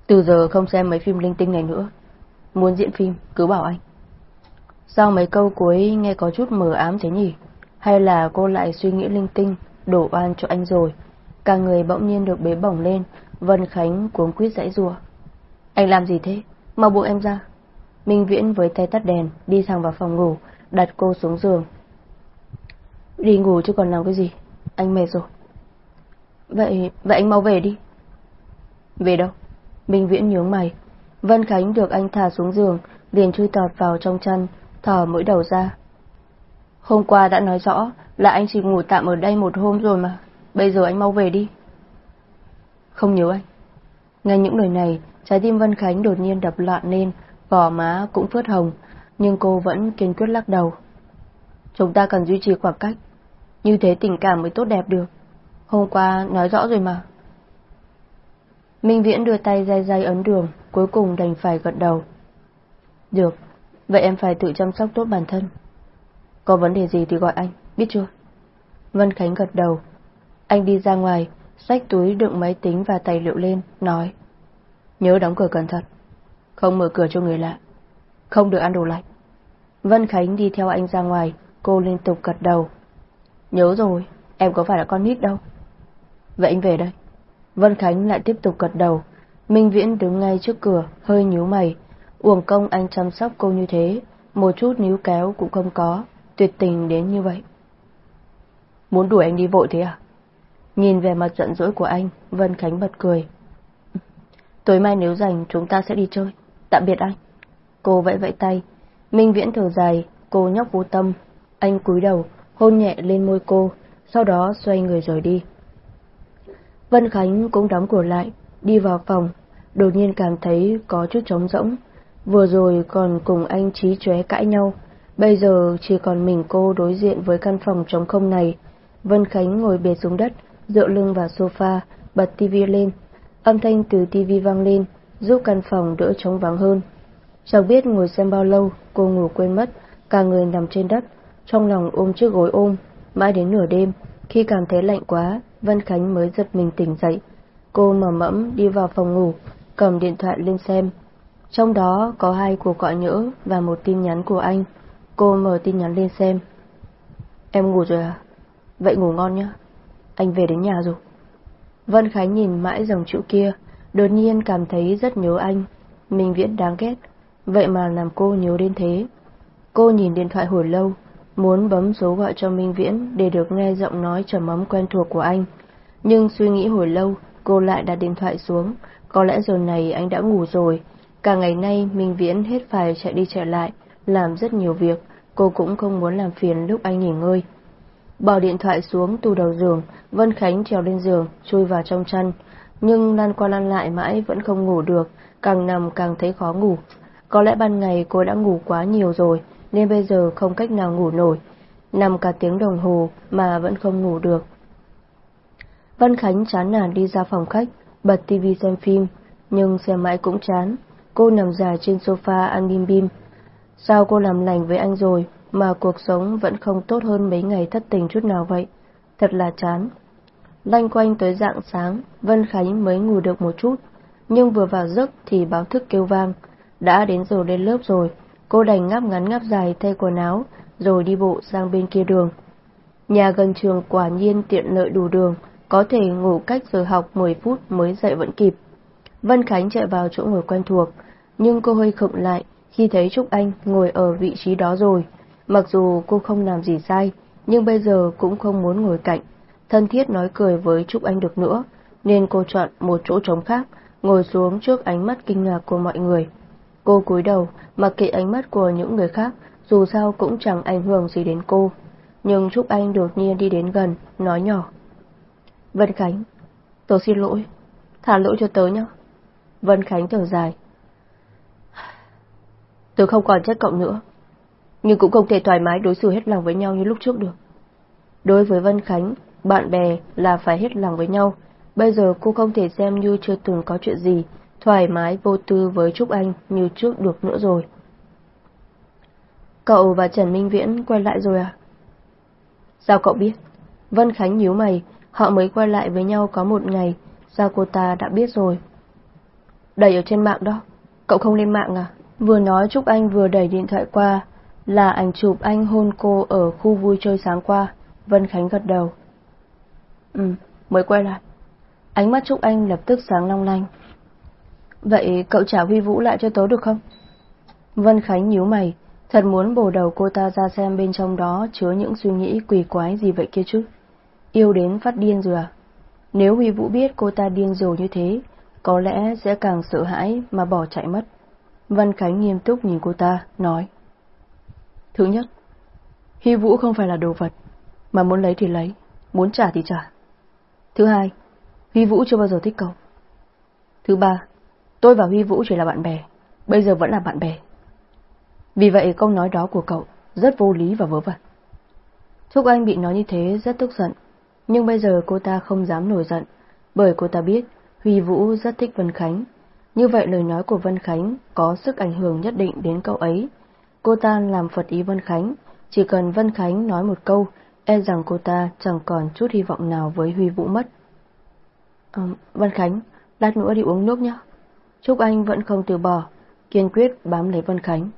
Từ giờ không xem mấy phim linh tinh này nữa. Muốn diễn phim, cứ bảo anh. Sao mấy câu cuối nghe có chút mờ ám thế nhỉ? Hay là cô lại suy nghĩ linh tinh, đổ oan cho anh rồi? Cả người bỗng nhiên được bế bổng lên, Vân Khánh cuống quýt dãy rùa. Anh làm gì thế? Mau buông em ra. Minh Viễn với tay tắt đèn, đi thẳng vào phòng ngủ, đặt cô xuống giường. Đi ngủ chứ còn làm cái gì? Anh mệt rồi. Vậy, vậy anh mau về đi. Về đâu? Minh Viễn nhướng mày. Vân Khánh được anh thả xuống giường, liền chui tọt vào trong chăn, thở mũi đầu ra. Hôm qua đã nói rõ là anh chỉ ngủ tạm ở đây một hôm rồi mà, bây giờ anh mau về đi. Không nhớ anh. Nghe những lời này, trái tim Vân Khánh đột nhiên đập loạn lên, gò má cũng phớt hồng, nhưng cô vẫn kiên quyết lắc đầu. Chúng ta cần duy trì khoảng cách, như thế tình cảm mới tốt đẹp được. Hôm qua nói rõ rồi mà. Minh Viễn đưa tay dây dây ấn đường, cuối cùng đành phải gật đầu. Được, vậy em phải tự chăm sóc tốt bản thân. Có vấn đề gì thì gọi anh, biết chưa? Vân Khánh gật đầu. Anh đi ra ngoài, xách túi đựng máy tính và tài liệu lên, nói. Nhớ đóng cửa cẩn thận, không mở cửa cho người lạ, không được ăn đồ lạnh. Vân Khánh đi theo anh ra ngoài, cô liên tục gật đầu. Nhớ rồi, em có phải là con nít đâu. Vậy anh về đây. Vân Khánh lại tiếp tục gật đầu. Minh Viễn đứng ngay trước cửa, hơi nhíu mày. Uổng công anh chăm sóc cô như thế, một chút níu kéo cũng không có, tuyệt tình đến như vậy. Muốn đuổi anh đi vội thế à? Nhìn về mặt giận dỗi của anh, Vân Khánh bật cười. Tối mai nếu rảnh chúng ta sẽ đi chơi. Tạm biệt anh. Cô vẫy vẫy tay. Minh Viễn thở dài, cô nhóc vô tâm. Anh cúi đầu, hôn nhẹ lên môi cô, sau đó xoay người rời đi. Vân Khánh cũng đóng cửa lại, đi vào phòng, đột nhiên cảm thấy có chút trống rỗng. Vừa rồi còn cùng anh trí chóe cãi nhau, bây giờ chỉ còn mình cô đối diện với căn phòng trống không này. Vân Khánh ngồi bệt xuống đất, dựa lưng vào sofa, bật tivi lên. Âm thanh từ tivi vang lên, giúp căn phòng đỡ trống vắng hơn. Chẳng biết ngồi xem bao lâu, cô ngủ quên mất, cả người nằm trên đất, trong lòng ôm chiếc gối ôm, mãi đến nửa đêm, khi cảm thấy lạnh quá, Vân Khánh mới giật mình tỉnh dậy. Cô mở mẫm đi vào phòng ngủ, cầm điện thoại lên xem. Trong đó có hai cuộc gọi nhỡ và một tin nhắn của anh. Cô mở tin nhắn lên xem. Em ngủ rồi à? Vậy ngủ ngon nhá. Anh về đến nhà rồi. Vân Khánh nhìn mãi dòng chữ kia, đột nhiên cảm thấy rất nhớ anh. Mình viễn đáng ghét, vậy mà làm cô nhớ đến thế. Cô nhìn điện thoại hồi lâu, muốn bấm số gọi cho Minh Viễn để được nghe giọng nói trầm ấm quen thuộc của anh. Nhưng suy nghĩ hồi lâu, cô lại đặt điện thoại xuống, có lẽ giờ này anh đã ngủ rồi. Cả ngày nay Minh Viễn hết phải chạy đi chạy lại, làm rất nhiều việc, cô cũng không muốn làm phiền lúc anh nghỉ ngơi. Bỏ điện thoại xuống tủ đầu giường, Vân Khánh trèo lên giường, chui vào trong chăn, nhưng lăn qua lăn lại mãi vẫn không ngủ được, càng nằm càng thấy khó ngủ. Có lẽ ban ngày cô đã ngủ quá nhiều rồi, nên bây giờ không cách nào ngủ nổi, nằm cả tiếng đồng hồ mà vẫn không ngủ được. Văn Khánh chán nản đi ra phòng khách, bật tivi xem phim, nhưng xem mãi cũng chán. Cô nằm dài trên sofa ăn bim bim. Sao cô làm lành với anh rồi, mà cuộc sống vẫn không tốt hơn mấy ngày thất tình chút nào vậy? Thật là chán. Lanh quanh tới dạng sáng, Vân Khánh mới ngủ được một chút, nhưng vừa vào giấc thì báo thức kêu vang. Đã đến giờ lên lớp rồi, Cô đành ngáp ngắn ngáp dài thay quần áo, rồi đi bộ sang bên kia đường. Nhà gần trường quả nhiên tiện lợi đủ đường, có thể ngủ cách giờ học 10 phút mới dậy vẫn kịp. Vân Khánh chạy vào chỗ ngồi quen thuộc, nhưng cô hơi khựng lại khi thấy Trúc Anh ngồi ở vị trí đó rồi. Mặc dù cô không làm gì sai, nhưng bây giờ cũng không muốn ngồi cạnh, thân thiết nói cười với Trúc Anh được nữa, nên cô chọn một chỗ trống khác, ngồi xuống trước ánh mắt kinh ngạc của mọi người. Cô cúi đầu, mặc kệ ánh mắt của những người khác, dù sao cũng chẳng ảnh hưởng gì đến cô. Nhưng Trúc Anh đột nhiên đi đến gần, nói nhỏ. Vân Khánh, tớ xin lỗi, thả lỗi cho tớ nhé. Vân Khánh thở dài. Tớ không còn trách cậu nữa, nhưng cũng không thể thoải mái đối xử hết lòng với nhau như lúc trước được. Đối với Vân Khánh, bạn bè là phải hết lòng với nhau, Bây giờ cô không thể xem như chưa từng có chuyện gì, thoải mái vô tư với Trúc Anh như trước được nữa rồi. Cậu và Trần Minh Viễn quay lại rồi à? Sao cậu biết? Vân Khánh nhíu mày, họ mới quay lại với nhau có một ngày, sao cô ta đã biết rồi? Đẩy ở trên mạng đó, cậu không lên mạng à? Vừa nói Trúc Anh vừa đẩy điện thoại qua, là ảnh chụp anh hôn cô ở khu vui chơi sáng qua, Vân Khánh gật đầu. Ừ, mới quay lại. Ánh mắt Trúc Anh lập tức sáng long lanh. Vậy cậu trả Huy Vũ lại cho tớ được không? Vân Khánh nhíu mày, thật muốn bổ đầu cô ta ra xem bên trong đó chứa những suy nghĩ quỷ quái gì vậy kia chứ. Yêu đến phát điên rồi à? Nếu Huy Vũ biết cô ta điên rồi như thế, có lẽ sẽ càng sợ hãi mà bỏ chạy mất. Vân Khánh nghiêm túc nhìn cô ta, nói. Thứ nhất, Huy Vũ không phải là đồ vật, mà muốn lấy thì lấy, muốn trả thì trả. Thứ hai, Huy Vũ chưa bao giờ thích cậu. Thứ ba, tôi và Huy Vũ chỉ là bạn bè, bây giờ vẫn là bạn bè. Vì vậy câu nói đó của cậu rất vô lý và vớ vẩn. Thúc Anh bị nói như thế rất tức giận, nhưng bây giờ cô ta không dám nổi giận, bởi cô ta biết Huy Vũ rất thích Vân Khánh. Như vậy lời nói của Vân Khánh có sức ảnh hưởng nhất định đến cậu ấy. Cô ta làm phật ý Vân Khánh, chỉ cần Vân Khánh nói một câu, e rằng cô ta chẳng còn chút hy vọng nào với Huy Vũ mất. À, Vân Khánh, lát nữa đi uống nước nhé. Trúc Anh vẫn không từ bỏ, kiên quyết bám lấy Vân Khánh.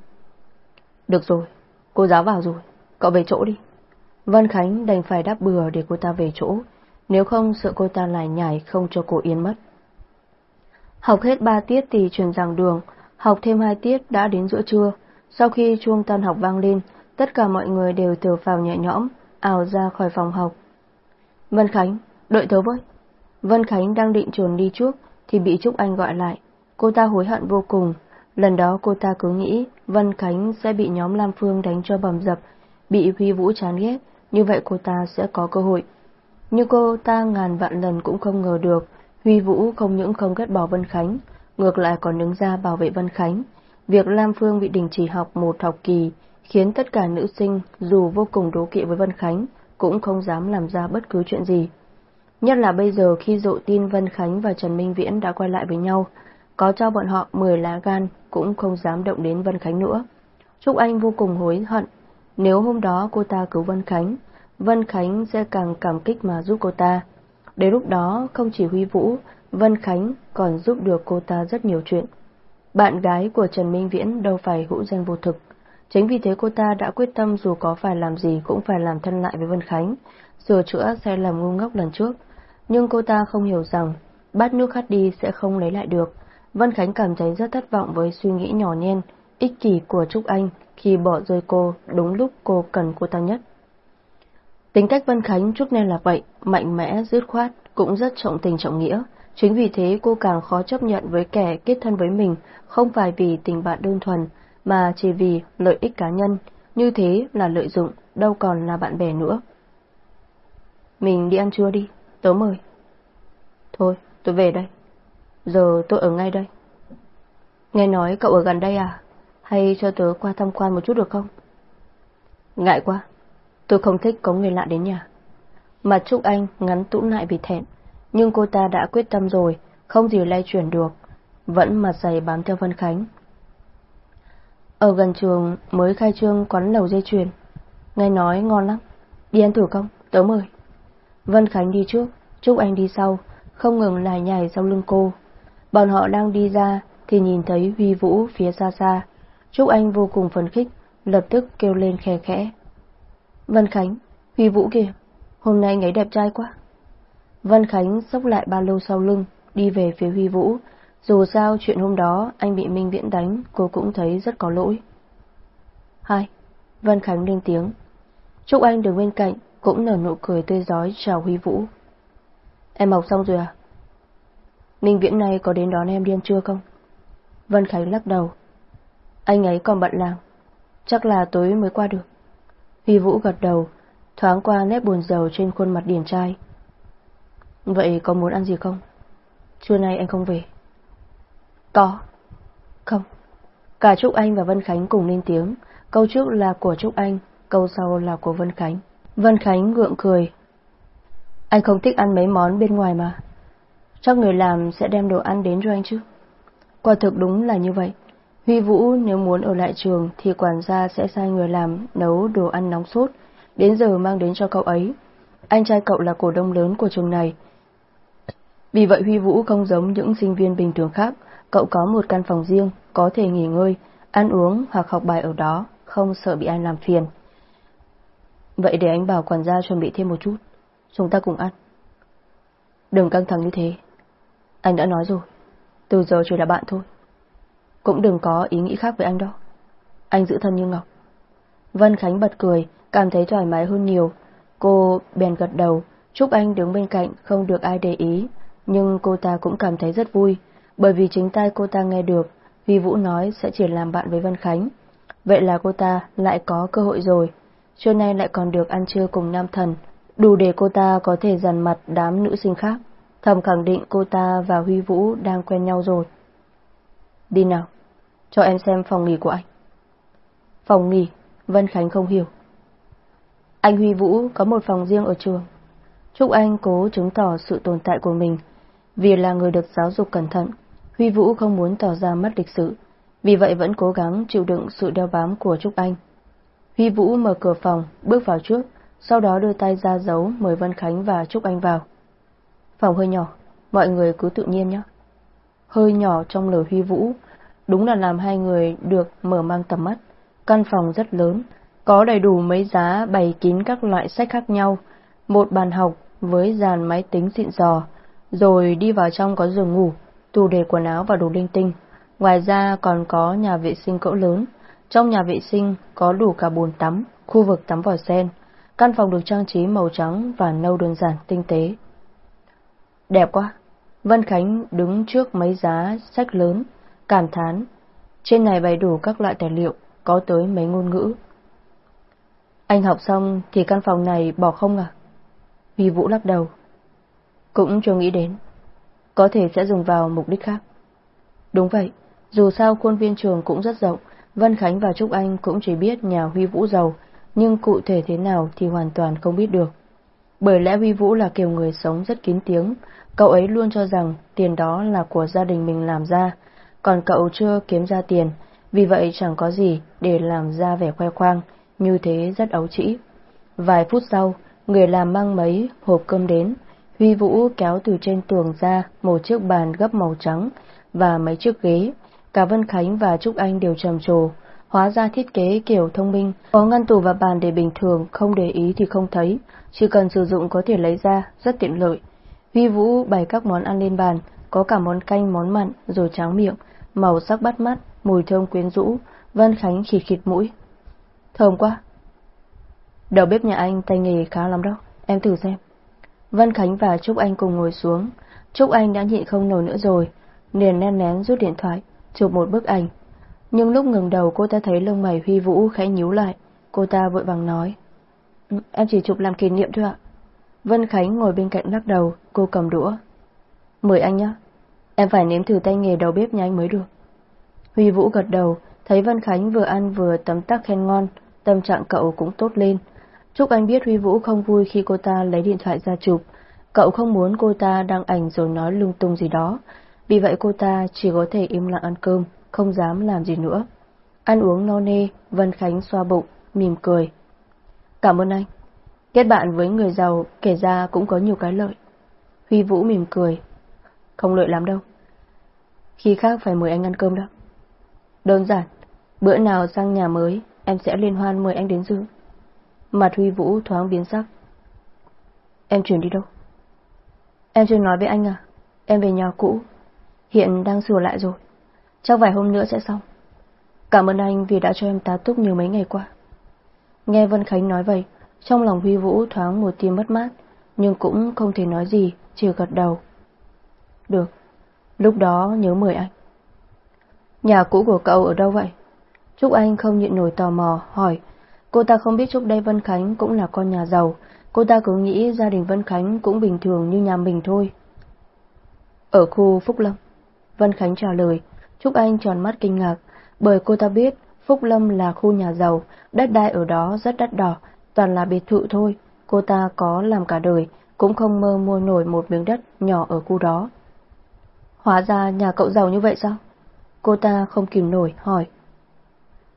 Được rồi, cô giáo vào rồi, cậu về chỗ đi. Vân Khánh đành phải đáp bừa để cô ta về chỗ, nếu không sợ cô ta lại nhảy không cho cô yên mất. Học hết ba tiết thì chuyển giảng đường, học thêm hai tiết đã đến giữa trưa. Sau khi chuông tan học vang lên, tất cả mọi người đều thở phào nhẹ nhõm, ảo ra khỏi phòng học. Vân Khánh, đợi tớ với. Vân Khánh đang định chuồn đi trước thì bị Trúc Anh gọi lại. Cô ta hối hận vô cùng. Lần đó cô ta cứ nghĩ Vân Khánh sẽ bị nhóm Lam Phương đánh cho bầm dập, bị Huy Vũ chán ghét, như vậy cô ta sẽ có cơ hội. Nhưng cô ta ngàn vạn lần cũng không ngờ được Huy Vũ không những không ghét bỏ Vân Khánh, ngược lại còn đứng ra bảo vệ Vân Khánh. Việc Lam Phương bị đình chỉ học một học kỳ khiến tất cả nữ sinh dù vô cùng đố kỵ với Vân Khánh cũng không dám làm ra bất cứ chuyện gì. Nhất là bây giờ khi dụ tin Vân Khánh và Trần Minh Viễn đã quay lại với nhau, có cho bọn họ 10 lá gan cũng không dám động đến Vân Khánh nữa. Trúc Anh vô cùng hối hận, nếu hôm đó cô ta cứu Vân Khánh, Vân Khánh sẽ càng cảm kích mà giúp cô ta. Đến lúc đó không chỉ Huy Vũ, Vân Khánh còn giúp được cô ta rất nhiều chuyện. Bạn gái của Trần Minh Viễn đâu phải hữu danh vô thực. Chính vì thế cô ta đã quyết tâm dù có phải làm gì cũng phải làm thân lại với Vân Khánh, sửa chữa sai lầm ngu ngốc lần trước. Nhưng cô ta không hiểu rằng, bát nước khát đi sẽ không lấy lại được. Vân Khánh cảm thấy rất thất vọng với suy nghĩ nhỏ nhen, ích kỷ của Trúc Anh khi bỏ rơi cô đúng lúc cô cần cô ta nhất. Tính cách Vân Khánh trước nên là vậy, mạnh mẽ, dứt khoát, cũng rất trọng tình trọng nghĩa. Chính vì thế cô càng khó chấp nhận với kẻ kết thân với mình, không phải vì tình bạn đơn thuần, mà chỉ vì lợi ích cá nhân. Như thế là lợi dụng, đâu còn là bạn bè nữa. Mình đi ăn trưa đi, tớ mời. Thôi, tôi về đây. Giờ tôi ở ngay đây. Nghe nói cậu ở gần đây à? Hay cho tớ qua tham quan một chút được không? Ngại quá, tôi không thích có người lạ đến nhà. Mặt Trúc Anh ngắn tũn lại vì thẹn, nhưng cô ta đã quyết tâm rồi, không gì lay chuyển được, vẫn mặt dày bám theo Vân Khánh. Ở gần trường mới khai trương quán lầu dây chuyền, nghe nói ngon lắm, đi ăn thử không, tớ mời. Vân Khánh đi trước, Trúc Anh đi sau, không ngừng lải nhải sau lưng cô. Bọn họ đang đi ra thì nhìn thấy Huy Vũ phía xa xa. Trúc Anh vô cùng phấn khích, lập tức kêu lên khe khẽ. Vân Khánh, Huy Vũ kìa, hôm nay anh ấy đẹp trai quá. Vân Khánh xốc lại ba lô sau lưng, đi về phía Huy Vũ. Dù sao chuyện hôm đó anh bị Minh Viễn đánh, cô cũng thấy rất có lỗi. Hai, Vân Khánh lên tiếng. Trúc Anh đứng bên cạnh, cũng nở nụ cười tươi giói chào Huy Vũ. Em học xong rồi à? Minh Viễn này có đến đón em đi ăn trưa không? Vân Khánh lắc đầu. Anh ấy còn bận làm, chắc là tối mới qua được. Huy Vũ gật đầu, thoáng qua nét buồn rầu trên khuôn mặt điển trai. Vậy có muốn ăn gì không? Trưa nay anh không về. Có. Không. Cả Trúc Anh và Vân Khánh cùng lên tiếng, câu trước là của Trúc Anh, câu sau là của Vân Khánh. Vân Khánh gượng cười. Anh không thích ăn mấy món bên ngoài mà chắc người làm sẽ đem đồ ăn đến cho anh chứ. Quả thực đúng là như vậy. Huy Vũ nếu muốn ở lại trường thì quản gia sẽ sai người làm nấu đồ ăn nóng sốt, đến giờ mang đến cho cậu ấy. Anh trai cậu là cổ đông lớn của trường này. Vì vậy Huy Vũ không giống những sinh viên bình thường khác, cậu có một căn phòng riêng, có thể nghỉ ngơi, ăn uống hoặc học bài ở đó, không sợ bị ai làm phiền. Vậy để anh bảo quản gia chuẩn bị thêm một chút, chúng ta cùng ăn. Đừng căng thẳng như thế. Anh đã nói rồi, từ giờ chỉ là bạn thôi. Cũng đừng có ý nghĩ khác với anh đâu. Anh giữ thân như ngọc. Vân Khánh bật cười, cảm thấy thoải mái hơn nhiều. Cô bèn gật đầu, chúc anh đứng bên cạnh không được ai để ý, nhưng cô ta cũng cảm thấy rất vui, bởi vì chính tay cô ta nghe được, vi Vũ nói sẽ chỉ làm bạn với Vân Khánh. Vậy là cô ta lại có cơ hội rồi, trưa nay lại còn được ăn trưa cùng Nam Thần, đủ để cô ta có thể dằn mặt đám nữ sinh khác. Thầm khẳng định cô ta và Huy Vũ đang quen nhau rồi. Đi nào, cho em xem phòng nghỉ của anh. Phòng nghỉ, Vân Khánh không hiểu. Anh Huy Vũ có một phòng riêng ở trường. Trúc Anh cố chứng tỏ sự tồn tại của mình. Vì là người được giáo dục cẩn thận, Huy Vũ không muốn tỏ ra mất lịch sự, vì vậy vẫn cố gắng chịu đựng sự đeo bám của Trúc Anh. Huy Vũ mở cửa phòng, bước vào trước, sau đó đưa tay ra dấu mời Vân Khánh và Trúc Anh vào. Phòng hơi nhỏ, mọi người cứ tự nhiên nhé. Hơi nhỏ trong lời Huy Vũ, đúng là làm hai người được mở mang tầm mắt. Căn phòng rất lớn, có đầy đủ mấy giá bày kín các loại sách khác nhau, một bàn học với dàn máy tính xịn sò, rồi đi vào trong có giường ngủ, tủ để quần áo và đồ linh tinh. Ngoài ra còn có nhà vệ sinh cỡ lớn, trong nhà vệ sinh có đủ cả bồn tắm, khu vực tắm vòi sen. Căn phòng được trang trí màu trắng và nâu đơn giản, tinh tế. Đẹp quá! Vân Khánh đứng trước mấy giá sách lớn, cảm thán. Trên này bày đủ các loại tài liệu, có tới mấy ngôn ngữ. Anh học xong thì căn phòng này bỏ không à? Huy Vũ lắc đầu. Cũng chưa nghĩ đến. Có thể sẽ dùng vào mục đích khác. Đúng vậy, dù sao khuôn viên trường cũng rất rộng, Vân Khánh và Trúc Anh cũng chỉ biết nhà Huy Vũ giàu, nhưng cụ thể thế nào thì hoàn toàn không biết được. Bởi lẽ Huy Vũ là kiểu người sống rất kín tiếng, cậu ấy luôn cho rằng tiền đó là của gia đình mình làm ra, còn cậu chưa kiếm ra tiền, vì vậy chẳng có gì để làm ra vẻ khoe khoang, như thế rất ấu trĩ. Vài phút sau, người làm mang mấy hộp cơm đến, Huy Vũ kéo từ trên tường ra một chiếc bàn gấp màu trắng và mấy chiếc ghế. Cả Vân Khánh và Trúc Anh đều trầm trồ, hóa ra thiết kế kiểu thông minh, có ngăn tủ và bàn để bình thường không để ý thì không thấy, chỉ cần sử dụng có thể lấy ra, rất tiện lợi. Huy Vũ bày các món ăn lên bàn, có cả món canh món mặn rồi tráng miệng, màu sắc bắt mắt, mùi thơm quyến rũ, Vân Khánh khịt khịt mũi. Thơm quá. Đầu bếp nhà anh tay nghề khá lắm đâu, em thử xem. Vân Khánh và Trúc Anh cùng ngồi xuống. Trúc Anh đã nhịn không nổi nữa rồi, liền nén nén rút điện thoại, chụp một bức ảnh. Nhưng lúc ngừng đầu cô ta thấy lông mày Huy Vũ khẽ nhíu lại, cô ta vội vàng nói. Ừ, em chỉ chụp làm kỷ niệm thôi ạ. Vân Khánh ngồi bên cạnh lắc đầu, cô cầm đũa. Mời anh nhé, em phải nếm thử tay nghề đầu bếp nhà anh mới được. Huy Vũ gật đầu, thấy Vân Khánh vừa ăn vừa tấm tắc khen ngon, tâm trạng cậu cũng tốt lên. Trúc Anh biết Huy Vũ không vui khi cô ta lấy điện thoại ra chụp, cậu không muốn cô ta đăng ảnh rồi nói lung tung gì đó, vì vậy cô ta chỉ có thể im lặng ăn cơm, không dám làm gì nữa. Ăn uống no nê, Vân Khánh xoa bụng, mỉm cười. Cảm ơn anh. Kết bạn với người giàu kể ra cũng có nhiều cái lợi. Huy Vũ mỉm cười. Không lợi lắm đâu. Khi khác phải mời anh ăn cơm đó. Đơn giản, bữa nào sang nhà mới, em sẽ liên hoan mời anh đến dự. Mặt Huy Vũ thoáng biến sắc. Em chuyển đi đâu? Em chưa nói với anh à, em về nhà cũ, hiện đang sửa lại rồi. Chắc vài hôm nữa sẽ xong. Cảm ơn anh vì đã cho em tá túc nhiều mấy ngày qua. Nghe Vân Khánh nói vậy, trong lòng Huy Vũ thoáng một tia mất mát, nhưng cũng không thể nói gì, chỉ gật đầu. Được, lúc đó nhớ mời anh. Nhà cũ của cậu ở đâu vậy? Trúc Anh không nhịn nổi tò mò, hỏi. Cô ta không biết trước đây Vân Khánh cũng là con nhà giàu, cô ta cứ nghĩ gia đình Vân Khánh cũng bình thường như nhà mình thôi. Ở khu Phúc Lâm, Vân Khánh trả lời, Trúc Anh tròn mắt kinh ngạc, bởi cô ta biết Phúc Lâm là khu nhà giàu, đất đai ở đó rất đắt đỏ, toàn là biệt thự thôi, cô ta có làm cả đời, cũng không mơ mua nổi một miếng đất nhỏ ở khu đó. Hóa ra nhà cậu giàu như vậy sao? Cô ta không kìm nổi, hỏi.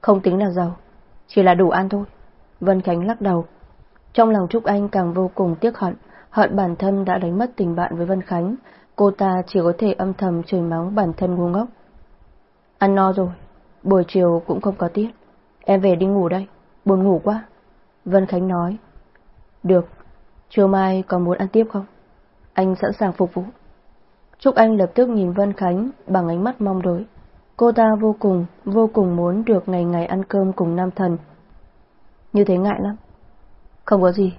Không tính là giàu, chỉ là đủ ăn thôi. Vân Khánh lắc đầu. Trong lòng Trúc Anh càng vô cùng tiếc hận, hận bản thân đã đánh mất tình bạn với Vân Khánh. Cô ta chỉ có thể âm thầm chửi mắng bản thân ngu ngốc. Ăn no rồi, buổi chiều cũng không có tiết. Em về đi ngủ đây, buồn ngủ quá. Vân Khánh nói. Được, chiều mai còn muốn ăn tiếp không? Anh sẵn sàng phục vụ. Trúc Anh lập tức nhìn Vân Khánh bằng ánh mắt mong đợi. Cô ta vô cùng, vô cùng muốn được ngày ngày ăn cơm cùng Nam Thần. Như thế ngại lắm. Không có gì,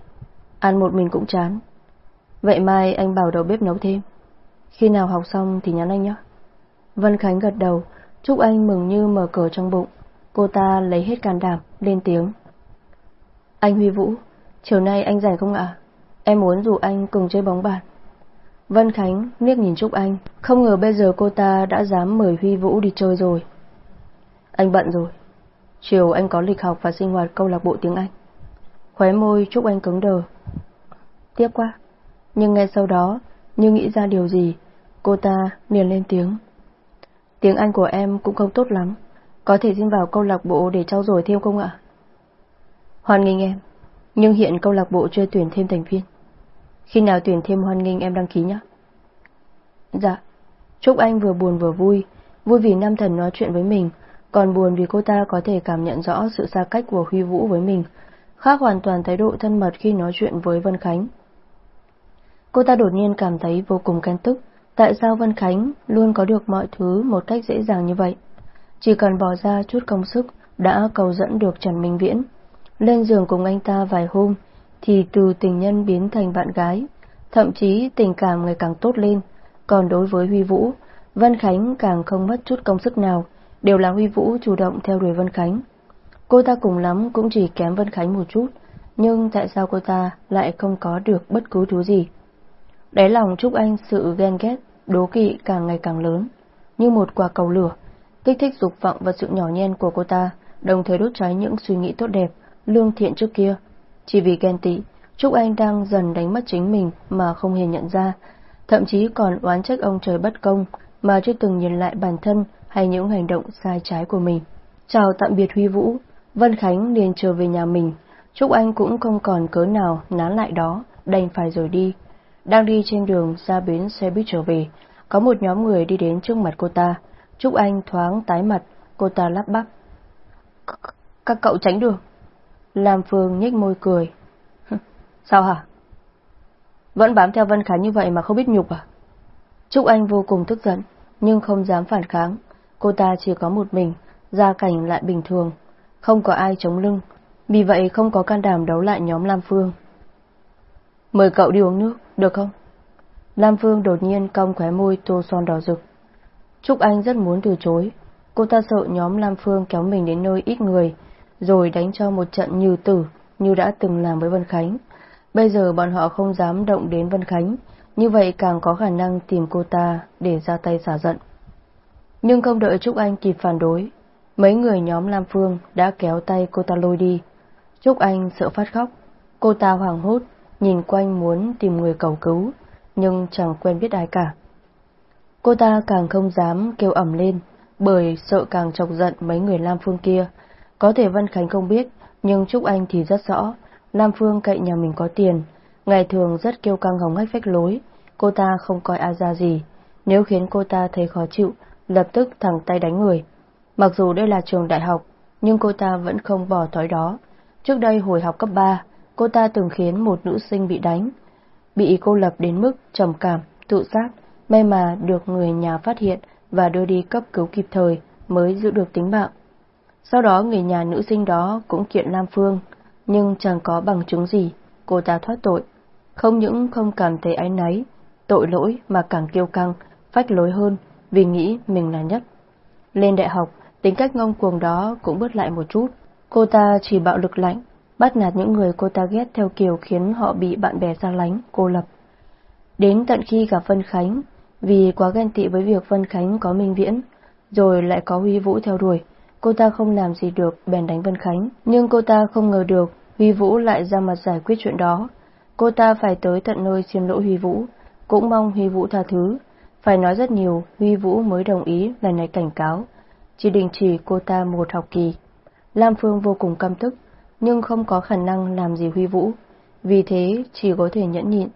ăn một mình cũng chán. Vậy mai anh bảo đầu bếp nấu thêm. Khi nào học xong thì nhắn anh nhé. Vân Khánh gật đầu, Trúc Anh mừng như mở cờ trong bụng. Cô ta lấy hết can đảm, lên tiếng. Anh Huy Vũ, chiều nay anh rảnh không ạ? Em muốn rủ anh cùng chơi bóng bàn. Vân Khánh liếc nhìn Trúc Anh, không ngờ bây giờ cô ta đã dám mời Huy Vũ đi chơi rồi. Anh bận rồi. Chiều anh có lịch học và sinh hoạt câu lạc bộ tiếng Anh. Khóe môi Trúc Anh cứng đờ. Tiếp quá. Nhưng ngay sau đó, như nghĩ ra điều gì, cô ta liền lên tiếng. Tiếng Anh của em cũng không tốt lắm. Có thể xin vào câu lạc bộ để trau dồi thêm không ạ? Hoan nghênh em. Nhưng hiện câu lạc bộ chưa tuyển thêm thành viên. Khi nào tuyển thêm hoan nghênh em đăng ký nhé. Dạ. Trúc Anh vừa buồn vừa vui. Vui vì Nam Thần nói chuyện với mình, còn buồn vì cô ta có thể cảm nhận rõ sự xa cách của Huy Vũ với mình, khác hoàn toàn thái độ thân mật khi nói chuyện với Vân Khánh. Cô ta đột nhiên cảm thấy vô cùng ghen tức, tại sao Vân Khánh luôn có được mọi thứ một cách dễ dàng như vậy. Chỉ cần bỏ ra chút công sức đã cầu dẫn được Trần Minh Viễn. Lên giường cùng anh ta vài hôm, thì từ tình nhân biến thành bạn gái, thậm chí tình cảm ngày càng tốt lên. Còn đối với Huy Vũ, Vân Khánh càng không mất chút công sức nào, đều là Huy Vũ chủ động theo đuổi Vân Khánh. Cô ta cùng lắm cũng chỉ kém Vân Khánh một chút, nhưng tại sao cô ta lại không có được bất cứ thứ gì? Đáy lòng Trúc Anh sự ghen ghét, đố kỵ càng ngày càng lớn, như một quả cầu lửa, kích thích dục vọng và sự nhỏ nhen của cô ta, đồng thời đốt cháy những suy nghĩ tốt đẹp, lương thiện trước kia. Chỉ vì ghen tị, Trúc Anh đang dần đánh mất chính mình mà không hề nhận ra, thậm chí còn oán trách ông trời bất công mà chưa từng nhìn lại bản thân hay những hành động sai trái của mình. Chào tạm biệt Huy Vũ, Vân Khánh liền trở về nhà mình, Trúc Anh cũng không còn cớ nào nán lại đó, đành phải rời đi. Đang đi trên đường ra bến xe buýt trở về, có một nhóm người đi đến trước mặt cô ta. Trúc Anh thoáng tái mặt, cô ta lắp bắp. Các cậu tránh đường. Lam Phương nhếch môi cười. Sao hả? Vẫn bám theo Vân Khánh như vậy mà không biết nhục à? Trúc Anh vô cùng tức giận, nhưng không dám phản kháng. Cô ta chỉ có một mình, gia cảnh lại bình thường, không có ai chống lưng, vì vậy không có can đảm đấu lại nhóm Lam Phương. Mời cậu đi uống nước, được không? Lam Phương đột nhiên cong khóe môi tô son đỏ rực. Trúc Anh rất muốn từ chối. Cô ta sợ nhóm Lam Phương kéo mình đến nơi ít người, rồi đánh cho một trận như tử, như đã từng làm với Vân Khánh. Bây giờ bọn họ không dám động đến Vân Khánh, như vậy càng có khả năng tìm cô ta để ra tay xả giận. Nhưng không đợi Trúc Anh kịp phản đối, mấy người nhóm Lam Phương đã kéo tay cô ta lôi đi. Trúc Anh sợ phát khóc, cô ta hoảng hốt, nhìn quanh muốn tìm người cầu cứu, nhưng chẳng quen biết ai cả. Cô ta càng không dám kêu ẩm lên, bởi sợ càng chọc giận mấy người Lam Phương kia. Có thể Vân Khánh không biết, nhưng Trúc Anh thì rất rõ, Nam Phương cậy nhà mình có tiền, ngày thường rất kêu căng hồng hách phách lối, cô ta không coi ai ra gì, nếu khiến cô ta thấy khó chịu, lập tức thẳng tay đánh người. Mặc dù đây là trường đại học, nhưng cô ta vẫn không bỏ thói đó. Trước đây hồi học cấp 3, cô ta từng khiến một nữ sinh bị đánh, bị cô lập đến mức trầm cảm, tự sát, may mà được người nhà phát hiện và đưa đi cấp cứu kịp thời mới giữ được tính mạng. Sau đó người nhà nữ sinh đó cũng kiện Lam Phương, nhưng chẳng có bằng chứng gì, cô ta thoát tội. Không những không cảm thấy áy náy, tội lỗi mà càng kiêu căng, phách lối hơn vì nghĩ mình là nhất. Lên đại học, tính cách ngông cuồng đó cũng bớt lại một chút. Cô ta chỉ bạo lực lạnh, bắt nạt những người cô ta ghét theo kiểu khiến họ bị bạn bè xa lánh, cô lập. Đến tận khi gặp Vân Khánh, vì quá ghen tị với việc Vân Khánh có Minh Viễn, rồi lại có Huy Vũ theo đuổi, cô ta không làm gì được bèn đánh Vân Khánh. Nhưng cô ta không ngờ được Huy Vũ lại ra mặt giải quyết chuyện đó. Cô ta phải tới tận nơi xin lỗi Huy Vũ, cũng mong Huy Vũ tha thứ. Phải nói rất nhiều, Huy Vũ mới đồng ý lần này cảnh cáo, chỉ đình chỉ cô ta một học kỳ. Lam Phương vô cùng căm tức, nhưng không có khả năng làm gì Huy Vũ, vì thế chỉ có thể nhẫn nhịn.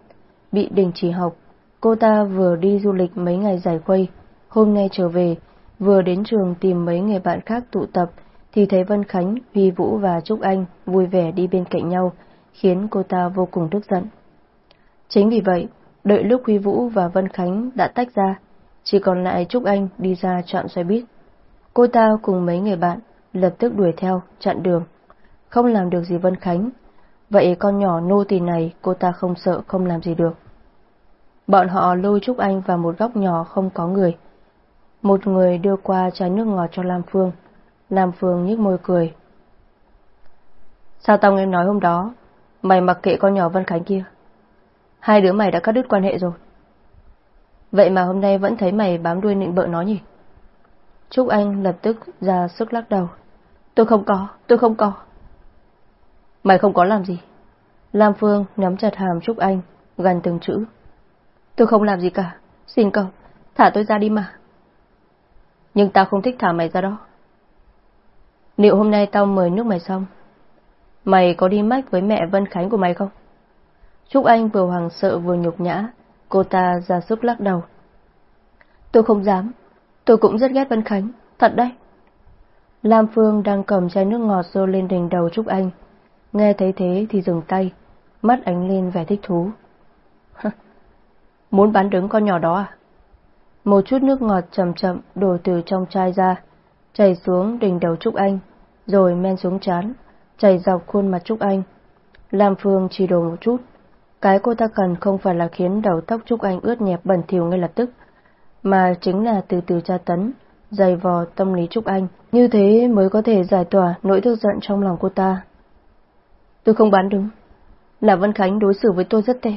Bị đình chỉ học, cô ta vừa đi du lịch mấy ngày giải khuây, hôm nay trở về, vừa đến trường tìm mấy người bạn khác tụ tập, thì thấy Vân Khánh, Huy Vũ và Trúc Anh vui vẻ đi bên cạnh nhau, khiến cô ta vô cùng tức giận. Chính vì vậy, đợi lúc Huy Vũ và Vân Khánh đã tách ra, chỉ còn lại Trúc Anh đi ra chọn xoay buýt. Cô ta cùng mấy người bạn lập tức đuổi theo, chặn đường. Không làm được gì Vân Khánh. Vậy con nhỏ nô tỳ này cô ta không sợ không làm gì được. Bọn họ lôi Trúc Anh vào một góc nhỏ không có người. Một người đưa qua chai nước ngọt cho Lam Phương. Lam Phương nhếch môi cười. Sao tao nghe nói hôm đó, mày mặc kệ con nhỏ Vân Khánh kia? Hai đứa mày đã cắt đứt quan hệ rồi. Vậy mà hôm nay vẫn thấy mày bám đuôi nịnh bợ nó nhỉ? Trúc Anh lập tức ra sức lắc đầu. Tôi không có, tôi không có. Mày không có làm gì? Lam Phương nắm chặt hàm Trúc Anh, gần từng chữ. Tôi không làm gì cả, xin cậu, thả tôi ra đi mà. Nhưng tao không thích thả mày ra đó. Liệu hôm nay tao mời nước mày xong, mày có đi mách với mẹ Vân Khánh của mày không? Trúc Anh vừa hoàng sợ vừa nhục nhã, cô ta ra sức lắc đầu. Tôi không dám, tôi cũng rất ghét Vân Khánh, thật đấy. Lam Phương đang cầm chai nước ngọt rô lên đỉnh đầu Trúc Anh. Nghe thấy thế thì dừng tay, mắt ánh lên vẻ thích thú. Muốn bán đứng con nhỏ đó à? Một chút nước ngọt chậm chậm đổ từ trong chai ra, chảy xuống đỉnh đầu Trúc Anh, rồi men xuống chán, chảy dọc khuôn mặt Trúc Anh. Lam Phương chỉ đổ một chút. Cái cô ta cần không phải là khiến đầu tóc Trúc Anh ướt nhẹp bẩn thỉu ngay lập tức, mà chính là từ từ tra tấn, dày vò tâm lý Trúc Anh. Như thế mới có thể giải tỏa nỗi tức giận trong lòng cô ta. Tôi không bán đứng. Là Vân Khánh đối xử với tôi rất tệ.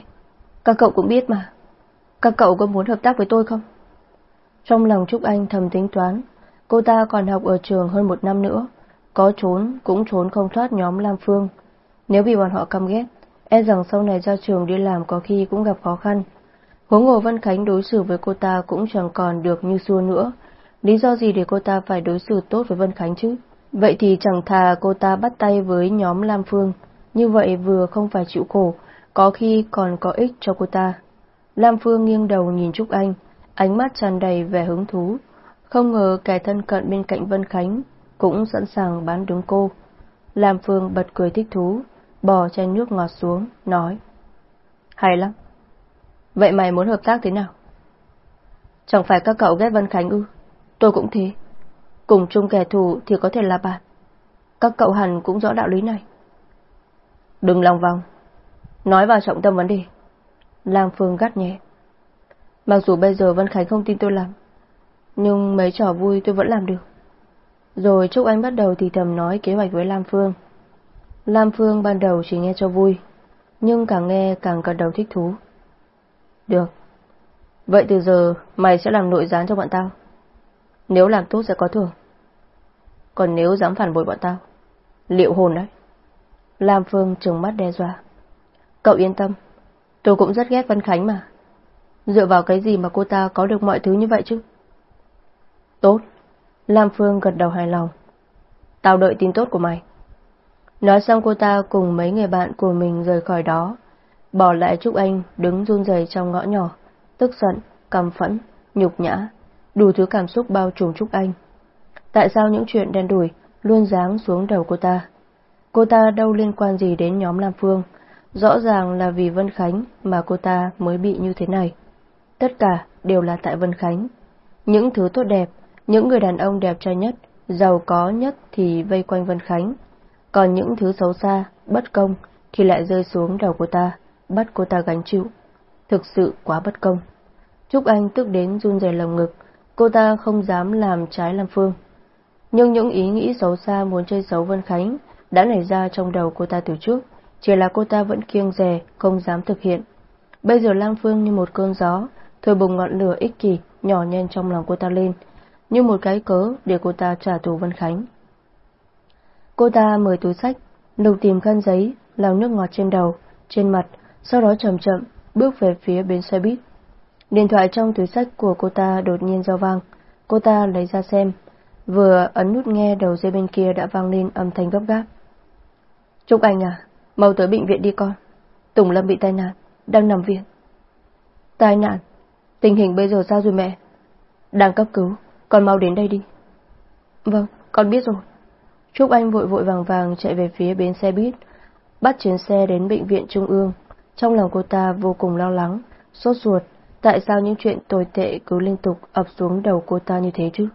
Các cậu cũng biết mà. Các cậu có muốn hợp tác với tôi không? Trong lòng Trúc Anh thầm tính toán, cô ta còn học ở trường hơn một năm nữa, có trốn cũng trốn không thoát nhóm Lam Phương. Nếu bị bọn họ căm ghét, e rằng sau này ra trường đi làm có khi cũng gặp khó khăn. Huống hồ Văn Khánh đối xử với cô ta cũng chẳng còn được như xưa nữa. Lý do gì để cô ta phải đối xử tốt với Vân Khánh chứ? Vậy thì chẳng thà cô ta bắt tay với nhóm Lam Phương, như vậy vừa không phải chịu khổ, có khi còn có ích cho cô ta. Lam Phương nghiêng đầu nhìn Trúc Anh, ánh mắt tràn đầy vẻ hứng thú. Không ngờ kẻ thân cận bên cạnh Vân Khánh cũng sẵn sàng bán đứng cô. Lam Phương bật cười thích thú, bò chai nước ngọt xuống, nói. Hay lắm. Vậy mày muốn hợp tác thế nào? Chẳng phải các cậu ghét Vân Khánh ư? Tôi cũng thế. Cùng chung kẻ thù thì có thể là bạn. Các cậu hẳn cũng rõ đạo lý này. Đừng lòng vòng. Nói vào trọng tâm vấn đề. Lam Phương gắt nhẹ. Mặc dù bây giờ Vân Khánh không tin tôi làm, nhưng mấy trò vui tôi vẫn làm được. Rồi Trúc Anh bắt đầu thì thầm nói kế hoạch với Lam Phương. Lam Phương ban đầu chỉ nghe cho vui, nhưng càng nghe càng gật đầu thích thú. Được. Vậy từ giờ mày sẽ làm nội gián cho bọn tao. Nếu làm tốt sẽ có thưởng. Còn nếu dám phản bội bọn tao, liệu hồn đấy. Lam Phương trừng mắt đe dọa. Cậu yên tâm, tôi cũng rất ghét Vân Khánh mà. Dựa vào cái gì mà cô ta có được mọi thứ như vậy chứ? Tốt. Lam Phương gật đầu hài lòng. Tao đợi tin tốt của mày. Nói xong cô ta cùng mấy người bạn của mình rời khỏi đó, bỏ lại Trúc Anh đứng run rẩy trong ngõ nhỏ, tức giận, căm phẫn, nhục nhã, đủ thứ cảm xúc bao trùm Trúc Anh. Tại sao những chuyện đen đủi luôn giáng xuống đầu cô ta? Cô ta đâu liên quan gì đến nhóm Lam Phương, rõ ràng là vì Vân Khánh mà cô ta mới bị như thế này. Tất cả đều là tại Vân Khánh. Những thứ tốt đẹp, những người đàn ông đẹp trai nhất, giàu có nhất thì vây quanh Vân Khánh, còn những thứ xấu xa, bất công thì lại rơi xuống đầu cô ta, bắt cô ta gánh chịu. Thực sự quá bất công. Trúc Anh tức đến run rẩy lồng ngực, cô ta không dám làm trái Lam Phương. Nhưng những ý nghĩ xấu xa muốn chơi xấu Vân Khánh đã nảy ra trong đầu cô ta từ trước, chỉ là cô ta vẫn kiêng rè, không dám thực hiện. Bây giờ Lam Phương như một cơn gió, thổi bùng ngọn lửa ích kỷ, nhỏ nhen trong lòng cô ta lên, như một cái cớ để cô ta trả thù Vân Khánh. Cô ta mở túi sách, lục tìm khăn giấy, lau nước ngọt trên đầu, trên mặt, sau đó chậm chậm bước về phía bên xe buýt. Điện thoại trong túi sách của cô ta đột nhiên giao vang. Cô ta lấy ra xem. Vừa ấn nút nghe đầu dây bên kia đã vang lên âm thanh gấp gáp. Trúc Anh à, mau tới bệnh viện đi con. Tùng Lâm bị tai nạn, đang nằm viện. Tai nạn? Tình hình bây giờ sao rồi mẹ? Đang cấp cứu, con mau đến đây đi. Vâng, con biết rồi. Trúc Anh vội vội vàng vàng chạy về phía bến xe buýt, bắt chuyến xe đến bệnh viện trung ương. Trong lòng cô ta vô cùng lo lắng, sốt ruột, tại sao những chuyện tồi tệ cứ liên tục ập xuống đầu cô ta như thế chứ?